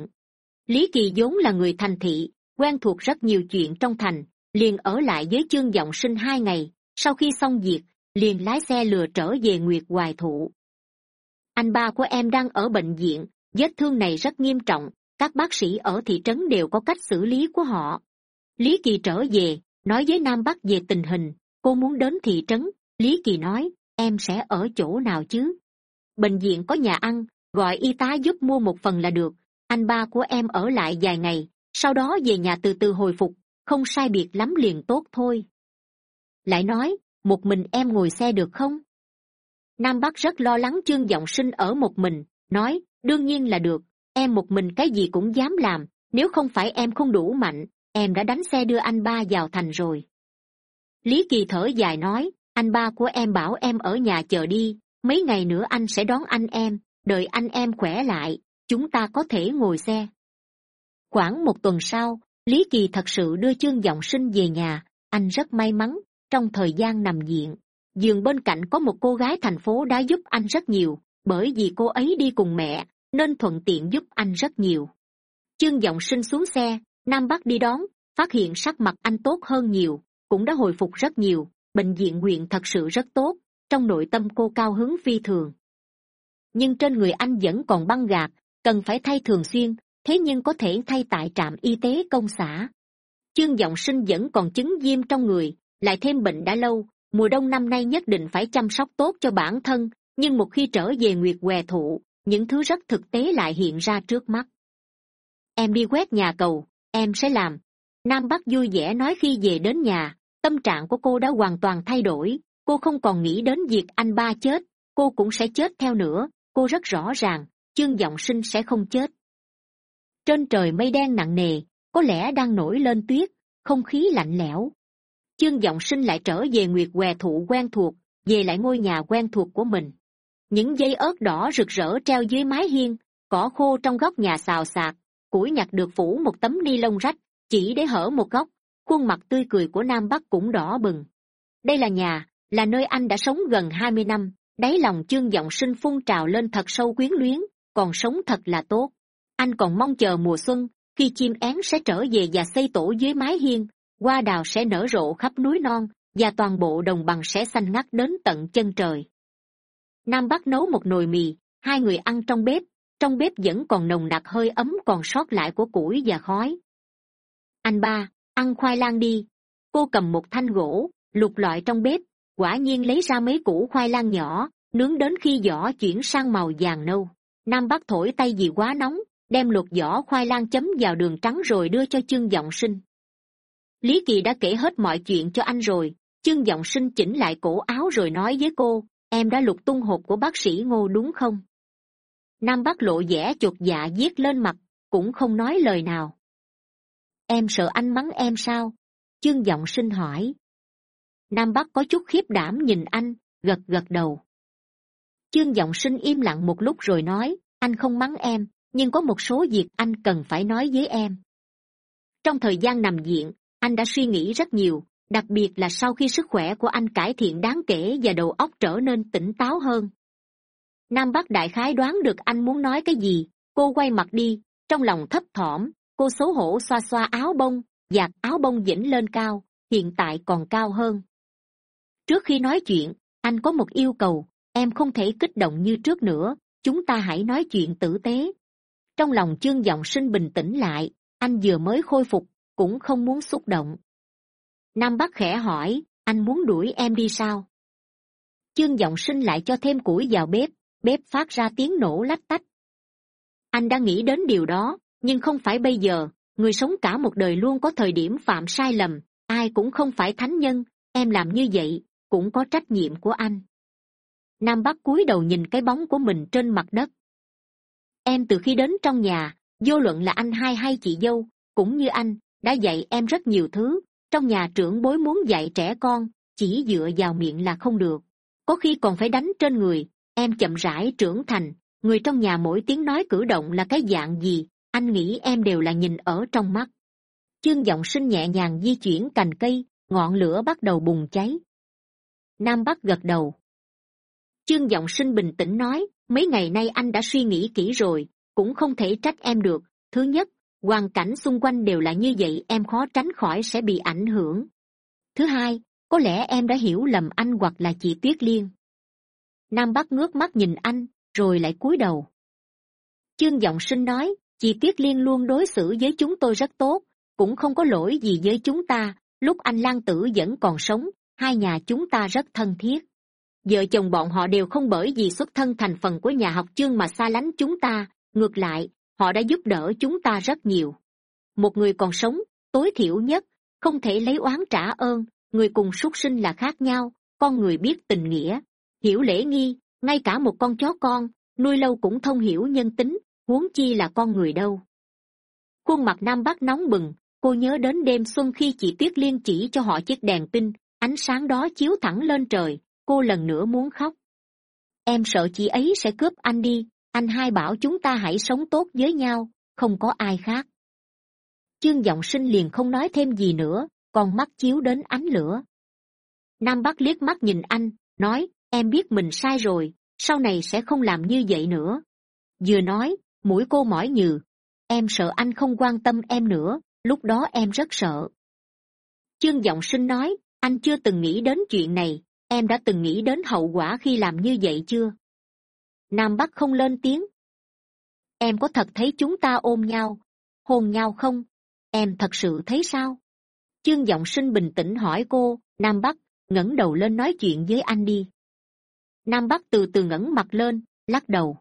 Lý kỳ vốn là người thành thị, quen thuộc rất nhiều chuyện trong thành, liền ở lại với chương g sinh hai ngày, sau khi xong việc, liền lái xe lừa trở về nguyệt hoài thụ. Anh ba của em đang ở bệnh viện, vết thương này rất nghiêm trọng, các bác sĩ ở thị trấn đều có cách xử lý của họ lý kỳ trở về, nói với nam bắc về tình hình, cô muốn đến thị trấn. Lý kỳ nói, em sẽ ở chỗ nào chứ? Bệnh viện có nhà ăn, gọi y tá giúp mua một phần là được. Anh ba của em ở lại vài ngày, sau đó về nhà từ từ hồi phục, không sai biệt lắm liền tốt thôi. Lại nói, một mình em ngồi xe được không? Nam bắc rất lo lắng chương giọng sinh ở một mình, nói, đương nhiên là được. Em một mình cái gì cũng dám làm, nếu không phải em không đủ mạnh em đã đánh xe đưa anh ba vào thành rồi. Lý kỳ thở dài nói, anh ba của em bảo em ở nhà chờ đi, mấy ngày nữa anh sẽ đón anh em, đợi anh em khỏe lại, chúng ta có thể ngồi xe. Khoảng một tuần sau, lý kỳ thật sự đưa chương g sinh về nhà, anh rất may mắn, trong thời gian nằm viện, giường bên cạnh có một cô gái thành phố đã giúp anh rất nhiều, bởi vì cô ấy đi cùng mẹ, nên thuận tiện giúp anh rất nhiều. Chương g sinh xuống xe nam bắc đi đón, phát hiện sắc mặt anh tốt hơn nhiều, cũng đã hồi phục rất nhiều, bệnh viện huyện thật sự rất tốt, trong nội tâm cô cao hứng phi thường. Nhưng trên người anh vẫn còn băng gạc, cần phải thay thường xuyên, thế nhưng có thể thay tại trạm y tế công xã. Chương giọng sinh vẫn còn chứng viêm trong người, lại thêm bệnh đã lâu, mùa đông năm nay nhất định phải chăm sóc tốt cho bản thân, nhưng một khi trở về nguyệt què thụ, những thứ rất thực tế lại hiện ra trước mắt. Em đi quét nhà cầu em sẽ làm. Nam bắc vui vẻ nói khi về đến nhà, tâm trạng của cô đã hoàn toàn thay đổi. Cô không còn nghĩ đến việc anh ba chết, cô cũng sẽ chết theo nữa. Cô rất rõ ràng, chương giọng sinh sẽ không chết. Trên trời mây đen nặng nề, có lẽ đang nổi lên tuyết, không khí lạnh lẽo. Chương giọng sinh lại trở về nguyệt què thụ quen thuộc, về lại ngôi nhà quen thuộc của mình. Những dây ớt đỏ rực rỡ treo dưới mái hiên, cỏ khô trong góc nhà xào xạc củi nhặt được phủ một tấm ni lông rách, chỉ để hở một góc, khuôn mặt tươi cười của nam bắc cũng đỏ bừng. Đây là nhà, là nơi anh đã sống gần hai mươi năm, đáy lòng chương giọng sinh phun trào lên thật sâu quyến luyến, còn sống thật là tốt. Anh còn mong chờ mùa xuân, khi chim én sẽ trở về và xây tổ dưới mái hiên, hoa đào sẽ nở rộ khắp núi non, và toàn bộ đồng bằng sẽ xanh ngắt đến tận chân trời. Nam bắc nấu một nồi mì, hai người ăn trong bếp trong bếp vẫn còn nồng nặc hơi ấm còn sót lại của củi và khói. Anh ba, ăn khoai lang đi. Cô cầm một thanh gỗ, lục lọi trong bếp, quả nhiên lấy ra mấy củ khoai lang nhỏ, nướng đến khi vỏ chuyển sang màu vàng nâu. Nam bắc thổi tay vì quá nóng, đem luộc vỏ khoai lang chấm vào đường trắng rồi đưa cho chương giọng sinh. Lý kỳ đã kể hết mọi chuyện cho anh rồi, chương giọng sinh chỉnh lại cổ áo rồi nói với cô, em đã lục tung hộp của bác sĩ ngô đúng không? Nam bắc lộ vẻ chột dạ viết lên mặt, cũng không nói lời nào. Em sợ anh mắng em sao? Chương giọng sinh hỏi. Nam bắc có chút khiếp đảm nhìn anh, gật gật đầu. Chương giọng sinh im lặng một lúc rồi nói, anh không mắng em, nhưng có một số việc anh cần phải nói với em. Trong thời gian nằm viện, anh đã suy nghĩ rất nhiều, đặc biệt là sau khi sức khỏe của anh cải thiện đáng kể và đầu óc trở nên tỉnh táo hơn nam bắc đại khái đoán được anh muốn nói cái gì. Cô quay mặt đi, trong lòng thấp thỏm, cô xấu hổ xoa xoa áo bông, giặt áo bông dĩnh lên cao, hiện tại còn cao hơn. Trước khi nói chuyện, anh có một yêu cầu, em không thể kích động như trước nữa, chúng ta hãy nói chuyện tử tế. Trong lòng chương g sinh bình tĩnh lại, anh vừa mới khôi phục, cũng không muốn xúc động. Nam bắc khẽ hỏi, anh muốn đuổi em đi sao? Chương g sinh lại cho thêm củi vào bếp bếp phát ra tiếng nổ lách tách. Anh đã nghĩ đến điều đó, nhưng không phải bây giờ. Người sống cả một đời luôn có thời điểm phạm sai lầm. Ai cũng không phải thánh nhân. Em làm như vậy, cũng có trách nhiệm của anh. Nam bắc cúi đầu nhìn cái bóng của mình trên mặt đất. Em từ khi đến trong nhà, vô luận là anh hai hay chị dâu, cũng như anh, đã dạy em rất nhiều thứ. Trong nhà trưởng bối muốn dạy trẻ con, chỉ dựa vào miệng là không được. Có khi còn phải đánh trên người em chậm rãi trưởng thành. Người trong nhà mỗi tiếng nói cử động là cái dạng gì? Anh nghĩ em đều là nhìn ở trong mắt. Chương giọng sinh nhẹ nhàng di chuyển cành cây, ngọn lửa bắt đầu bùng cháy. Nam bắc gật đầu. Chương giọng sinh bình tĩnh nói, mấy ngày nay anh đã suy nghĩ kỹ rồi, cũng không thể trách em được. Thứ nhất, hoàn cảnh xung quanh đều là như vậy, em khó tránh khỏi sẽ bị ảnh hưởng. Thứ hai, có lẽ em đã hiểu lầm anh hoặc là chị tuyết liên nam bắc ngước mắt nhìn anh, rồi lại cúi đầu. Chương giọng sinh nói chị tuyết liên luôn đối xử với chúng tôi rất tốt, cũng không có lỗi gì với chúng ta. Lúc anh lan tử vẫn còn sống, hai nhà chúng ta rất thân thiết. Vợ chồng bọn họ đều không bởi vì xuất thân thành phần của nhà học chương mà xa lánh chúng ta. Ngược lại, họ đã giúp đỡ chúng ta rất nhiều. Một người còn sống, tối thiểu nhất, không thể lấy oán trả ơn. Người cùng súc sinh là khác nhau, con người biết tình nghĩa hiểu lễ nghi, ngay cả một con chó con, nuôi lâu cũng thông hiểu nhân tính, huống chi là con người đâu. Khuôn mặt nam bắc nóng bừng, cô nhớ đến đêm xuân khi chị tuyết liên chỉ cho họ chiếc đèn pin, ánh sáng đó chiếu thẳng lên trời, cô lần nữa muốn khóc. Em sợ chị ấy sẽ cướp anh đi, anh hai bảo chúng ta hãy sống tốt với nhau, không có ai khác. Chương giọng sinh liền không nói thêm gì nữa, còn mắt chiếu đến ánh lửa. Nam bắc liếc mắt nhìn anh, nói em biết mình sai rồi, sau này sẽ không làm như vậy nữa. Vừa nói, mũi cô mỏi nhừ. Em sợ anh không quan tâm em nữa, lúc đó em rất sợ. Chương giọng sinh nói, anh chưa từng nghĩ đến chuyện này, em đã từng nghĩ đến hậu quả khi làm như vậy chưa? Nam bắc không lên tiếng. Em có thật thấy chúng ta ôm nhau, hôn nhau không? Em thật sự thấy sao? Chương giọng sinh bình tĩnh hỏi cô, nam bắc, ngẩng đầu lên nói chuyện với anh đi nam bắc từ từ ngẩng mặt lên, lắc đầu.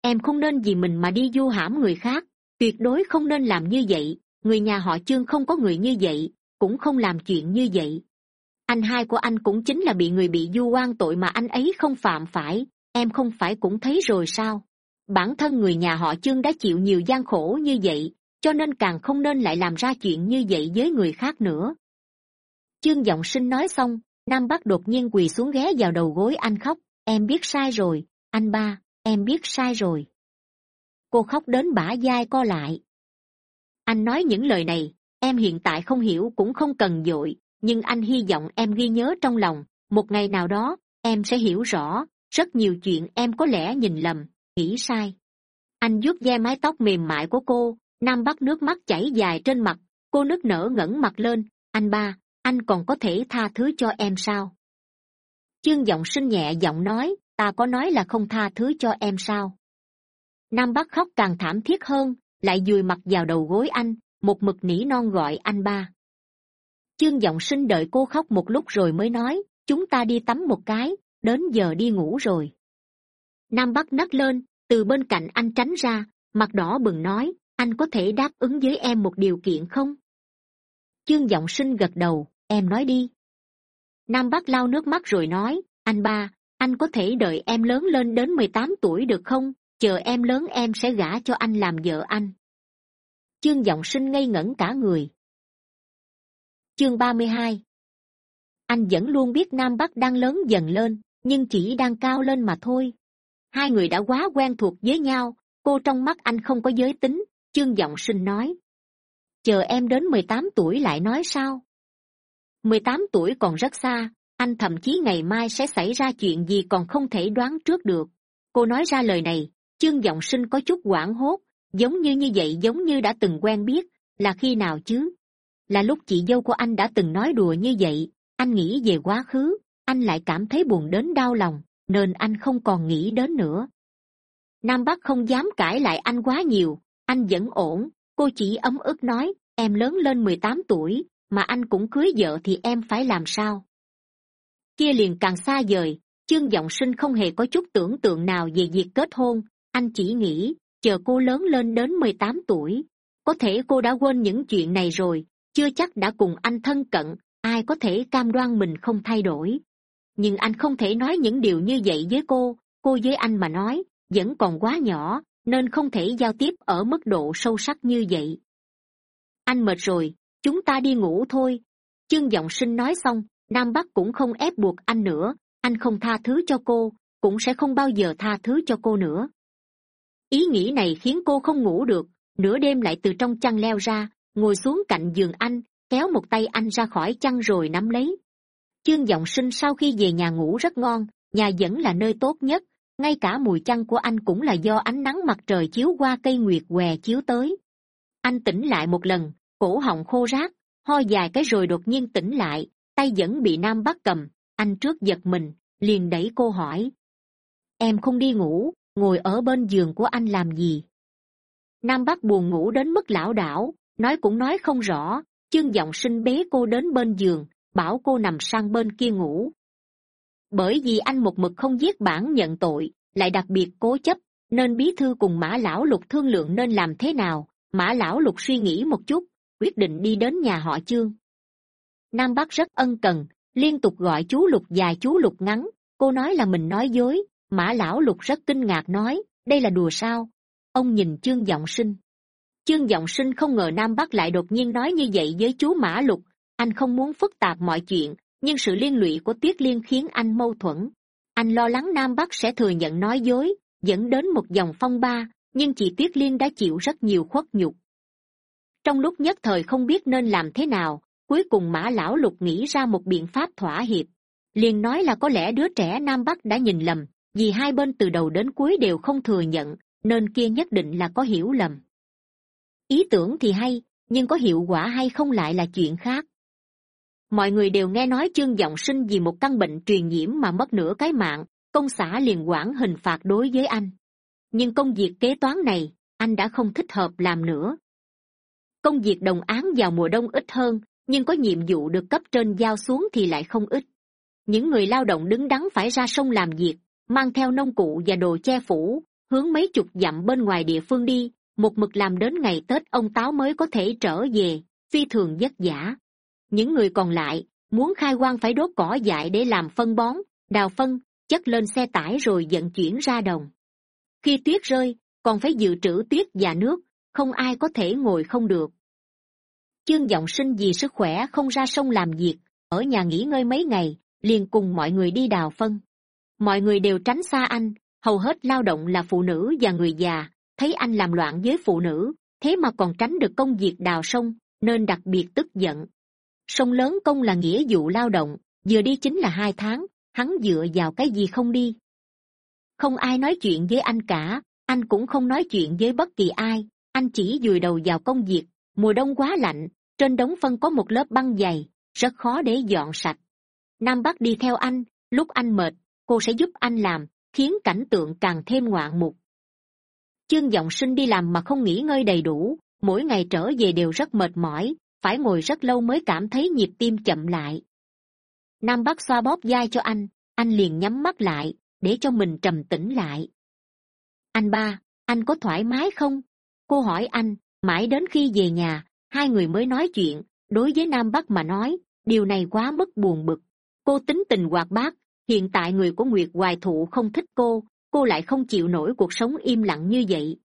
Em không nên vì mình mà đi du hãm người khác, tuyệt đối không nên làm như vậy, người nhà họ chương không có người như vậy, cũng không làm chuyện như vậy. Anh hai của anh cũng chính là bị người bị du oan tội mà anh ấy không phạm phải, em không phải cũng thấy rồi sao? Bản thân người nhà họ chương đã chịu nhiều gian khổ như vậy, cho nên càng không nên lại làm ra chuyện như vậy với người khác nữa. Chương giọng sinh nói xong nam bắc đột nhiên quỳ xuống ghé vào đầu gối anh khóc. Em biết sai rồi, anh ba, em biết sai rồi. Cô khóc đến bả dai co lại. Anh nói những lời này, em hiện tại không hiểu cũng không cần dội, nhưng anh hy vọng em ghi nhớ trong lòng. Một ngày nào đó, em sẽ hiểu rõ, rất nhiều chuyện em có lẽ nhìn lầm, nghĩ sai. Anh vuốt ve mái tóc mềm mại của cô, nam bắt nước mắt chảy dài trên mặt, cô nức nở ngẩng mặt lên. Anh ba anh còn có thể tha thứ cho em sao? Chương giọng sinh nhẹ giọng nói, ta có nói là không tha thứ cho em sao? Nam bắc khóc càng thảm thiết hơn, lại dùi mặt vào đầu gối anh, một mực nỉ non gọi anh ba. Chương giọng sinh đợi cô khóc một lúc rồi mới nói, chúng ta đi tắm một cái, đến giờ đi ngủ rồi. Nam bắc nấc lên, từ bên cạnh anh tránh ra, mặt đỏ bừng nói, anh có thể đáp ứng với em một điều kiện không? Chương g sinh gật đầu, em nói đi. Nam bắc lau nước mắt rồi nói, anh ba, anh có thể đợi em lớn lên đến mười tám tuổi được không? Chờ em lớn em sẽ gả cho anh làm vợ anh. Chương g sinh ngây ngẩn cả người. Chương ba mươi hai. Anh vẫn luôn biết nam bắc đang lớn dần lên, nhưng chỉ đang cao lên mà thôi. Hai người đã quá quen thuộc với nhau, cô trong mắt anh không có giới tính, chương g sinh nói chờ em đến mười tám tuổi lại nói sao? mười tám tuổi còn rất xa, anh thậm chí ngày mai sẽ xảy ra chuyện gì còn không thể đoán trước được. Cô nói ra lời này chương giọng sinh có chút hoảng hốt, giống như như vậy giống như đã từng quen biết, là khi nào chứ? Là lúc chị dâu của anh đã từng nói đùa như vậy, anh nghĩ về quá khứ, anh lại cảm thấy buồn đến đau lòng, nên anh không còn nghĩ đến nữa. Nam bắc không dám cãi lại anh quá nhiều, anh vẫn ổn cô chỉ ấm ức nói, em lớn lên mười tám tuổi, mà anh cũng cưới vợ thì em phải làm sao? Kia liền càng xa vời chương giọng sinh không hề có chút tưởng tượng nào về việc kết hôn. Anh chỉ nghĩ, chờ cô lớn lên đến mười tám tuổi, có thể cô đã quên những chuyện này rồi, chưa chắc đã cùng anh thân cận, ai có thể cam đoan mình không thay đổi. Nhưng anh không thể nói những điều như vậy với cô. Cô với anh mà nói, vẫn còn quá nhỏ nên không thể giao tiếp ở mức độ sâu sắc như vậy. Anh mệt rồi, chúng ta đi ngủ thôi. Chương giọng sinh nói xong, nam bắc cũng không ép buộc anh nữa. Anh không tha thứ cho cô, cũng sẽ không bao giờ tha thứ cho cô nữa. Ý nghĩ này khiến cô không ngủ được. Nửa đêm lại từ trong chăn leo ra, ngồi xuống cạnh giường anh, kéo một tay anh ra khỏi chăn rồi nắm lấy. Chương giọng sinh sau khi về nhà ngủ rất ngon, nhà vẫn là nơi tốt nhất ngay cả mùi chăn của anh cũng là do ánh nắng mặt trời chiếu qua cây nguyệt què chiếu tới. Anh tỉnh lại một lần cổ họng khô rác, ho dài cái rồi đột nhiên tỉnh lại tay vẫn bị nam bắt cầm. Anh trước giật mình liền đẩy cô hỏi. Em không đi ngủ ngồi ở bên giường của anh làm gì? Nam bắc buồn ngủ đến mức lảo đảo nói cũng nói không rõ chương giọng sinh bế cô đến bên giường bảo cô nằm sang bên kia ngủ bởi vì anh một mực không viết bản nhận tội, lại đặc biệt cố chấp, nên bí thư cùng mã lão lục thương lượng nên làm thế nào, mã lão lục suy nghĩ một chút, quyết định đi đến nhà họ chương nam bắc rất ân cần, liên tục gọi chú lục dài chú lục ngắn, cô nói là mình nói dối, mã lão lục rất kinh ngạc nói, đây là đùa sao? Ông nhìn chương giọng sinh. Chương giọng sinh không ngờ nam bắc lại đột nhiên nói như vậy với chú mã lục, anh không muốn phức tạp mọi chuyện nhưng sự liên lụy của tuyết liên khiến anh mâu thuẫn. Anh lo lắng nam bắc sẽ thừa nhận nói dối, dẫn đến một dòng phong ba, nhưng chị tuyết liên đã chịu rất nhiều khuất nhục. Trong lúc nhất thời không biết nên làm thế nào, cuối cùng mã lão lục nghĩ ra một biện pháp thỏa hiệp. Liền nói là có lẽ đứa trẻ nam bắc đã nhìn lầm, vì hai bên từ đầu đến cuối đều không thừa nhận, nên kia nhất định là có hiểu lầm. Ý tưởng thì hay, nhưng có hiệu quả hay không lại là chuyện khác mọi người đều nghe nói chương g sinh vì một căn bệnh truyền nhiễm mà mất nửa cái mạng, công xã liền quản hình phạt đối với anh. Nhưng công việc kế toán này, anh đã không thích hợp làm nữa. Công việc đồng án vào mùa đông ít hơn, nhưng có nhiệm vụ được cấp trên giao xuống thì lại không ít. Những người lao động đứng đắn phải ra sông làm việc, mang theo nông cụ và đồ che phủ, hướng mấy chục dặm bên ngoài địa phương đi, một mực làm đến ngày tết ông táo mới có thể trở về, phi thường vất vả những người còn lại muốn khai quang phải đốt cỏ dại để làm phân bón, đào phân, chất lên xe tải rồi vận chuyển ra đồng. Khi tuyết rơi, còn phải dự trữ tuyết và nước, không ai có thể ngồi không được. Chương g sinh vì sức khỏe không ra sông làm việc, ở nhà nghỉ ngơi mấy ngày, liền cùng mọi người đi đào phân. Mọi người đều tránh xa anh, hầu hết lao động là phụ nữ và người già, thấy anh làm loạn với phụ nữ, thế mà còn tránh được công việc đào sông, nên đặc biệt tức giận sông lớn công là nghĩa vụ lao động, vừa đi chính là hai tháng, hắn dựa vào cái gì không đi? Không ai nói chuyện với anh cả, anh cũng không nói chuyện với bất kỳ ai, anh chỉ vùi đầu vào công việc, mùa đông quá lạnh, trên đống phân có một lớp băng dày, rất khó để dọn sạch. Nam bắc đi theo anh, lúc anh mệt, cô sẽ giúp anh làm, khiến cảnh tượng càng thêm ngoạn mục. Chương giọng sinh đi làm mà không nghỉ ngơi đầy đủ, mỗi ngày trở về đều rất mệt mỏi phải ngồi rất lâu mới cảm thấy nhịp tim chậm lại. Nam bắc xoa bóp d cho anh anh liền nhắm mắt lại, để cho mình trầm tĩnh lại. Anh ba, anh có thoải mái không? Cô hỏi anh, mãi đến khi về nhà, hai người mới nói chuyện, đối với nam bắc mà nói, điều này quá mất buồn bực. Cô tính tình hoạt bát, hiện tại người của nguyệt hoài thụ không thích cô cô lại không chịu nổi cuộc sống im lặng như vậy.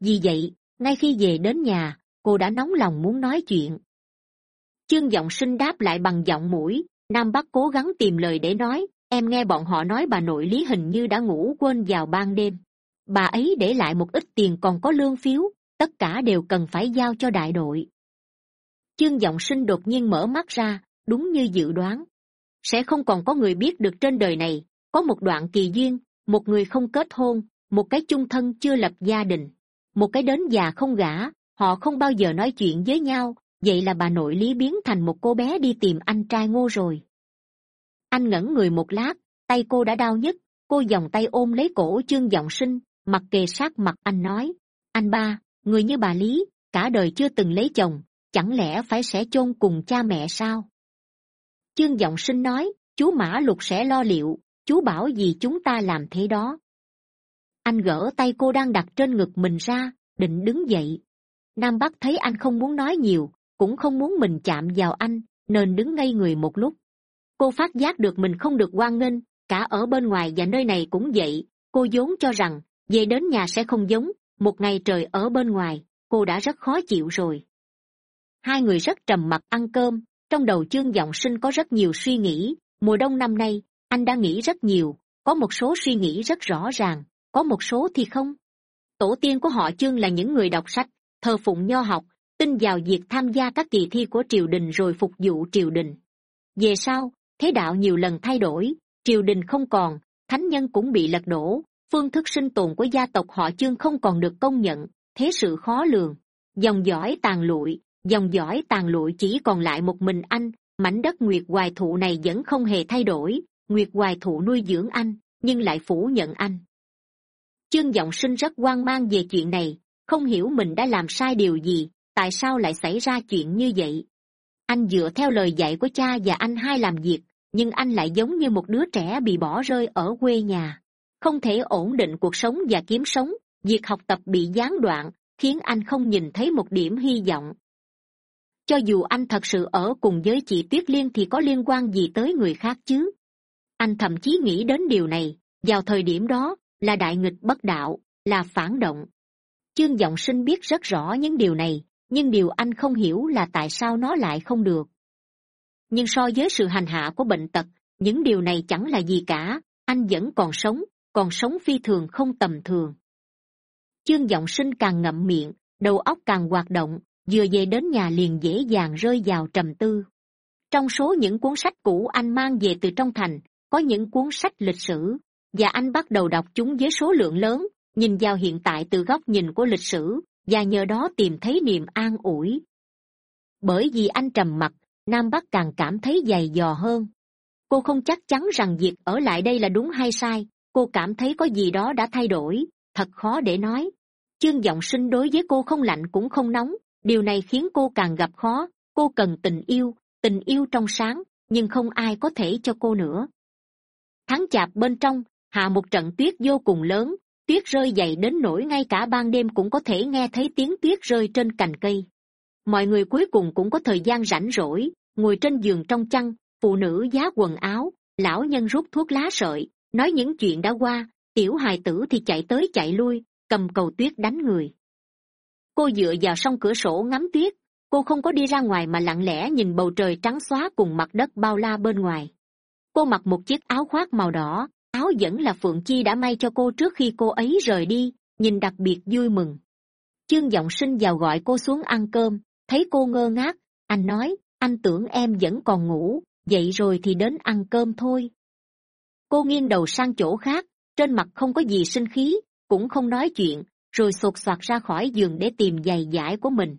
Vì vậy, ngay khi về đến nhà cô đã nóng lòng muốn nói chuyện. Chương giọng sinh đáp lại bằng giọng mũi, nam bắc cố gắng tìm lời để nói, em nghe bọn họ nói bà nội lý hình như đã ngủ quên vào ban đêm. Bà ấy để lại một ít tiền còn có lương phiếu, tất cả đều cần phải giao cho đại đội. Chương giọng sinh đột nhiên mở mắt ra, đúng như dự đoán. Sẽ không còn có người biết được trên đời này, có một đoạn kỳ duyên, một người không kết hôn, một cái chung thân chưa lập gia đình, một cái đến già không gả họ không bao giờ nói chuyện với nhau, vậy là bà nội lý biến thành một cô bé đi tìm anh trai ngô rồi. Anh ngẩn người một lát, tay cô đã đau nhất, cô vòng tay ôm lấy cổ chương giọng sinh mặt kề sát mặt anh nói, anh ba, người như bà lý, cả đời chưa từng lấy chồng, chẳng lẽ phải sẽ chôn cùng cha mẹ sao? Chương giọng sinh nói, chú mã lục sẽ lo liệu, chú bảo gì chúng ta làm thế đó. Anh gỡ tay cô đang đặt trên ngực mình ra, định đứng dậy nam bắc thấy anh không muốn nói nhiều, cũng không muốn mình chạm vào anh, nên đứng ngây người một lúc. Cô phát giác được mình không được hoan nghênh, cả ở bên ngoài và nơi này cũng vậy. Cô vốn cho rằng, về đến nhà sẽ không giống, một ngày trời ở bên ngoài, cô đã rất khó chịu rồi. Hai người rất trầm mặc ăn cơm, trong đầu chương giọng sinh có rất nhiều suy nghĩ. Mùa đông năm nay, anh đã nghĩ rất nhiều, có một số suy nghĩ rất rõ ràng, có một số thì không. Tổ tiên của họ chương là những người đọc sách thờ phụng nho học, tin vào việc tham gia các kỳ thi của triều đình rồi phục vụ triều đình. Về sau, thế đạo nhiều lần thay đổi, triều đình không còn, thánh nhân cũng bị lật đổ, phương thức sinh tồn của gia tộc họ chương không còn được công nhận, thế sự khó lường. Dòng dõi tàn lụi, dòng dõi tàn lụi chỉ còn lại một mình anh, mảnh đất nguyệt hoài thụ này vẫn không hề thay đổi, nguyệt hoài thụ nuôi dưỡng anh, nhưng lại phủ nhận anh. Chương giọng sinh rất hoang mang về chuyện này không hiểu mình đã làm sai điều gì, tại sao lại xảy ra chuyện như vậy. Anh dựa theo lời dạy của cha và anh hai làm việc, nhưng anh lại giống như một đứa trẻ bị bỏ rơi ở quê nhà. Không thể ổn định cuộc sống và kiếm sống, việc học tập bị gián đoạn, khiến anh không nhìn thấy một điểm hy vọng. Cho dù anh thật sự ở cùng với chị tuyết liên thì có liên quan gì tới người khác chứ? Anh thậm chí nghĩ đến điều này, vào thời điểm đó, là đại nghịch bất đạo, là phản động chương g sinh biết rất rõ những điều này, nhưng điều anh không hiểu là tại sao nó lại không được. Nhưng so với sự hành hạ của bệnh tật, những điều này chẳng là gì cả, anh vẫn còn sống còn sống phi thường không tầm thường. Chương g sinh càng ngậm miệng, đầu óc càng hoạt động, vừa về đến nhà liền dễ dàng rơi vào trầm tư. Trong số những cuốn sách cũ anh mang về từ trong thành, có những cuốn sách lịch sử, và anh bắt đầu đọc chúng với số lượng lớn nhìn vào hiện tại từ góc nhìn của lịch sử, và nhờ đó tìm thấy niềm an ủi. Bởi vì anh trầm mặc, nam bắc càng cảm thấy dày dò hơn. Cô không chắc chắn rằng việc ở lại đây là đúng hay sai, cô cảm thấy có gì đó đã thay đổi, thật khó để nói. Chương giọng sinh đối với cô không lạnh cũng không nóng, điều này khiến cô càng gặp khó. Cô cần tình yêu tình yêu trong sáng, nhưng không ai có thể cho cô nữa. Tháng chạp bên trong, hạ một trận tuyết vô cùng lớn tuyết rơi dày đến nỗi ngay cả ban đêm cũng có thể nghe thấy tiếng tuyết rơi trên cành cây. Mọi người cuối cùng cũng có thời gian rảnh rỗi, ngồi trên giường trong chăn, phụ nữ giá quần áo, lão nhân rút thuốc lá sợi, nói những chuyện đã qua, tiểu hài tử thì chạy tới chạy lui, cầm cầu tuyết đánh người. Cô dựa vào s cửa sổ ngắm tuyết, cô không có đi ra ngoài mà lặng lẽ nhìn bầu trời trắng xóa cùng mặt đất bao la bên ngoài. Cô mặc một chiếc áo khoác màu đỏ áo vẫn là phượng chi đã may cho cô trước khi cô ấy rời đi, nhìn đặc biệt vui mừng. Chương giọng sinh vào gọi cô xuống ăn cơm, thấy cô ngơ ngác, anh nói, anh tưởng em vẫn còn ngủ, vậy rồi thì đến ăn cơm thôi. Cô nghiêng đầu sang chỗ khác, trên mặt không có gì sinh khí, cũng không nói chuyện, rồi sột soạt ra khỏi giường để tìm giày giải của mình.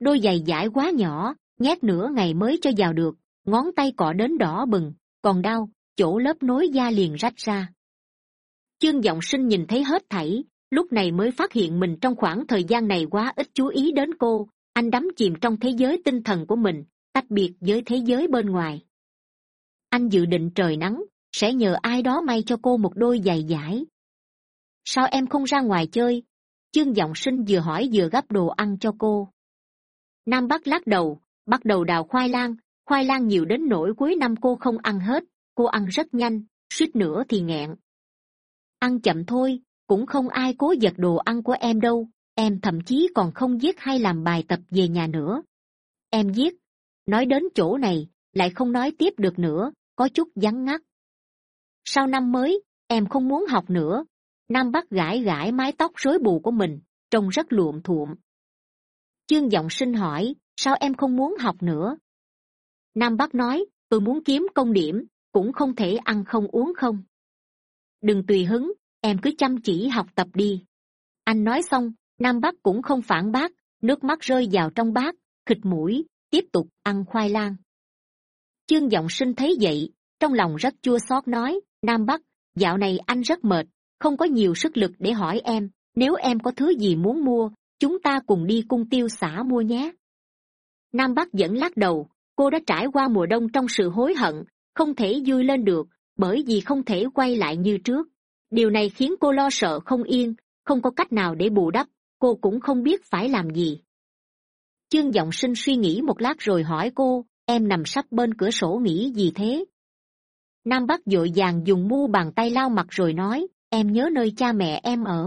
Đôi giày giải quá nhỏ, nhét nửa ngày mới cho vào được, ngón tay cọ đến đỏ bừng, còn đau chỗ lớp nối da liền rách ra. Chương g sinh nhìn thấy hết thảy, lúc này mới phát hiện mình trong khoảng thời gian này quá ít chú ý đến cô. Anh đắm chìm trong thế giới tinh thần của mình, tách biệt với thế giới bên ngoài. Anh dự định trời nắng, sẽ nhờ ai đó may cho cô một đôi giày giải. Sao em không ra ngoài chơi? Chương giọng sinh vừa hỏi vừa gắp đồ ăn cho cô. Nam bắc lắc đầu, bắt đầu đào khoai lang. Khoai lang nhiều đến nỗi cuối năm cô không ăn hết cô ăn rất nhanh, suýt nữa thì nghẹn. Ăn chậm thôi, cũng không ai cố giật đồ ăn của em đâu, em thậm chí còn không viết hay làm bài tập về nhà nữa. Em viết, nói đến chỗ này, lại không nói tiếp được nữa, có chút vắng ngắt. Sau năm mới, em không muốn học nữa. Nam bắc gãi gãi mái tóc rối bù của mình, trông rất luộm thuộm. Chương giọng sinh hỏi, sao em không muốn học nữa? Nam bắc nói, tôi muốn kiếm công điểm cũng không thể ăn không uống không. Đừng tùy hứng, em cứ chăm chỉ học tập đi. Anh nói xong, nam bắc cũng không phản bác, nước mắt rơi vào trong bát, khịt mũi, tiếp tục ăn khoai lang. Chương giọng sinh thấy vậy, trong lòng rất chua xót nói, nam bắc dạo này anh rất mệt, không có nhiều sức lực để hỏi em, nếu em có thứ gì muốn mua, chúng ta cùng đi cung tiêu xã mua nhé. Nam bắc vẫn lắc đầu, cô đã trải qua mùa đông trong sự hối hận không thể vui lên được, bởi vì không thể quay lại như trước. Điều này khiến cô lo sợ không yên, không có cách nào để bù đắp, cô cũng không biết phải làm gì. Chương g ọ n g sinh suy nghĩ một lát rồi hỏi cô, em nằm sắp bên cửa sổ nghĩ gì thế? Nam bắc d ộ i vàng dùng mu bàn tay lau mặt rồi nói, em nhớ nơi cha mẹ em ở.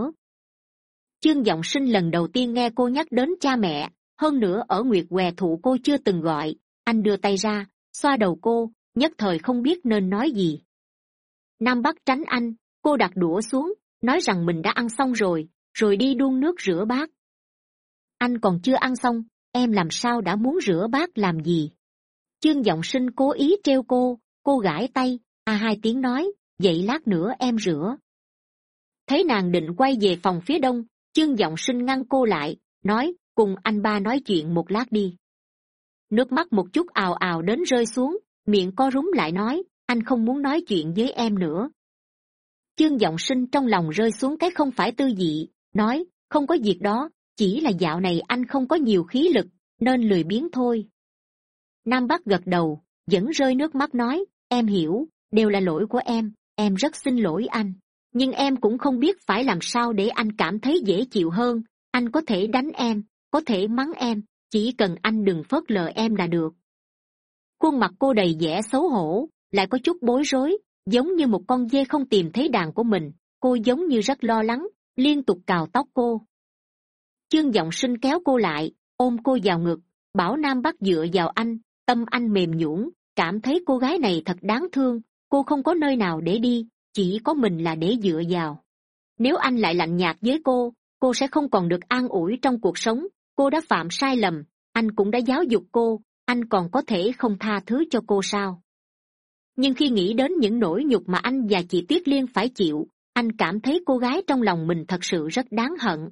Chương g ọ n g sinh lần đầu tiên nghe cô nhắc đến cha mẹ, hơn nữa ở nguyệt què thụ cô chưa từng gọi. Anh đưa tay ra, xoa đầu cô nhất thời không biết nên nói gì. Nam bắc tránh anh cô đặt đũa xuống nói rằng mình đã ăn xong rồi rồi đi đun nước rửa bát. Anh còn chưa ăn xong em làm sao đã muốn rửa bát làm gì? Chương giọng sinh cố ý trêu cô cô gãi tay a à, hai tiếng nói vậy lát nữa em rửa. Thấy nàng định quay về phòng phía đông chương giọng sinh ngăn cô lại nói cùng anh ba nói chuyện một lát đi. Nước mắt một chút ào ào đến rơi xuống miệng co rúm lại nói, anh không muốn nói chuyện với em nữa. Chương giọng sinh trong lòng rơi xuống cái không phải tư dị, nói, không có việc đó, chỉ là dạo này anh không có nhiều khí lực, nên lười biếng thôi. Nam bắc gật đầu, vẫn rơi nước mắt nói, em hiểu, đều là lỗi của em em rất xin lỗi anh. Nhưng em cũng không biết phải làm sao để anh cảm thấy dễ chịu hơn. Anh có thể đánh em, có thể mắng em, chỉ cần anh đừng phớt lờ em là được khuôn mặt cô đầy vẻ xấu hổ, lại có chút bối rối, giống như một con dê không tìm thấy đàn của mình. Cô giống như rất lo lắng, liên tục cào tóc cô. Chương giọng sinh kéo cô lại, ôm cô vào ngực. Bảo nam bắt dựa vào anh, tâm anh mềm nhũn, cảm thấy cô gái này thật đáng thương. Cô không có nơi nào để đi, chỉ có mình là để dựa vào. Nếu anh lại lạnh nhạt với cô cô sẽ không còn được an ủi trong cuộc sống. Cô đã phạm sai lầm, anh cũng đã giáo dục cô anh còn có thể không tha thứ cho cô sao? Nhưng khi nghĩ đến những nỗi nhục mà anh và chị tuyết liên phải chịu, anh cảm thấy cô gái trong lòng mình thật sự rất đáng hận.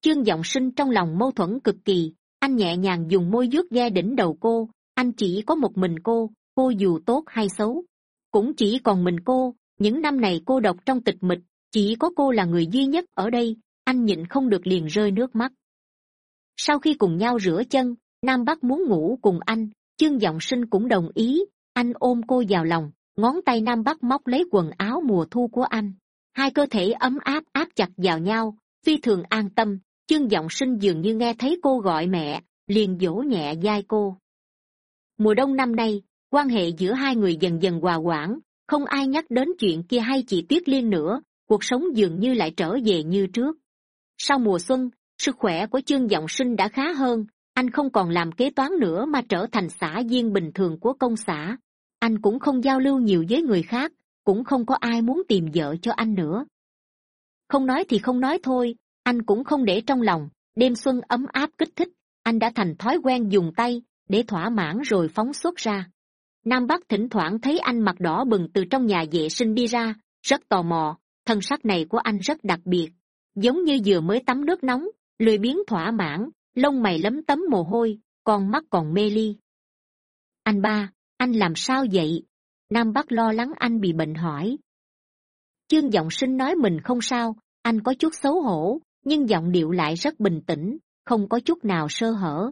Chương giọng sinh trong lòng mâu thuẫn cực kỳ, anh nhẹ nhàng dùng môi vuốt ghe đỉnh đầu cô, anh chỉ có một mình cô cô dù tốt hay xấu. Cũng chỉ còn mình cô, những năm này cô độc trong tịch mịch, chỉ có cô là người duy nhất ở đây, anh nhịn không được liền rơi nước mắt. Sau khi cùng nhau rửa chân nam bắc muốn ngủ cùng anh chương giọng sinh cũng đồng ý. Anh ôm cô vào lòng, ngón tay nam bắc móc lấy quần áo mùa thu của anh. Hai cơ thể ấm áp áp chặt vào nhau, phi thường an tâm. Chương giọng sinh dường như nghe thấy cô gọi mẹ, liền dỗ nhẹ d cô. Mùa đông năm nay, quan hệ giữa hai người dần dần hòa quản không ai nhắc đến chuyện kia hay chị tuyết liên nữa, cuộc sống dường như lại trở về như trước. Sau mùa xuân, sức khỏe của chương giọng sinh đã khá hơn anh không còn làm kế toán nữa mà trở thành xã viên bình thường của công xã. Anh cũng không giao lưu nhiều với người khác, cũng không có ai muốn tìm vợ cho anh nữa. Không nói thì không nói thôi, anh cũng không để trong lòng. Đêm xuân ấm áp kích thích, anh đã thành thói quen dùng tay để thỏa mãn rồi phóng xuất ra. Nam bắc thỉnh thoảng thấy anh mặt đỏ bừng từ trong nhà vệ sinh đi ra, rất tò mò. Thân sắc này của anh rất đặc biệt, giống như vừa mới tắm nước nóng, lười biếng thỏa mãn lông mày lấm tấm mồ hôi, con mắt còn mê ly. Anh ba, anh làm sao vậy? Nam bắc lo lắng anh bị bệnh hỏi. Chương giọng sinh nói mình không sao, anh có chút xấu hổ, nhưng giọng điệu lại rất bình tĩnh, không có chút nào sơ hở.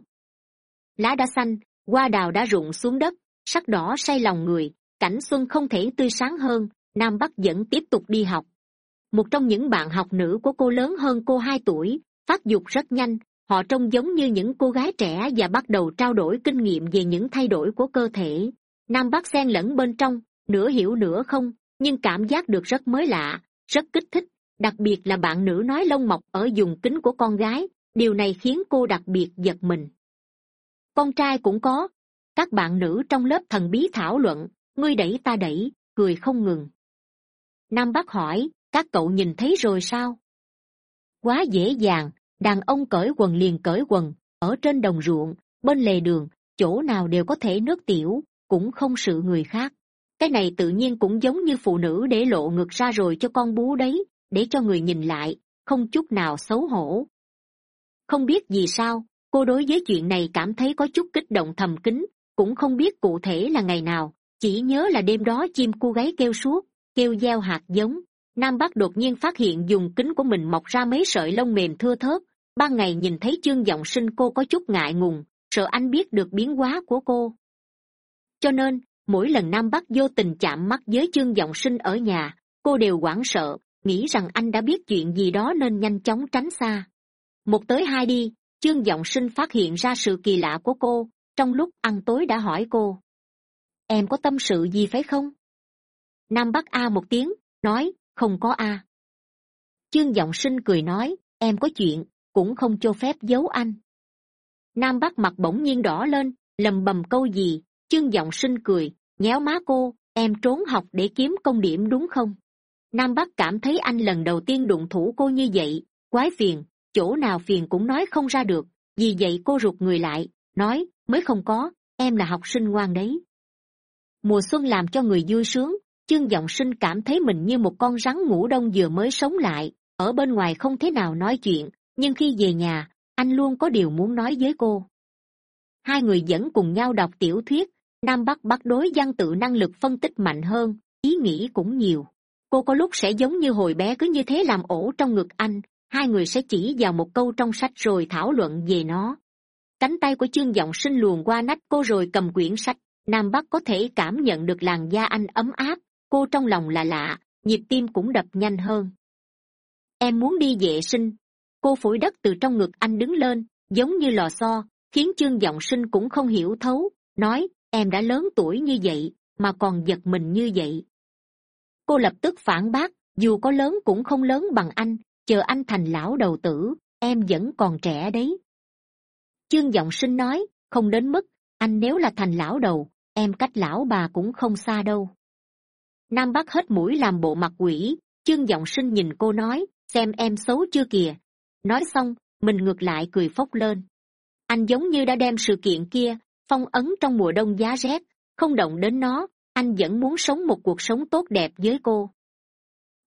Lá đã xanh, hoa đào đã rụng xuống đất, sắc đỏ say lòng người, cảnh xuân không thể tươi sáng hơn, nam bắc vẫn tiếp tục đi học. Một trong những bạn học nữ của cô lớn hơn cô hai tuổi, phát dục rất nhanh họ trông giống như những cô gái trẻ và bắt đầu trao đổi kinh nghiệm về những thay đổi của cơ thể. Nam bắc xen lẫn bên trong, nửa hiểu nửa không, nhưng cảm giác được rất mới lạ, rất kích thích, đặc biệt là bạn nữ nói lông mọc ở dùng kính của con gái, điều này khiến cô đặc biệt giật mình. Con trai cũng có. Các bạn nữ trong lớp thần bí thảo luận, ngươi đẩy ta đẩy, cười không ngừng. Nam bắc hỏi, các cậu nhìn thấy rồi sao? Quá dễ dàng đàn ông cởi quần liền cởi quần, ở trên đồng ruộng, bên lề đường, chỗ nào đều có thể nước tiểu, cũng không sự người khác. Cái này tự nhiên cũng giống như phụ nữ để lộ ngực ra rồi cho con bú đấy, để cho người nhìn lại, không chút nào xấu hổ. Không biết vì sao, cô đối với chuyện này cảm thấy có chút kích động thầm kín, cũng không biết cụ thể là ngày nào, chỉ nhớ là đêm đó chim cô gái kêu suốt, kêu gieo hạt giống. Nam bắc đột nhiên phát hiện dùng kính của mình mọc ra mấy sợi lông mềm thưa thớt ban ngày nhìn thấy chương giọng sinh cô có chút ngại ngùng, sợ anh biết được biến hóa của cô. Cho nên, mỗi lần nam bắc vô tình chạm mắt với chương giọng sinh ở nhà, cô đều hoảng sợ, nghĩ rằng anh đã biết chuyện gì đó nên nhanh chóng tránh xa. Một tới hai đi chương giọng sinh phát hiện ra sự kỳ lạ của cô, trong lúc ăn tối đã hỏi cô. Em có tâm sự gì phải không? Nam bắc a một tiếng, nói, không có a. Chương giọng sinh cười nói, em có chuyện cũng không cho phép giấu anh. Nam bắc mặt bỗng nhiên đỏ lên, lầm bầm câu gì, chương giọng sinh cười, nhéo má cô, em trốn học để kiếm công điểm đúng không? Nam bắc cảm thấy anh lần đầu tiên đụng thủ cô như vậy, quái phiền, chỗ nào phiền cũng nói không ra được, vì vậy cô rụt người lại, nói, mới không có, em là học sinh ngoan đấy. Mùa xuân làm cho người vui sướng, chương giọng sinh cảm thấy mình như một con rắn ngủ đông vừa mới sống lại, ở bên ngoài không thế nào nói chuyện nhưng khi về nhà, anh luôn có điều muốn nói với cô. Hai người vẫn cùng nhau đọc tiểu thuyết, nam bắc bắt đối văn tự năng lực phân tích mạnh hơn, ý nghĩ cũng nhiều. Cô có lúc sẽ giống như hồi bé cứ như thế làm ổ trong ngực anh, hai người sẽ chỉ vào một câu trong sách rồi thảo luận về nó. Cánh tay của chương giọng sinh luồn qua nách cô rồi cầm quyển sách, nam bắc có thể cảm nhận được làn da anh ấm áp, cô trong lòng là lạ, nhịp tim cũng đập nhanh hơn. Em muốn đi vệ sinh cô phủi đất từ trong ngực anh đứng lên, giống như lò xo, khiến chương giọng sinh cũng không hiểu thấu, nói, em đã lớn tuổi như vậy, mà còn giật mình như vậy. Cô lập tức phản bác, dù có lớn cũng không lớn bằng anh, chờ anh thành lão đầu tử, em vẫn còn trẻ đấy. Chương giọng sinh nói, không đến mức, anh nếu là thành lão đầu, em cách lão bà cũng không xa đâu. Nam bắc hết mũi làm bộ mặt quỷ chương giọng sinh nhìn cô nói, xem em xấu chưa kìa nói xong mình ngược lại cười phốc lên. Anh giống như đã đem sự kiện kia phong ấn trong mùa đông giá rét không động đến nó anh vẫn muốn sống một cuộc sống tốt đẹp với cô.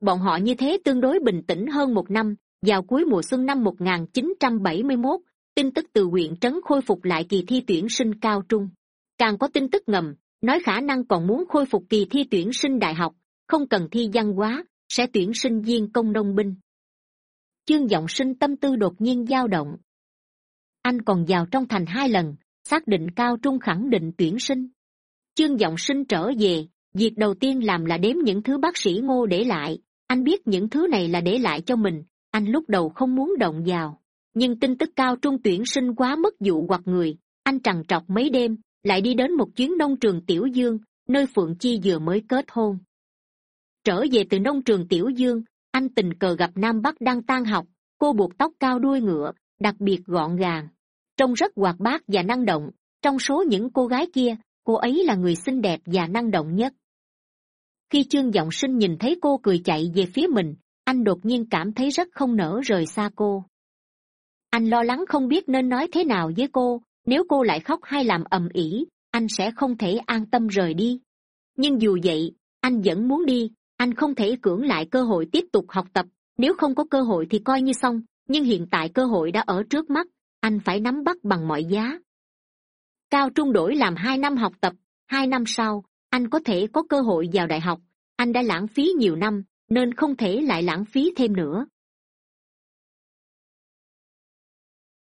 Bọn họ như thế tương đối bình tĩnh hơn một năm vào cuối mùa xuân năm 1971, tin tức từ huyện trấn khôi phục lại kỳ thi tuyển sinh cao trung. Càng có tin tức ngầm nói khả năng còn muốn khôi phục kỳ thi tuyển sinh đại học không cần thi văn hóa sẽ tuyển sinh viên công nông binh chương giọng sinh tâm tư đột nhiên dao động. Anh còn vào trong thành hai lần, xác định cao trung khẳng định tuyển sinh. Chương g sinh trở về, việc đầu tiên làm là đếm những thứ bác sĩ ngô để lại. Anh biết những thứ này là để lại cho mình, anh lúc đầu không muốn động vào. Nhưng tin tức cao trung tuyển sinh quá mất dụ hoặc người, anh trằn trọc mấy đêm, lại đi đến một chuyến nông trường tiểu dương, nơi phượng chi vừa mới kết hôn. Trở về từ nông trường tiểu dương anh tình cờ gặp nam bắc đang tan học, cô buộc tóc cao đuôi ngựa, đặc biệt gọn gàng. Trông rất hoạt bát và năng động, trong số những cô gái kia, cô ấy là người xinh đẹp và năng động nhất. Khi chương giọng sinh nhìn thấy cô cười chạy về phía mình, anh đột nhiên cảm thấy rất không nỡ rời xa cô. Anh lo lắng không biết nên nói thế nào với cô, nếu cô lại khóc hay làm ầm ĩ, anh sẽ không thể an tâm rời đi. Nhưng dù vậy, anh vẫn muốn đi anh không thể cưỡng lại cơ hội tiếp tục học tập. Nếu không có cơ hội thì coi như xong, nhưng hiện tại cơ hội đã ở trước mắt, anh phải nắm bắt bằng mọi giá. Cao trung đổi làm hai năm học tập, hai năm sau, anh có thể có cơ hội vào đại học. Anh đã lãng phí nhiều năm, nên không thể lại lãng phí thêm nữa.